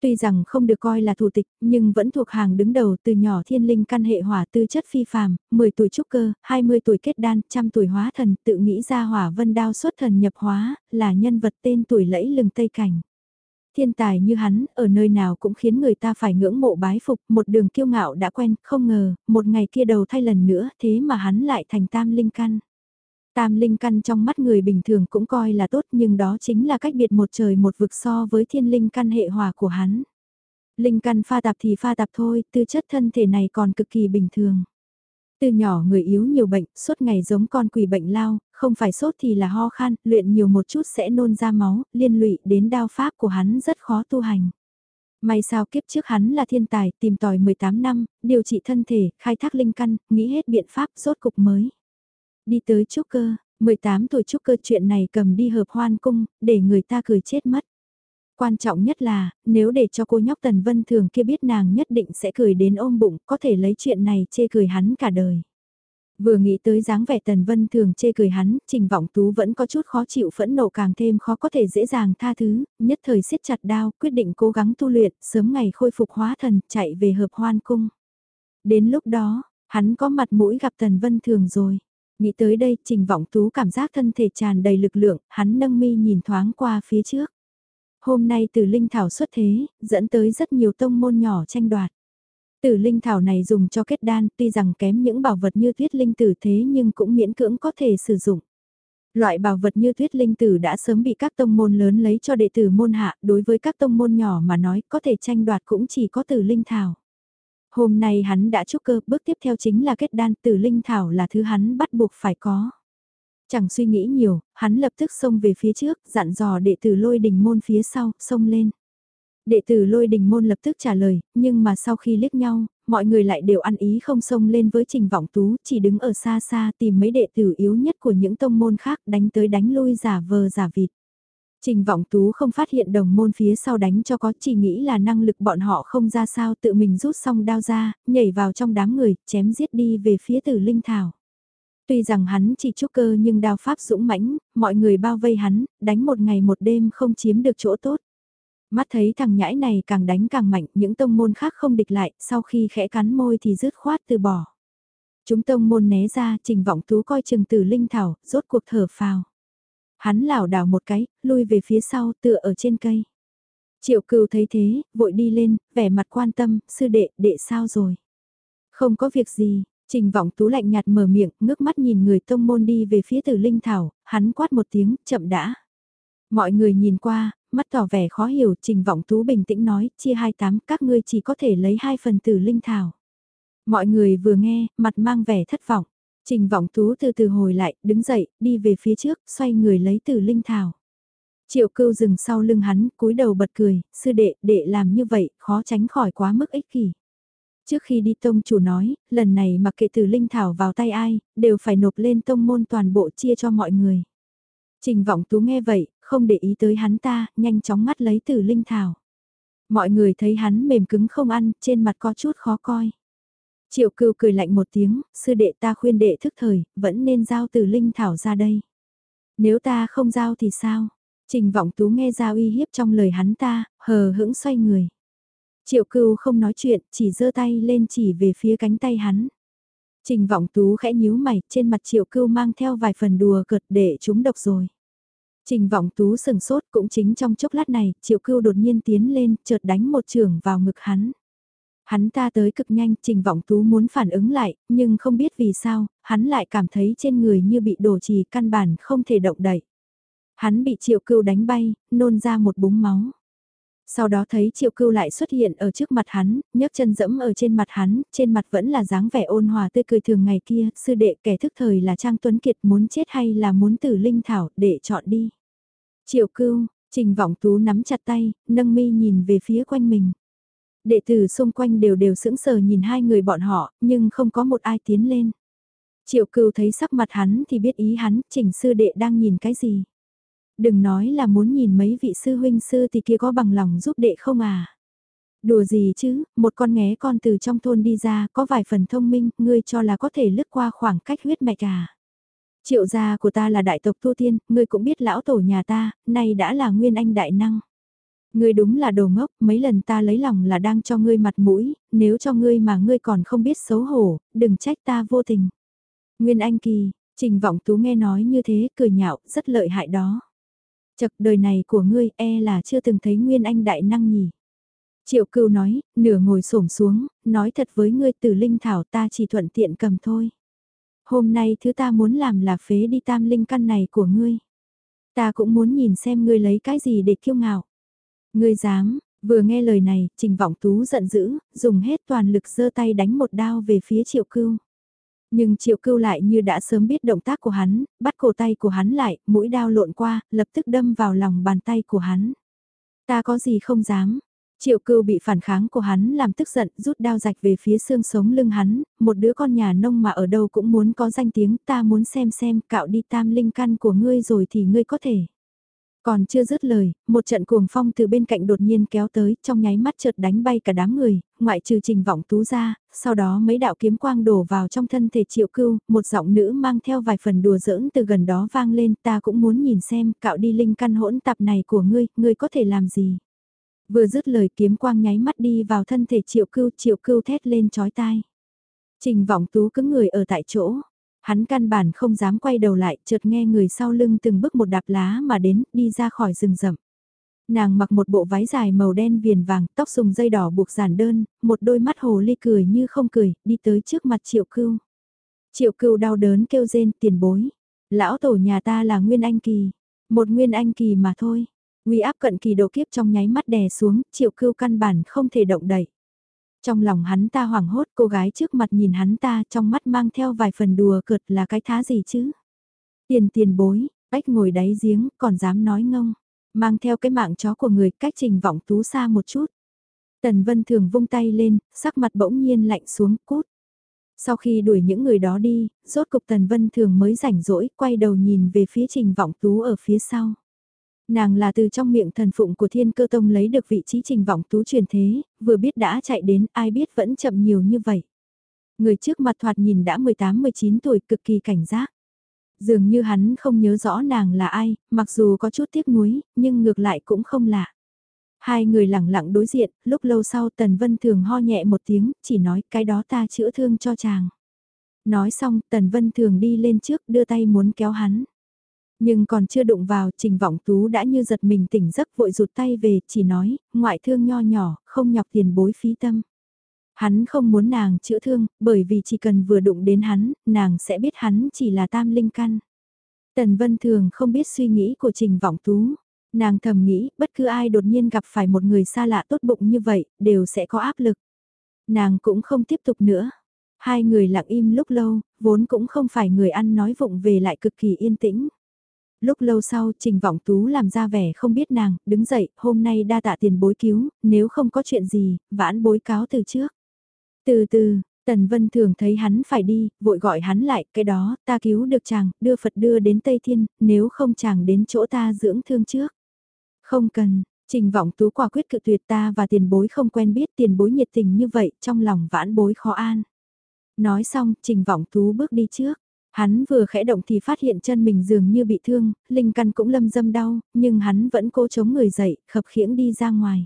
Speaker 1: Tuy rằng không được coi là thủ tịch, nhưng vẫn thuộc hàng đứng đầu từ nhỏ thiên linh căn hệ hỏa tư chất phi phàm, 10 tuổi trúc cơ, 20 tuổi kết đan, trăm tuổi hóa thần, tự nghĩ ra hỏa vân đao xuất thần nhập hóa, là nhân vật tên tuổi lẫy lừng Tây Cảnh. Thiên tài như hắn, ở nơi nào cũng khiến người ta phải ngưỡng mộ bái phục, một đường kiêu ngạo đã quen, không ngờ, một ngày kia đầu thay lần nữa, thế mà hắn lại thành tam linh căn. Tam linh căn trong mắt người bình thường cũng coi là tốt nhưng đó chính là cách biệt một trời một vực so với thiên linh căn hệ hòa của hắn. Linh căn pha tạp thì pha tạp thôi, tư chất thân thể này còn cực kỳ bình thường. Từ nhỏ người yếu nhiều bệnh, suốt ngày giống con quỷ bệnh lao, không phải sốt thì là ho khan, luyện nhiều một chút sẽ nôn ra máu, liên lụy đến đao pháp của hắn rất khó tu hành. May sao kiếp trước hắn là thiên tài, tìm tòi 18 năm, điều trị thân thể, khai thác linh căn, nghĩ hết biện pháp rốt cục mới. Đi tới trúc cơ, 18 tuổi trúc cơ chuyện này cầm đi hợp hoan cung, để người ta cười chết mất. Quan trọng nhất là, nếu để cho cô nhóc Tần Vân Thường kia biết nàng nhất định sẽ cười đến ôm bụng, có thể lấy chuyện này chê cười hắn cả đời. Vừa nghĩ tới dáng vẻ Tần Vân Thường chê cười hắn, Trình Vọng Tú vẫn có chút khó chịu phẫn nộ càng thêm khó có thể dễ dàng tha thứ, nhất thời siết chặt đao, quyết định cố gắng tu luyện, sớm ngày khôi phục hóa thần, chạy về hợp hoan cung. Đến lúc đó, hắn có mặt mũi gặp Tần Vân Thường rồi. Nghĩ tới đây, Trình Vọng Tú cảm giác thân thể tràn đầy lực lượng, hắn nâng mi nhìn thoáng qua phía trước. Hôm nay từ Linh Thảo xuất thế, dẫn tới rất nhiều tông môn nhỏ tranh đoạt. Tử linh thảo này dùng cho kết đan, tuy rằng kém những bảo vật như tuyết linh tử thế nhưng cũng miễn cưỡng có thể sử dụng. Loại bảo vật như tuyết linh tử đã sớm bị các tông môn lớn lấy cho đệ tử môn hạ, đối với các tông môn nhỏ mà nói có thể tranh đoạt cũng chỉ có tử linh thảo. Hôm nay hắn đã chúc cơ, bước tiếp theo chính là kết đan tử linh thảo là thứ hắn bắt buộc phải có. Chẳng suy nghĩ nhiều, hắn lập tức xông về phía trước, dặn dò đệ tử lôi đình môn phía sau, xông lên. Đệ tử lôi đình môn lập tức trả lời, nhưng mà sau khi liếc nhau, mọi người lại đều ăn ý không xông lên với trình vọng tú, chỉ đứng ở xa xa tìm mấy đệ tử yếu nhất của những tông môn khác đánh tới đánh lui giả vờ giả vịt. Trình vọng tú không phát hiện đồng môn phía sau đánh cho có chỉ nghĩ là năng lực bọn họ không ra sao tự mình rút xong đao ra, nhảy vào trong đám người, chém giết đi về phía tử linh thảo. Tuy rằng hắn chỉ trúc cơ nhưng đao pháp dũng mãnh, mọi người bao vây hắn, đánh một ngày một đêm không chiếm được chỗ tốt. Mắt thấy thằng nhãi này càng đánh càng mạnh, những tông môn khác không địch lại, sau khi khẽ cắn môi thì rứt khoát từ bỏ. Chúng tông môn né ra, trình vọng tú coi chừng từ linh thảo, rốt cuộc thở phào. Hắn lảo đảo một cái, lui về phía sau, tựa ở trên cây. Triệu cừu thấy thế, vội đi lên, vẻ mặt quan tâm, sư đệ, đệ sao rồi? Không có việc gì, trình vọng tú lạnh nhạt mở miệng, ngước mắt nhìn người tông môn đi về phía tử linh thảo, hắn quát một tiếng, chậm đã. Mọi người nhìn qua, mắt tỏ vẻ khó hiểu, Trình Vọng Tú bình tĩnh nói, chia hai tám, các ngươi chỉ có thể lấy hai phần tử linh thảo. Mọi người vừa nghe, mặt mang vẻ thất vọng. Trình Vọng Tú từ từ hồi lại, đứng dậy, đi về phía trước, xoay người lấy tử linh thảo. Triệu cưu dừng sau lưng hắn, cúi đầu bật cười, sư đệ, đệ làm như vậy, khó tránh khỏi quá mức ích kỷ. Trước khi đi tông chủ nói, lần này mặc kệ từ linh thảo vào tay ai, đều phải nộp lên tông môn toàn bộ chia cho mọi người. Trình vọng tú nghe vậy, không để ý tới hắn ta, nhanh chóng mắt lấy từ linh thảo. Mọi người thấy hắn mềm cứng không ăn, trên mặt có chút khó coi. Triệu cưu cười lạnh một tiếng, sư đệ ta khuyên đệ thức thời, vẫn nên giao từ linh thảo ra đây. Nếu ta không giao thì sao? Trình vọng tú nghe ra uy hiếp trong lời hắn ta, hờ hững xoay người. Triệu cưu không nói chuyện, chỉ giơ tay lên chỉ về phía cánh tay hắn. Trình vọng tú khẽ nhíu mày, trên mặt triệu cưu mang theo vài phần đùa cợt để chúng độc rồi. Trình vọng tú sừng sốt cũng chính trong chốc lát này, triệu cưu đột nhiên tiến lên, chợt đánh một trường vào ngực hắn. Hắn ta tới cực nhanh, trình vọng tú muốn phản ứng lại, nhưng không biết vì sao, hắn lại cảm thấy trên người như bị đổ trì căn bản không thể động đậy. Hắn bị triệu cưu đánh bay, nôn ra một búng máu. Sau đó thấy triệu cưu lại xuất hiện ở trước mặt hắn, nhấc chân dẫm ở trên mặt hắn, trên mặt vẫn là dáng vẻ ôn hòa tươi cười thường ngày kia, sư đệ kẻ thức thời là Trang Tuấn Kiệt muốn chết hay là muốn tử linh thảo, để chọn đi. Triệu cưu, trình vọng tú nắm chặt tay, nâng mi nhìn về phía quanh mình. Đệ tử xung quanh đều đều sững sờ nhìn hai người bọn họ, nhưng không có một ai tiến lên. Triệu cưu thấy sắc mặt hắn thì biết ý hắn, trình sư đệ đang nhìn cái gì. Đừng nói là muốn nhìn mấy vị sư huynh sư thì kia có bằng lòng giúp đệ không à. Đùa gì chứ, một con nghé con từ trong thôn đi ra có vài phần thông minh, ngươi cho là có thể lướt qua khoảng cách huyết mạch à. Triệu gia của ta là đại tộc tu tiên, ngươi cũng biết lão tổ nhà ta, nay đã là nguyên anh đại năng. Ngươi đúng là đồ ngốc, mấy lần ta lấy lòng là đang cho ngươi mặt mũi, nếu cho ngươi mà ngươi còn không biết xấu hổ, đừng trách ta vô tình. Nguyên anh kỳ, trình vọng tú nghe nói như thế, cười nhạo, rất lợi hại đó. Chật đời này của ngươi e là chưa từng thấy Nguyên Anh đại năng nhỉ. Triệu cưu nói, nửa ngồi xổm xuống, nói thật với ngươi từ linh thảo ta chỉ thuận tiện cầm thôi. Hôm nay thứ ta muốn làm là phế đi tam linh căn này của ngươi. Ta cũng muốn nhìn xem ngươi lấy cái gì để kiêu ngạo. Ngươi dám, vừa nghe lời này, trình vọng tú giận dữ, dùng hết toàn lực giơ tay đánh một đao về phía triệu cưu. Nhưng triệu cưu lại như đã sớm biết động tác của hắn, bắt cổ tay của hắn lại, mũi đao lộn qua, lập tức đâm vào lòng bàn tay của hắn. Ta có gì không dám. Triệu cưu bị phản kháng của hắn làm tức giận, rút đao rạch về phía xương sống lưng hắn, một đứa con nhà nông mà ở đâu cũng muốn có danh tiếng, ta muốn xem xem, cạo đi tam linh căn của ngươi rồi thì ngươi có thể. Còn chưa dứt lời, một trận cuồng phong từ bên cạnh đột nhiên kéo tới, trong nháy mắt chợt đánh bay cả đám người, ngoại trừ trình vọng tú ra, sau đó mấy đạo kiếm quang đổ vào trong thân thể triệu cưu, một giọng nữ mang theo vài phần đùa giỡn từ gần đó vang lên, ta cũng muốn nhìn xem, cạo đi linh căn hỗn tạp này của ngươi, ngươi có thể làm gì. Vừa dứt lời kiếm quang nháy mắt đi vào thân thể triệu cưu, triệu cưu thét lên chói tai. Trình vọng tú cứng người ở tại chỗ, Hắn căn bản không dám quay đầu lại, chợt nghe người sau lưng từng bước một đạp lá mà đến, đi ra khỏi rừng rậm. Nàng mặc một bộ váy dài màu đen viền vàng, tóc dùng dây đỏ buộc giản đơn, một đôi mắt hồ ly cười như không cười, đi tới trước mặt triệu cưu. Triệu cưu đau đớn kêu rên tiền bối. Lão tổ nhà ta là Nguyên Anh Kỳ. Một Nguyên Anh Kỳ mà thôi. uy áp cận kỳ độ kiếp trong nháy mắt đè xuống, triệu cưu căn bản không thể động đậy. Trong lòng hắn ta hoảng hốt cô gái trước mặt nhìn hắn ta trong mắt mang theo vài phần đùa cợt là cái thá gì chứ. Tiền tiền bối, ếch ngồi đáy giếng còn dám nói ngông. Mang theo cái mạng chó của người cách trình vọng tú xa một chút. Tần Vân Thường vung tay lên, sắc mặt bỗng nhiên lạnh xuống cút. Sau khi đuổi những người đó đi, rốt cục Tần Vân Thường mới rảnh rỗi, quay đầu nhìn về phía Trình Vọng Tú ở phía sau. Nàng là từ trong miệng thần phụng của thiên cơ tông lấy được vị trí trình vọng tú truyền thế, vừa biết đã chạy đến, ai biết vẫn chậm nhiều như vậy. Người trước mặt thoạt nhìn đã 18-19 tuổi cực kỳ cảnh giác. Dường như hắn không nhớ rõ nàng là ai, mặc dù có chút tiếc nuối, nhưng ngược lại cũng không lạ. Hai người lặng lặng đối diện, lúc lâu sau Tần Vân Thường ho nhẹ một tiếng, chỉ nói cái đó ta chữa thương cho chàng. Nói xong Tần Vân Thường đi lên trước đưa tay muốn kéo hắn. Nhưng còn chưa đụng vào, Trình Vọng Tú đã như giật mình tỉnh giấc vội rụt tay về, chỉ nói, ngoại thương nho nhỏ, không nhọc tiền bối phí tâm. Hắn không muốn nàng chữa thương, bởi vì chỉ cần vừa đụng đến hắn, nàng sẽ biết hắn chỉ là tam linh căn. Tần Vân Thường không biết suy nghĩ của Trình Vọng Tú. Nàng thầm nghĩ, bất cứ ai đột nhiên gặp phải một người xa lạ tốt bụng như vậy, đều sẽ có áp lực. Nàng cũng không tiếp tục nữa. Hai người lặng im lúc lâu, vốn cũng không phải người ăn nói vụng về lại cực kỳ yên tĩnh. Lúc lâu sau Trình Vọng Tú làm ra vẻ không biết nàng, đứng dậy, hôm nay đa tạ tiền bối cứu, nếu không có chuyện gì, vãn bối cáo từ trước. Từ từ, Tần Vân thường thấy hắn phải đi, vội gọi hắn lại, cái đó, ta cứu được chàng, đưa Phật đưa đến Tây Thiên, nếu không chàng đến chỗ ta dưỡng thương trước. Không cần, Trình vọng tú quả quyết cự tuyệt ta và tiền bối không quen biết tiền bối nhiệt tình như vậy trong lòng vãn bối khó an. Nói xong, trình vọng tú bước đi trước. Hắn vừa khẽ động thì phát hiện chân mình dường như bị thương, linh căn cũng lâm dâm đau, nhưng hắn vẫn cố chống người dậy, khập khiễng đi ra ngoài.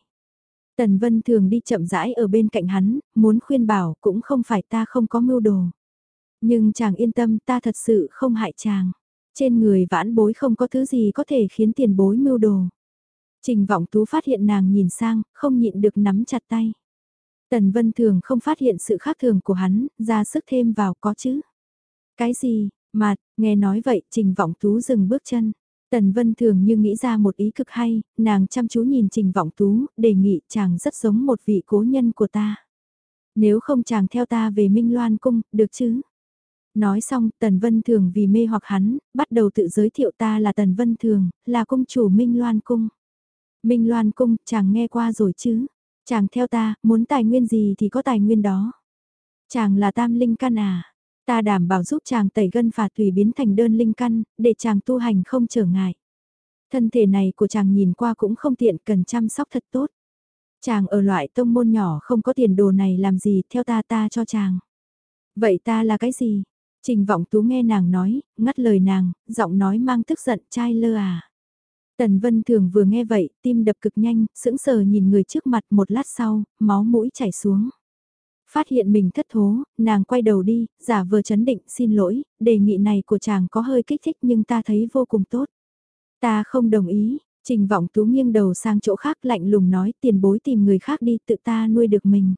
Speaker 1: Tần Vân thường đi chậm rãi ở bên cạnh hắn, muốn khuyên bảo cũng không phải ta không có mưu đồ. Nhưng chàng yên tâm ta thật sự không hại chàng. Trên người vãn bối không có thứ gì có thể khiến tiền bối mưu đồ. Trình vọng tú phát hiện nàng nhìn sang, không nhịn được nắm chặt tay. Tần Vân Thường không phát hiện sự khác thường của hắn, ra sức thêm vào có chứ. Cái gì, mà, nghe nói vậy, Trình Vọng Tú dừng bước chân. Tần Vân Thường như nghĩ ra một ý cực hay, nàng chăm chú nhìn Trình Vọng Tú, đề nghị chàng rất giống một vị cố nhân của ta. Nếu không chàng theo ta về Minh Loan Cung, được chứ? Nói xong, Tần Vân Thường vì mê hoặc hắn, bắt đầu tự giới thiệu ta là Tần Vân Thường, là cung chủ Minh Loan Cung. Minh Loan Cung, chàng nghe qua rồi chứ? Chàng theo ta, muốn tài nguyên gì thì có tài nguyên đó. Chàng là tam linh căn à? Ta đảm bảo giúp chàng tẩy gân phạt tùy biến thành đơn linh căn, để chàng tu hành không trở ngại. Thân thể này của chàng nhìn qua cũng không tiện cần chăm sóc thật tốt. Chàng ở loại tông môn nhỏ không có tiền đồ này làm gì theo ta ta cho chàng. Vậy ta là cái gì? Trình vọng tú nghe nàng nói, ngắt lời nàng, giọng nói mang tức giận trai lơ à. Tần Vân Thường vừa nghe vậy, tim đập cực nhanh, sững sờ nhìn người trước mặt một lát sau, máu mũi chảy xuống. Phát hiện mình thất thố, nàng quay đầu đi, giả vờ chấn định xin lỗi, đề nghị này của chàng có hơi kích thích nhưng ta thấy vô cùng tốt. Ta không đồng ý, trình vọng tú nghiêng đầu sang chỗ khác lạnh lùng nói tiền bối tìm người khác đi tự ta nuôi được mình.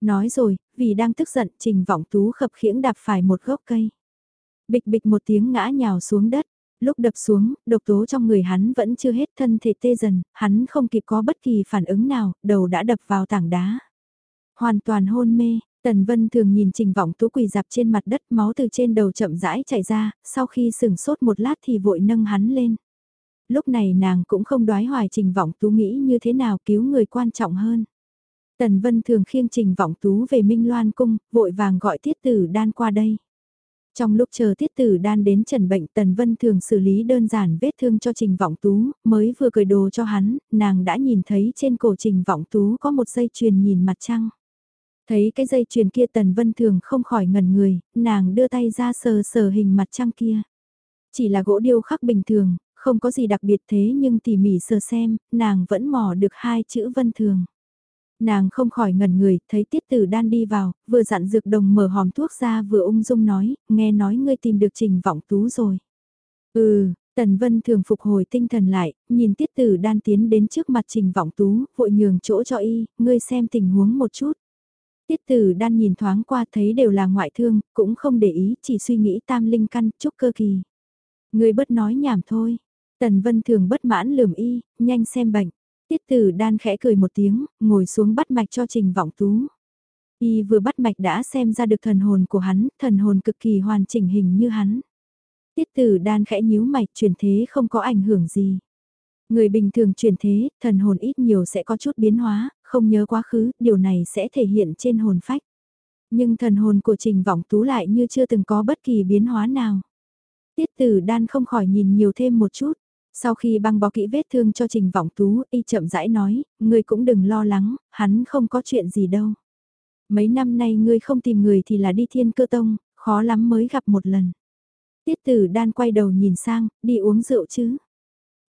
Speaker 1: Nói rồi, vì đang tức giận trình vọng tú khập khiễng đạp phải một gốc cây. Bịch bịch một tiếng ngã nhào xuống đất. Lúc đập xuống, độc tố trong người hắn vẫn chưa hết thân thể tê dần, hắn không kịp có bất kỳ phản ứng nào, đầu đã đập vào tảng đá. Hoàn toàn hôn mê, Tần Vân thường nhìn Trình Vọng Tú quỳ dạp trên mặt đất máu từ trên đầu chậm rãi chảy ra, sau khi sừng sốt một lát thì vội nâng hắn lên. Lúc này nàng cũng không đoái hoài Trình Vọng Tú nghĩ như thế nào cứu người quan trọng hơn. Tần Vân thường khiêng Trình Vọng Tú về Minh Loan Cung, vội vàng gọi tiết tử đan qua đây. Trong lúc chờ tiết tử đan đến trần bệnh Tần Vân thường xử lý đơn giản vết thương cho Trình Vọng Tú, mới vừa cười đồ cho hắn, nàng đã nhìn thấy trên cổ Trình Vọng Tú có một dây chuyền nhìn mặt trăng. Thấy cái dây chuyền kia Tần Vân thường không khỏi ngần người, nàng đưa tay ra sờ sờ hình mặt trăng kia. Chỉ là gỗ điêu khắc bình thường, không có gì đặc biệt thế nhưng tỉ mỉ sờ xem, nàng vẫn mò được hai chữ Vân thường. Nàng không khỏi ngẩn người, thấy tiết tử đan đi vào, vừa dặn dược đồng mở hòm thuốc ra vừa ung dung nói, nghe nói ngươi tìm được trình vọng tú rồi. Ừ, Tần Vân thường phục hồi tinh thần lại, nhìn tiết tử đan tiến đến trước mặt trình vọng tú, vội nhường chỗ cho y, ngươi xem tình huống một chút. Tiết tử đan nhìn thoáng qua thấy đều là ngoại thương, cũng không để ý, chỉ suy nghĩ tam linh căn, chúc cơ kỳ. Người bất nói nhảm thôi. Tần Vân thường bất mãn lườm y, nhanh xem bệnh. Tiết tử đan khẽ cười một tiếng, ngồi xuống bắt mạch cho trình vọng tú. Y vừa bắt mạch đã xem ra được thần hồn của hắn, thần hồn cực kỳ hoàn chỉnh hình như hắn. Tiết tử đan khẽ nhíu mạch chuyển thế không có ảnh hưởng gì. Người bình thường chuyển thế, thần hồn ít nhiều sẽ có chút biến hóa, không nhớ quá khứ, điều này sẽ thể hiện trên hồn phách. Nhưng thần hồn của Trình Vọng Tú lại như chưa từng có bất kỳ biến hóa nào. Tiết tử đan không khỏi nhìn nhiều thêm một chút. Sau khi băng bó kỹ vết thương cho Trình Vọng Tú, y chậm rãi nói, ngươi cũng đừng lo lắng, hắn không có chuyện gì đâu. Mấy năm nay ngươi không tìm người thì là đi thiên cơ tông, khó lắm mới gặp một lần. Tiết tử đan quay đầu nhìn sang, đi uống rượu chứ.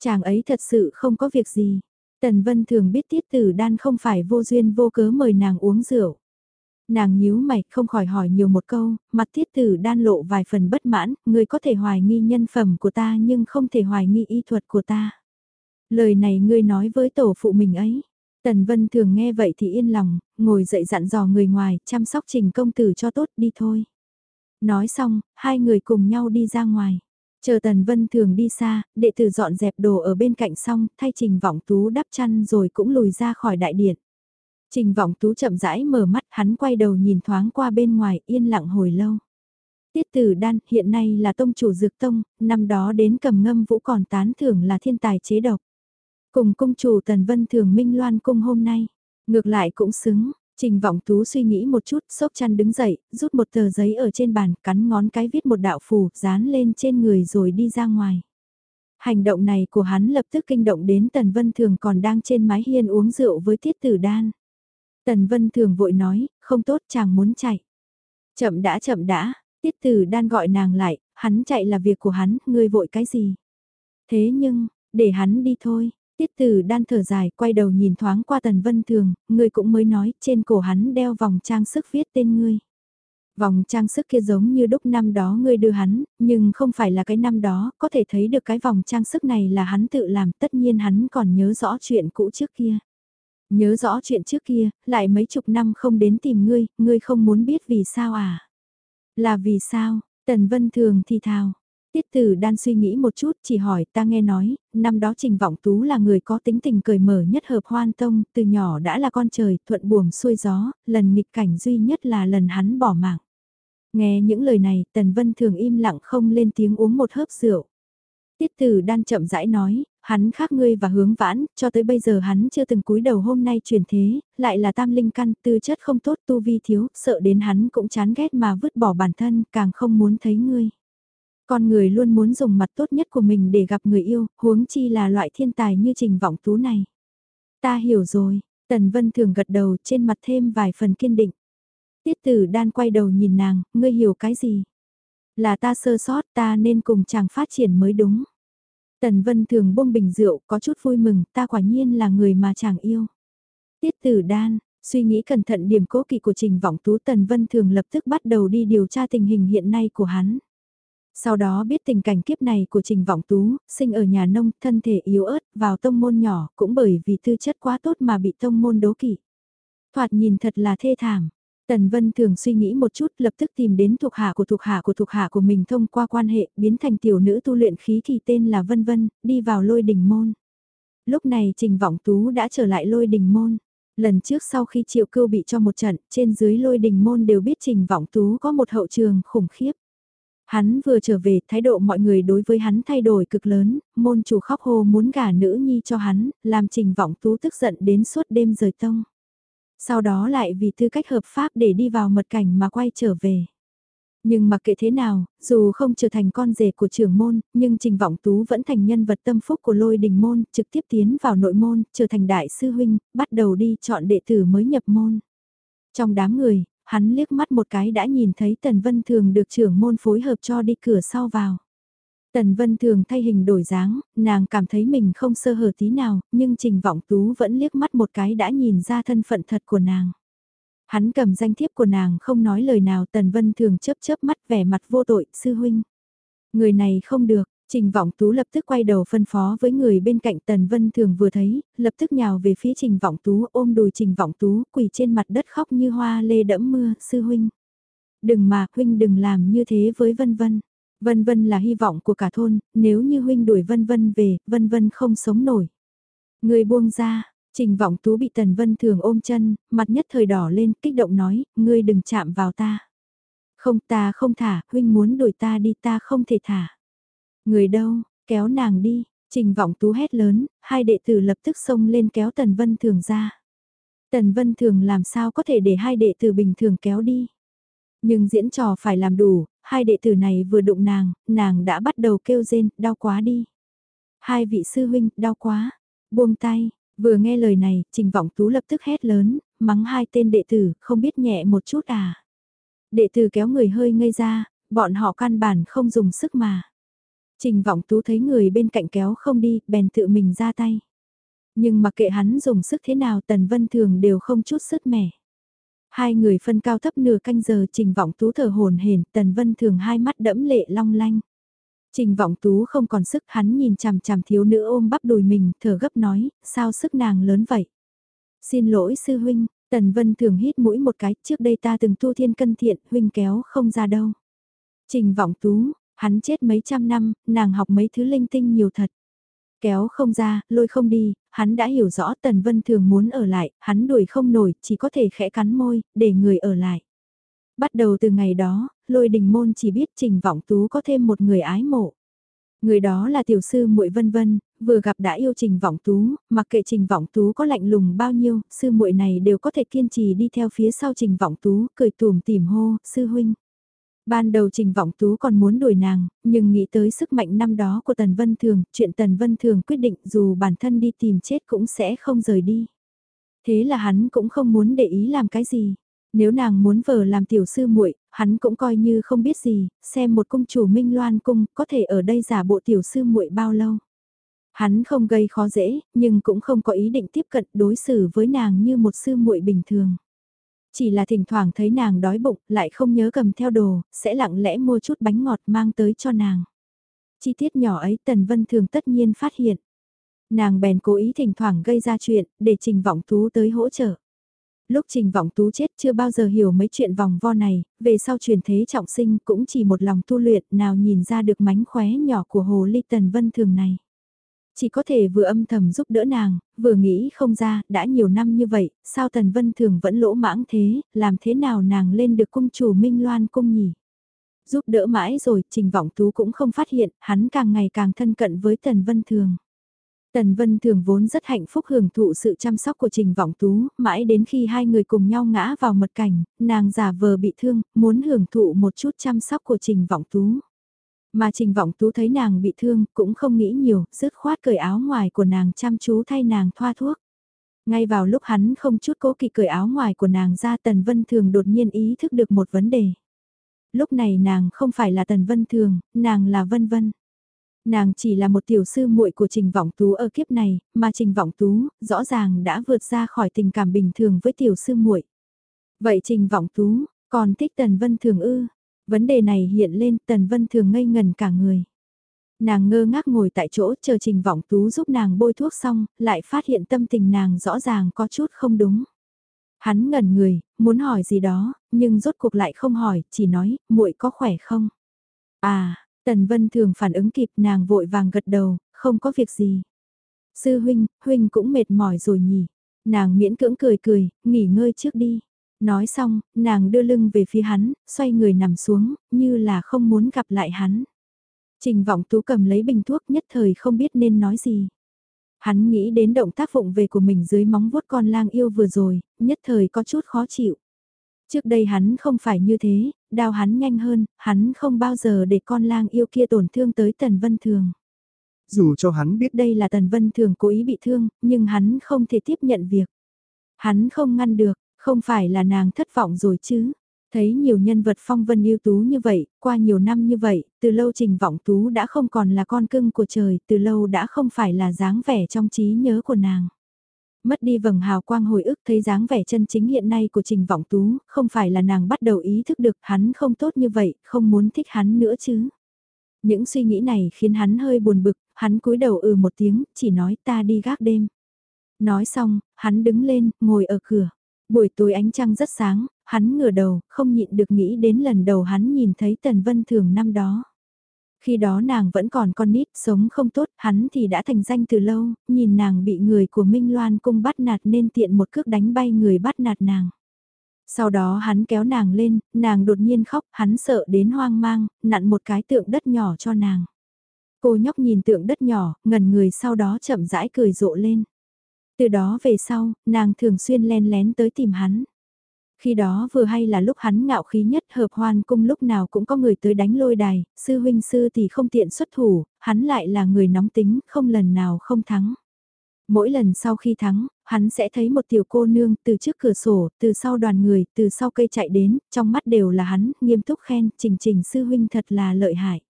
Speaker 1: Chàng ấy thật sự không có việc gì. Tần Vân thường biết tiết tử đan không phải vô duyên vô cớ mời nàng uống rượu. Nàng nhíu mày không khỏi hỏi nhiều một câu, mặt tiết tử đan lộ vài phần bất mãn, người có thể hoài nghi nhân phẩm của ta nhưng không thể hoài nghi y thuật của ta. Lời này ngươi nói với tổ phụ mình ấy. Tần Vân thường nghe vậy thì yên lòng, ngồi dậy dặn dò người ngoài, chăm sóc trình công tử cho tốt đi thôi. Nói xong, hai người cùng nhau đi ra ngoài. Chờ Tần Vân thường đi xa, đệ tử dọn dẹp đồ ở bên cạnh xong, thay trình vọng tú đắp chăn rồi cũng lùi ra khỏi đại điện. Trình vọng tú chậm rãi mở mắt hắn quay đầu nhìn thoáng qua bên ngoài yên lặng hồi lâu. Tiết tử đan hiện nay là tông chủ dược tông, năm đó đến cầm ngâm vũ còn tán thưởng là thiên tài chế độc. Cùng công chủ Tần Vân thường minh loan cung hôm nay, ngược lại cũng xứng. Trình vọng tú suy nghĩ một chút, sốc chăn đứng dậy, rút một tờ giấy ở trên bàn, cắn ngón cái viết một đạo phù, dán lên trên người rồi đi ra ngoài. Hành động này của hắn lập tức kinh động đến Tần Vân Thường còn đang trên mái hiên uống rượu với Tiết Tử Đan. Tần Vân Thường vội nói, không tốt chàng muốn chạy. Chậm đã chậm đã, Tiết Tử Đan gọi nàng lại, hắn chạy là việc của hắn, ngươi vội cái gì. Thế nhưng, để hắn đi thôi. Tiết Tử Đan thở dài, quay đầu nhìn thoáng qua Tần Vân Thường, ngươi cũng mới nói, trên cổ hắn đeo vòng trang sức viết tên ngươi. Vòng trang sức kia giống như đúc năm đó ngươi đưa hắn, nhưng không phải là cái năm đó, có thể thấy được cái vòng trang sức này là hắn tự làm, tất nhiên hắn còn nhớ rõ chuyện cũ trước kia. Nhớ rõ chuyện trước kia, lại mấy chục năm không đến tìm ngươi, ngươi không muốn biết vì sao à? Là vì sao? Tần Vân Thường thì thào. Tiết tử đan suy nghĩ một chút chỉ hỏi ta nghe nói, năm đó Trình Vọng Tú là người có tính tình cười mở nhất hợp hoan tông, từ nhỏ đã là con trời, thuận buồm xuôi gió, lần nghịch cảnh duy nhất là lần hắn bỏ mạng. Nghe những lời này, Tần Vân thường im lặng không lên tiếng uống một hớp rượu. Tiết tử đan chậm rãi nói, hắn khác ngươi và hướng vãn, cho tới bây giờ hắn chưa từng cúi đầu hôm nay chuyển thế, lại là tam linh căn, tư chất không tốt tu vi thiếu, sợ đến hắn cũng chán ghét mà vứt bỏ bản thân, càng không muốn thấy ngươi. Con người luôn muốn dùng mặt tốt nhất của mình để gặp người yêu, huống chi là loại thiên tài như trình vọng tú này. Ta hiểu rồi, Tần Vân thường gật đầu trên mặt thêm vài phần kiên định. Tiết tử đan quay đầu nhìn nàng, ngươi hiểu cái gì? Là ta sơ sót ta nên cùng chàng phát triển mới đúng. Tần Vân thường buông bình rượu có chút vui mừng, ta quả nhiên là người mà chàng yêu. Tiết tử đan, suy nghĩ cẩn thận điểm cố kỵ của Trình Vọng Tú Tần Vân thường lập tức bắt đầu đi điều tra tình hình hiện nay của hắn. Sau đó biết tình cảnh kiếp này của Trình Vọng Tú, sinh ở nhà nông, thân thể yếu ớt, vào tông môn nhỏ, cũng bởi vì tư chất quá tốt mà bị tông môn đố kỵ. Thoạt nhìn thật là thê thảm. Tần Vân thường suy nghĩ một chút lập tức tìm đến thuộc hạ của thuộc hạ của thuộc hạ của mình thông qua quan hệ biến thành tiểu nữ tu luyện khí thì tên là Vân Vân, đi vào lôi đình môn. Lúc này Trình Vọng Tú đã trở lại lôi đình môn. Lần trước sau khi triệu cưu bị cho một trận, trên dưới lôi đình môn đều biết Trình Vọng Tú có một hậu trường khủng khiếp. Hắn vừa trở về, thái độ mọi người đối với hắn thay đổi cực lớn, môn chủ khóc hô muốn gả nữ nhi cho hắn, làm Trình Vọng Tú tức giận đến suốt đêm rời tông sau đó lại vì tư cách hợp pháp để đi vào mật cảnh mà quay trở về. Nhưng mặc kệ thế nào, dù không trở thành con rể của trưởng môn, nhưng Trình Vọng Tú vẫn thành nhân vật tâm phúc của lôi đình môn, trực tiếp tiến vào nội môn, trở thành đại sư huynh, bắt đầu đi chọn đệ tử mới nhập môn. Trong đám người, hắn liếc mắt một cái đã nhìn thấy Tần Vân Thường được trưởng môn phối hợp cho đi cửa sau vào. Tần Vân thường thay hình đổi dáng, nàng cảm thấy mình không sơ hở tí nào, nhưng Trình Vọng Tú vẫn liếc mắt một cái đã nhìn ra thân phận thật của nàng. Hắn cầm danh thiếp của nàng không nói lời nào Tần Vân thường chớp chớp mắt vẻ mặt vô tội, sư huynh. Người này không được, Trình Vọng Tú lập tức quay đầu phân phó với người bên cạnh Tần Vân thường vừa thấy, lập tức nhào về phía Trình Vọng Tú ôm đùi Trình Vọng Tú quỳ trên mặt đất khóc như hoa lê đẫm mưa, sư huynh. Đừng mà, huynh đừng làm như thế với Vân Vân. Vân Vân là hy vọng của cả thôn, nếu như huynh đuổi Vân Vân về, Vân Vân không sống nổi. Người buông ra, Trình Vọng Tú bị Tần Vân Thường ôm chân, mặt nhất thời đỏ lên, kích động nói, ngươi đừng chạm vào ta. Không ta không thả, huynh muốn đuổi ta đi ta không thể thả. Người đâu, kéo nàng đi, Trình Vọng Tú hét lớn, hai đệ tử lập tức xông lên kéo Tần Vân Thường ra. Tần Vân Thường làm sao có thể để hai đệ tử bình thường kéo đi. Nhưng diễn trò phải làm đủ, hai đệ tử này vừa đụng nàng, nàng đã bắt đầu kêu rên, đau quá đi. Hai vị sư huynh, đau quá, buông tay, vừa nghe lời này, Trình Vọng Tú lập tức hét lớn, mắng hai tên đệ tử, không biết nhẹ một chút à. Đệ tử kéo người hơi ngây ra, bọn họ căn bản không dùng sức mà. Trình Vọng Tú thấy người bên cạnh kéo không đi, bèn tự mình ra tay. Nhưng mặc kệ hắn dùng sức thế nào Tần Vân Thường đều không chút sức mẻ. Hai người phân cao thấp nửa canh giờ trình vọng tú thở hồn hển tần vân thường hai mắt đẫm lệ long lanh. Trình vọng tú không còn sức hắn nhìn chằm chằm thiếu nữ ôm bắp đùi mình thở gấp nói, sao sức nàng lớn vậy? Xin lỗi sư huynh, tần vân thường hít mũi một cái, trước đây ta từng tu thiên cân thiện, huynh kéo không ra đâu. Trình vọng tú, hắn chết mấy trăm năm, nàng học mấy thứ linh tinh nhiều thật. Kéo không ra, lôi không đi, hắn đã hiểu rõ Tần Vân Thường muốn ở lại, hắn đuổi không nổi, chỉ có thể khẽ cắn môi, để người ở lại. Bắt đầu từ ngày đó, lôi đình môn chỉ biết Trình Vọng Tú có thêm một người ái mộ. Người đó là tiểu sư muội Vân Vân, vừa gặp đã yêu Trình Vọng Tú, mặc kệ Trình Vọng Tú có lạnh lùng bao nhiêu, sư muội này đều có thể kiên trì đi theo phía sau Trình Vọng Tú, cười tùm tìm hô, sư huynh. Ban đầu Trình Vọng Tú còn muốn đuổi nàng, nhưng nghĩ tới sức mạnh năm đó của Tần Vân Thường, chuyện Tần Vân Thường quyết định dù bản thân đi tìm chết cũng sẽ không rời đi. Thế là hắn cũng không muốn để ý làm cái gì. Nếu nàng muốn vờ làm tiểu sư muội, hắn cũng coi như không biết gì, xem một cung chủ Minh Loan cung có thể ở đây giả bộ tiểu sư muội bao lâu. Hắn không gây khó dễ, nhưng cũng không có ý định tiếp cận đối xử với nàng như một sư muội bình thường. Chỉ là thỉnh thoảng thấy nàng đói bụng, lại không nhớ cầm theo đồ, sẽ lặng lẽ mua chút bánh ngọt mang tới cho nàng. Chi tiết nhỏ ấy Tần Vân Thường tất nhiên phát hiện. Nàng bèn cố ý thỉnh thoảng gây ra chuyện, để Trình Vọng Tú tới hỗ trợ. Lúc Trình Vọng Tú chết chưa bao giờ hiểu mấy chuyện vòng vo này, về sau truyền thế trọng sinh cũng chỉ một lòng tu luyện nào nhìn ra được mánh khóe nhỏ của Hồ Ly Tần Vân Thường này. Chỉ có thể vừa âm thầm giúp đỡ nàng, vừa nghĩ không ra, đã nhiều năm như vậy, sao Tần Vân Thường vẫn lỗ mãng thế, làm thế nào nàng lên được cung chủ Minh Loan cung nhỉ? Giúp đỡ mãi rồi, Trình Vọng Tú cũng không phát hiện, hắn càng ngày càng thân cận với Tần Vân Thường. Tần Vân Thường vốn rất hạnh phúc hưởng thụ sự chăm sóc của Trình Vọng Tú, mãi đến khi hai người cùng nhau ngã vào mật cảnh, nàng giả vờ bị thương, muốn hưởng thụ một chút chăm sóc của Trình Vọng Tú. Mà Trình Vọng Tú thấy nàng bị thương, cũng không nghĩ nhiều, dứt khoát cởi áo ngoài của nàng chăm chú thay nàng thoa thuốc. Ngay vào lúc hắn không chút cố kỵ cởi áo ngoài của nàng ra Tần Vân Thường đột nhiên ý thức được một vấn đề. Lúc này nàng không phải là Tần Vân Thường, nàng là Vân Vân. Nàng chỉ là một tiểu sư muội của Trình Vọng Tú ở kiếp này, mà Trình Vọng Tú rõ ràng đã vượt ra khỏi tình cảm bình thường với tiểu sư muội. Vậy Trình Vọng Tú còn thích Tần Vân Thường ư? Vấn đề này hiện lên Tần Vân Thường ngây ngần cả người. Nàng ngơ ngác ngồi tại chỗ chờ Trình Vọng Tú giúp nàng bôi thuốc xong, lại phát hiện tâm tình nàng rõ ràng có chút không đúng. Hắn ngẩn người, muốn hỏi gì đó, nhưng rốt cuộc lại không hỏi, chỉ nói, muội có khỏe không? À, Tần Vân thường phản ứng kịp nàng vội vàng gật đầu, không có việc gì. Sư huynh, huynh cũng mệt mỏi rồi nhỉ. Nàng miễn cưỡng cười cười, nghỉ ngơi trước đi. Nói xong, nàng đưa lưng về phía hắn, xoay người nằm xuống, như là không muốn gặp lại hắn. Trình vọng tú cầm lấy bình thuốc nhất thời không biết nên nói gì. Hắn nghĩ đến động tác vụng về của mình dưới móng vuốt con lang yêu vừa rồi, nhất thời có chút khó chịu. Trước đây hắn không phải như thế, đao hắn nhanh hơn, hắn không bao giờ để con lang yêu kia tổn thương tới Tần Vân Thường.
Speaker 2: Dù cho hắn biết
Speaker 1: đây là Tần Vân Thường cố ý bị thương, nhưng hắn không thể tiếp nhận việc. Hắn không ngăn được, không phải là nàng thất vọng rồi chứ. Thấy nhiều nhân vật phong vân ưu tú như vậy, qua nhiều năm như vậy, từ lâu trình vọng tú đã không còn là con cưng của trời, từ lâu đã không phải là dáng vẻ trong trí nhớ của nàng. Mất đi vầng hào quang hồi ức thấy dáng vẻ chân chính hiện nay của Trình Vọng Tú, không phải là nàng bắt đầu ý thức được hắn không tốt như vậy, không muốn thích hắn nữa chứ. Những suy nghĩ này khiến hắn hơi buồn bực, hắn cúi đầu ừ một tiếng, chỉ nói ta đi gác đêm. Nói xong, hắn đứng lên, ngồi ở cửa. Buổi tối ánh trăng rất sáng, hắn ngửa đầu, không nhịn được nghĩ đến lần đầu hắn nhìn thấy Tần Vân Thường năm đó. Khi đó nàng vẫn còn con nít, sống không tốt, hắn thì đã thành danh từ lâu, nhìn nàng bị người của Minh Loan cung bắt nạt nên tiện một cước đánh bay người bắt nạt nàng. Sau đó hắn kéo nàng lên, nàng đột nhiên khóc, hắn sợ đến hoang mang, nặn một cái tượng đất nhỏ cho nàng. Cô nhóc nhìn tượng đất nhỏ, ngần người sau đó chậm rãi cười rộ lên. Từ đó về sau, nàng thường xuyên len lén tới tìm hắn. Khi đó vừa hay là lúc hắn ngạo khí nhất hợp hoan cung lúc nào cũng có người tới đánh lôi đài, sư huynh sư thì không tiện xuất thủ, hắn lại là người nóng tính, không lần nào không thắng. Mỗi lần sau khi thắng, hắn sẽ thấy một tiểu cô nương từ trước cửa sổ, từ sau đoàn người, từ sau cây chạy đến, trong mắt đều là hắn, nghiêm túc khen, trình trình sư huynh thật là lợi hại.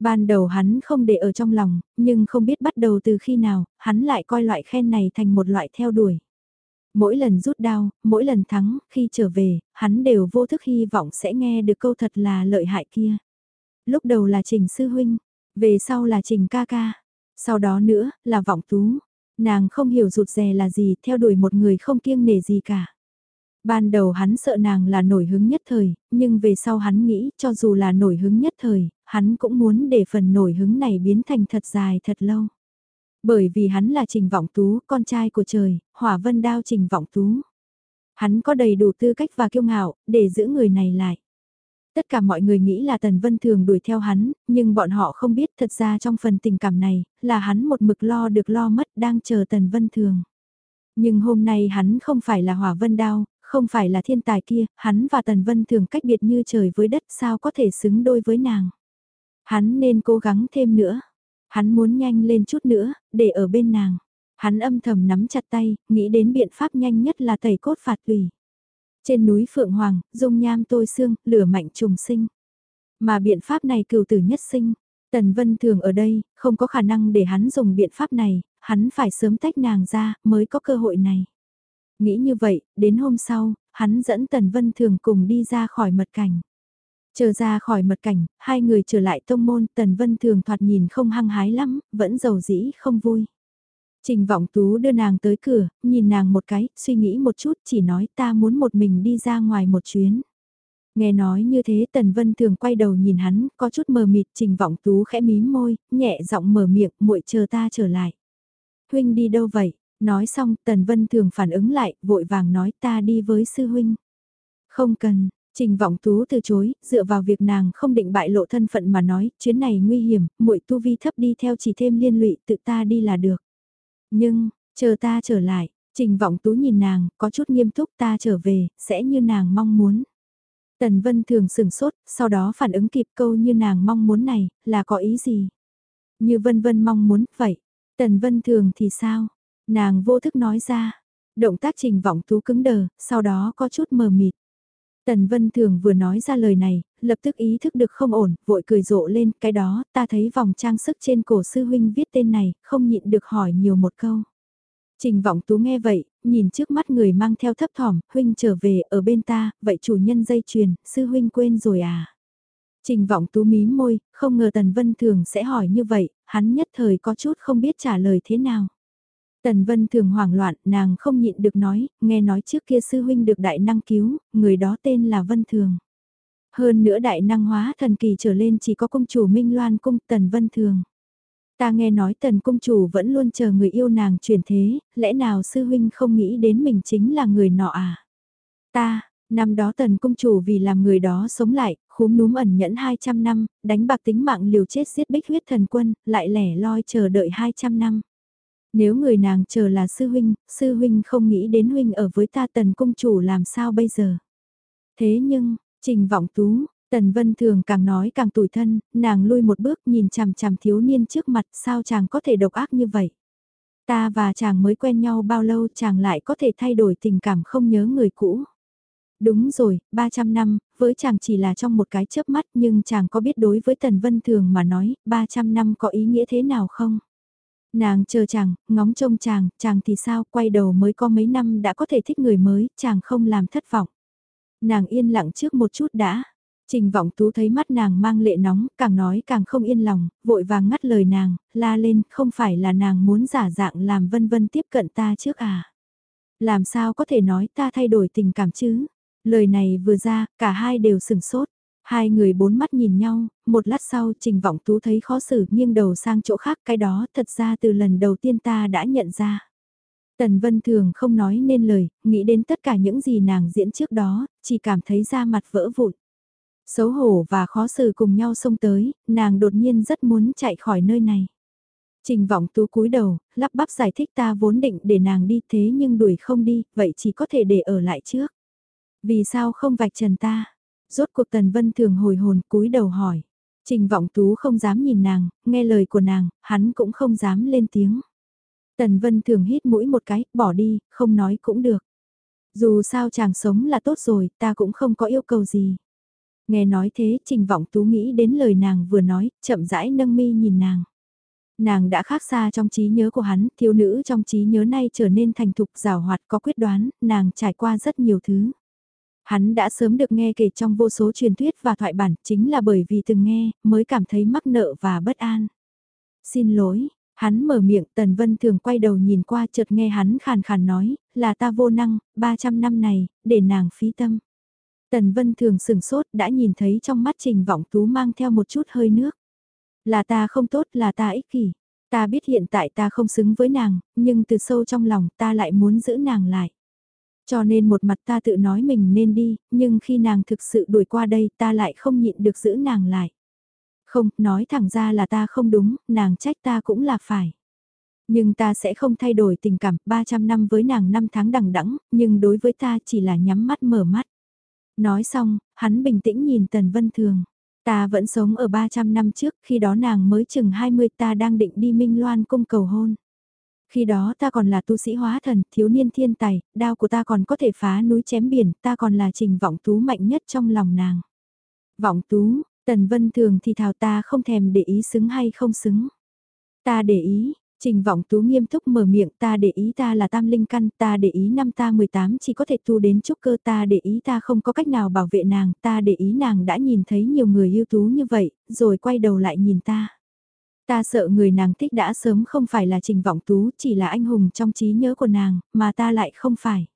Speaker 1: Ban đầu hắn không để ở trong lòng, nhưng không biết bắt đầu từ khi nào, hắn lại coi loại khen này thành một loại theo đuổi. Mỗi lần rút đao, mỗi lần thắng, khi trở về, hắn đều vô thức hy vọng sẽ nghe được câu thật là lợi hại kia. Lúc đầu là Trình Sư Huynh, về sau là Trình Ca Ca, sau đó nữa là Vọng Tú. Nàng không hiểu rụt rè là gì, theo đuổi một người không kiêng nể gì cả. Ban đầu hắn sợ nàng là nổi hứng nhất thời, nhưng về sau hắn nghĩ cho dù là nổi hứng nhất thời, hắn cũng muốn để phần nổi hứng này biến thành thật dài thật lâu. Bởi vì hắn là Trình Vọng Tú, con trai của trời, hỏa vân đao Trình Vọng Tú. Hắn có đầy đủ tư cách và kiêu ngạo, để giữ người này lại. Tất cả mọi người nghĩ là Tần Vân Thường đuổi theo hắn, nhưng bọn họ không biết thật ra trong phần tình cảm này, là hắn một mực lo được lo mất đang chờ Tần Vân Thường. Nhưng hôm nay hắn không phải là hỏa vân đao, không phải là thiên tài kia, hắn và Tần Vân thường cách biệt như trời với đất sao có thể xứng đôi với nàng. Hắn nên cố gắng thêm nữa. Hắn muốn nhanh lên chút nữa, để ở bên nàng. Hắn âm thầm nắm chặt tay, nghĩ đến biện pháp nhanh nhất là tẩy cốt phạt tùy. Trên núi Phượng Hoàng, dung nham tôi xương, lửa mạnh trùng sinh. Mà biện pháp này cừu tử nhất sinh. Tần Vân Thường ở đây, không có khả năng để hắn dùng biện pháp này, hắn phải sớm tách nàng ra, mới có cơ hội này. Nghĩ như vậy, đến hôm sau, hắn dẫn Tần Vân Thường cùng đi ra khỏi mật cảnh. Chờ ra khỏi mật cảnh, hai người trở lại tông môn, Tần Vân Thường thoạt nhìn không hăng hái lắm, vẫn giàu dĩ không vui. Trình Vọng Tú đưa nàng tới cửa, nhìn nàng một cái, suy nghĩ một chút, chỉ nói ta muốn một mình đi ra ngoài một chuyến. Nghe nói như thế Tần Vân Thường quay đầu nhìn hắn, có chút mờ mịt, Trình Vọng Tú khẽ mím môi, nhẹ giọng mở miệng, muội chờ ta trở lại. Huynh đi đâu vậy? Nói xong, Tần Vân Thường phản ứng lại, vội vàng nói ta đi với sư huynh. Không cần, Trình Vọng Tú từ chối, dựa vào việc nàng không định bại lộ thân phận mà nói, chuyến này nguy hiểm, muội tu vi thấp đi theo chỉ thêm liên lụy, tự ta đi là được. Nhưng, chờ ta trở lại, Trình Vọng Tú nhìn nàng, có chút nghiêm túc ta trở về, sẽ như nàng mong muốn. Tần Vân thường sừng sốt, sau đó phản ứng kịp câu như nàng mong muốn này, là có ý gì? Như Vân Vân mong muốn, vậy. Tần Vân thường thì sao? Nàng vô thức nói ra. Động tác trình vọng tú cứng đờ, sau đó có chút mờ mịt. Tần Vân Thường vừa nói ra lời này, lập tức ý thức được không ổn, vội cười rộ lên, cái đó, ta thấy vòng trang sức trên cổ sư huynh viết tên này, không nhịn được hỏi nhiều một câu. Trình vọng tú nghe vậy, nhìn trước mắt người mang theo thấp thỏm, huynh trở về ở bên ta, vậy chủ nhân dây chuyền, sư huynh quên rồi à? Trình vọng tú mí môi, không ngờ Tần Vân Thường sẽ hỏi như vậy, hắn nhất thời có chút không biết trả lời thế nào. Tần Vân Thường hoảng loạn, nàng không nhịn được nói, nghe nói trước kia sư huynh được đại năng cứu, người đó tên là Vân Thường. Hơn nữa đại năng hóa thần kỳ trở lên chỉ có công chủ Minh Loan cung Tần Vân Thường. Ta nghe nói tần cung chủ vẫn luôn chờ người yêu nàng chuyển thế, lẽ nào sư huynh không nghĩ đến mình chính là người nọ à? Ta, năm đó tần cung chủ vì làm người đó sống lại, khúm núm ẩn nhẫn 200 năm, đánh bạc tính mạng liều chết giết bích huyết thần quân, lại lẻ loi chờ đợi 200 năm. Nếu người nàng chờ là sư huynh, sư huynh không nghĩ đến huynh ở với ta tần công chủ làm sao bây giờ? Thế nhưng, trình vọng tú, Tần Vân Thường càng nói càng tủi thân, nàng lui một bước nhìn chằm chằm thiếu niên trước mặt sao chàng có thể độc ác như vậy. Ta và chàng mới quen nhau bao lâu chàng lại có thể thay đổi tình cảm không nhớ người cũ. Đúng rồi, 300 năm, với chàng chỉ là trong một cái chớp mắt nhưng chàng có biết đối với Tần Vân Thường mà nói, 300 năm có ý nghĩa thế nào không? Nàng chờ chàng, ngóng trông chàng, chàng thì sao, quay đầu mới có mấy năm đã có thể thích người mới, chàng không làm thất vọng. Nàng yên lặng trước một chút đã. Trình vọng tú thấy mắt nàng mang lệ nóng, càng nói càng không yên lòng, vội vàng ngắt lời nàng, la lên, không phải là nàng muốn giả dạng làm vân vân tiếp cận ta trước à. Làm sao có thể nói ta thay đổi tình cảm chứ? Lời này vừa ra, cả hai đều sừng sốt. Hai người bốn mắt nhìn nhau, một lát sau Trình Vọng Tú thấy khó xử nghiêng đầu sang chỗ khác cái đó thật ra từ lần đầu tiên ta đã nhận ra. Tần Vân Thường không nói nên lời, nghĩ đến tất cả những gì nàng diễn trước đó, chỉ cảm thấy da mặt vỡ vụn. Xấu hổ và khó xử cùng nhau xông tới, nàng đột nhiên rất muốn chạy khỏi nơi này. Trình vọng tú cúi đầu, lắp bắp giải thích ta vốn định để nàng đi thế nhưng đuổi không đi, vậy chỉ có thể để ở lại trước. Vì sao không vạch trần ta? Rốt cuộc Tần Vân thường hồi hồn cúi đầu hỏi. Trình vọng tú không dám nhìn nàng, nghe lời của nàng, hắn cũng không dám lên tiếng. Tần Vân thường hít mũi một cái, bỏ đi, không nói cũng được. Dù sao chàng sống là tốt rồi, ta cũng không có yêu cầu gì. Nghe nói thế, Trình Vọng Tú nghĩ đến lời nàng vừa nói, chậm rãi nâng mi nhìn nàng. Nàng đã khác xa trong trí nhớ của hắn, thiếu nữ trong trí nhớ nay trở nên thành thục rào hoạt có quyết đoán, nàng trải qua rất nhiều thứ. Hắn đã sớm được nghe kể trong vô số truyền thuyết và thoại bản, chính là bởi vì từng nghe, mới cảm thấy mắc nợ và bất an. Xin lỗi, hắn mở miệng, Tần Vân thường quay đầu nhìn qua chợt nghe hắn khàn khàn nói, là ta vô năng, 300 năm này, để nàng phí tâm. Tần Vân thường sừng sốt đã nhìn thấy trong mắt Trình Vọng Tú mang theo một chút hơi nước. Là ta không tốt, là ta ích kỷ. Ta biết hiện tại ta không xứng với nàng, nhưng từ sâu trong lòng ta lại muốn giữ nàng lại. Cho nên một mặt ta tự nói mình nên đi, nhưng khi nàng thực sự đuổi qua đây ta lại không nhịn được giữ nàng lại. Không, nói thẳng ra là ta không đúng, nàng trách ta cũng là phải. Nhưng ta sẽ không thay đổi tình cảm, 300 năm với nàng năm tháng đằng đẵng, nhưng đối với ta chỉ là nhắm mắt mở mắt. Nói xong, hắn bình tĩnh nhìn Tần Vân Thường. Ta vẫn sống ở 300 năm trước, khi đó nàng mới chừng 20 ta đang định đi Minh Loan cung cầu hôn. Khi đó ta còn là tu sĩ hóa thần, thiếu niên thiên tài, đao của ta còn có thể phá núi chém biển, ta còn là trình vọng tú mạnh nhất trong lòng nàng. Vọng tú, Tần Vân Thường thì thào ta không thèm để ý xứng hay không xứng. Ta để ý, Trình vọng tú nghiêm túc mở miệng ta để ý ta là tam linh căn, ta để ý năm ta 18 chỉ có thể tu đến trúc cơ ta để ý ta không có cách nào bảo vệ nàng, ta để ý nàng đã nhìn thấy nhiều người ưu tú như vậy, rồi quay đầu lại nhìn ta. Ta sợ người nàng thích đã sớm không phải là trình vọng tú, chỉ là anh hùng trong trí nhớ của nàng, mà ta lại không phải.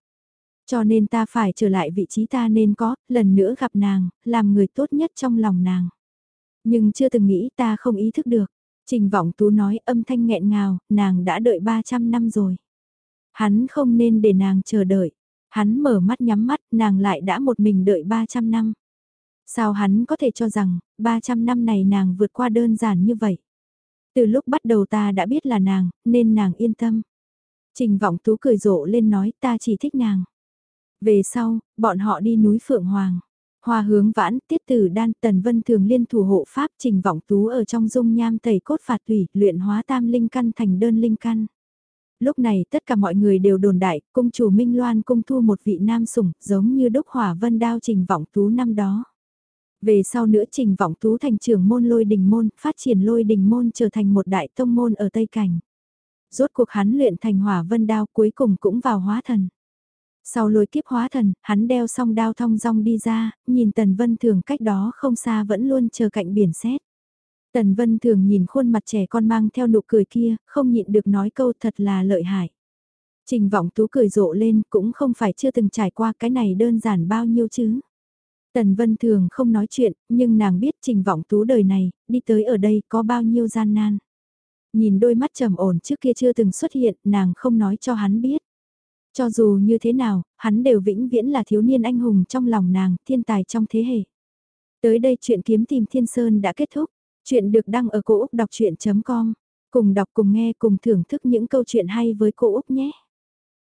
Speaker 1: Cho nên ta phải trở lại vị trí ta nên có, lần nữa gặp nàng, làm người tốt nhất trong lòng nàng. Nhưng chưa từng nghĩ ta không ý thức được. Trình vọng tú nói âm thanh nghẹn ngào, nàng đã đợi 300 năm rồi. Hắn không nên để nàng chờ đợi. Hắn mở mắt nhắm mắt, nàng lại đã một mình đợi 300 năm. Sao hắn có thể cho rằng, 300 năm này nàng vượt qua đơn giản như vậy? Từ lúc bắt đầu ta đã biết là nàng, nên nàng yên tâm. Trình vọng tú cười rộ lên nói ta chỉ thích nàng. Về sau, bọn họ đi núi Phượng Hoàng. Hoa hướng vãn, tiết tử đan, tần vân thường liên thủ hộ pháp trình vọng tú ở trong dung nham tẩy cốt phạt tùy, luyện hóa tam linh căn thành đơn linh căn. Lúc này tất cả mọi người đều đồn đại, cung chủ Minh Loan cung thu một vị nam sủng, giống như đúc hỏa vân đao trình vọng tú năm đó. Về sau nữa trình vọng tú thành trưởng môn lôi đình môn, phát triển lôi đình môn trở thành một đại tông môn ở Tây Cảnh. Rốt cuộc hắn luyện thành hỏa vân đao cuối cùng cũng vào hóa thần. Sau lôi kiếp hóa thần, hắn đeo song đao thong dong đi ra, nhìn Tần Vân Thường cách đó không xa vẫn luôn chờ cạnh biển xét. Tần Vân Thường nhìn khuôn mặt trẻ con mang theo nụ cười kia, không nhịn được nói câu thật là lợi hại. Trình vọng tú cười rộ lên cũng không phải chưa từng trải qua cái này đơn giản bao nhiêu chứ. Tần Vân Thường không nói chuyện, nhưng nàng biết trình vọng tú đời này, đi tới ở đây có bao nhiêu gian nan. Nhìn đôi mắt trầm ổn trước kia chưa từng xuất hiện, nàng không nói cho hắn biết. Cho dù như thế nào, hắn đều vĩnh viễn là thiếu niên anh hùng trong lòng nàng, thiên tài trong thế hệ. Tới đây chuyện kiếm tìm thiên sơn đã kết thúc. Chuyện được đăng ở cổ Úc đọc chuyện.com. Cùng đọc cùng nghe cùng thưởng thức những câu chuyện hay với cô Úc nhé.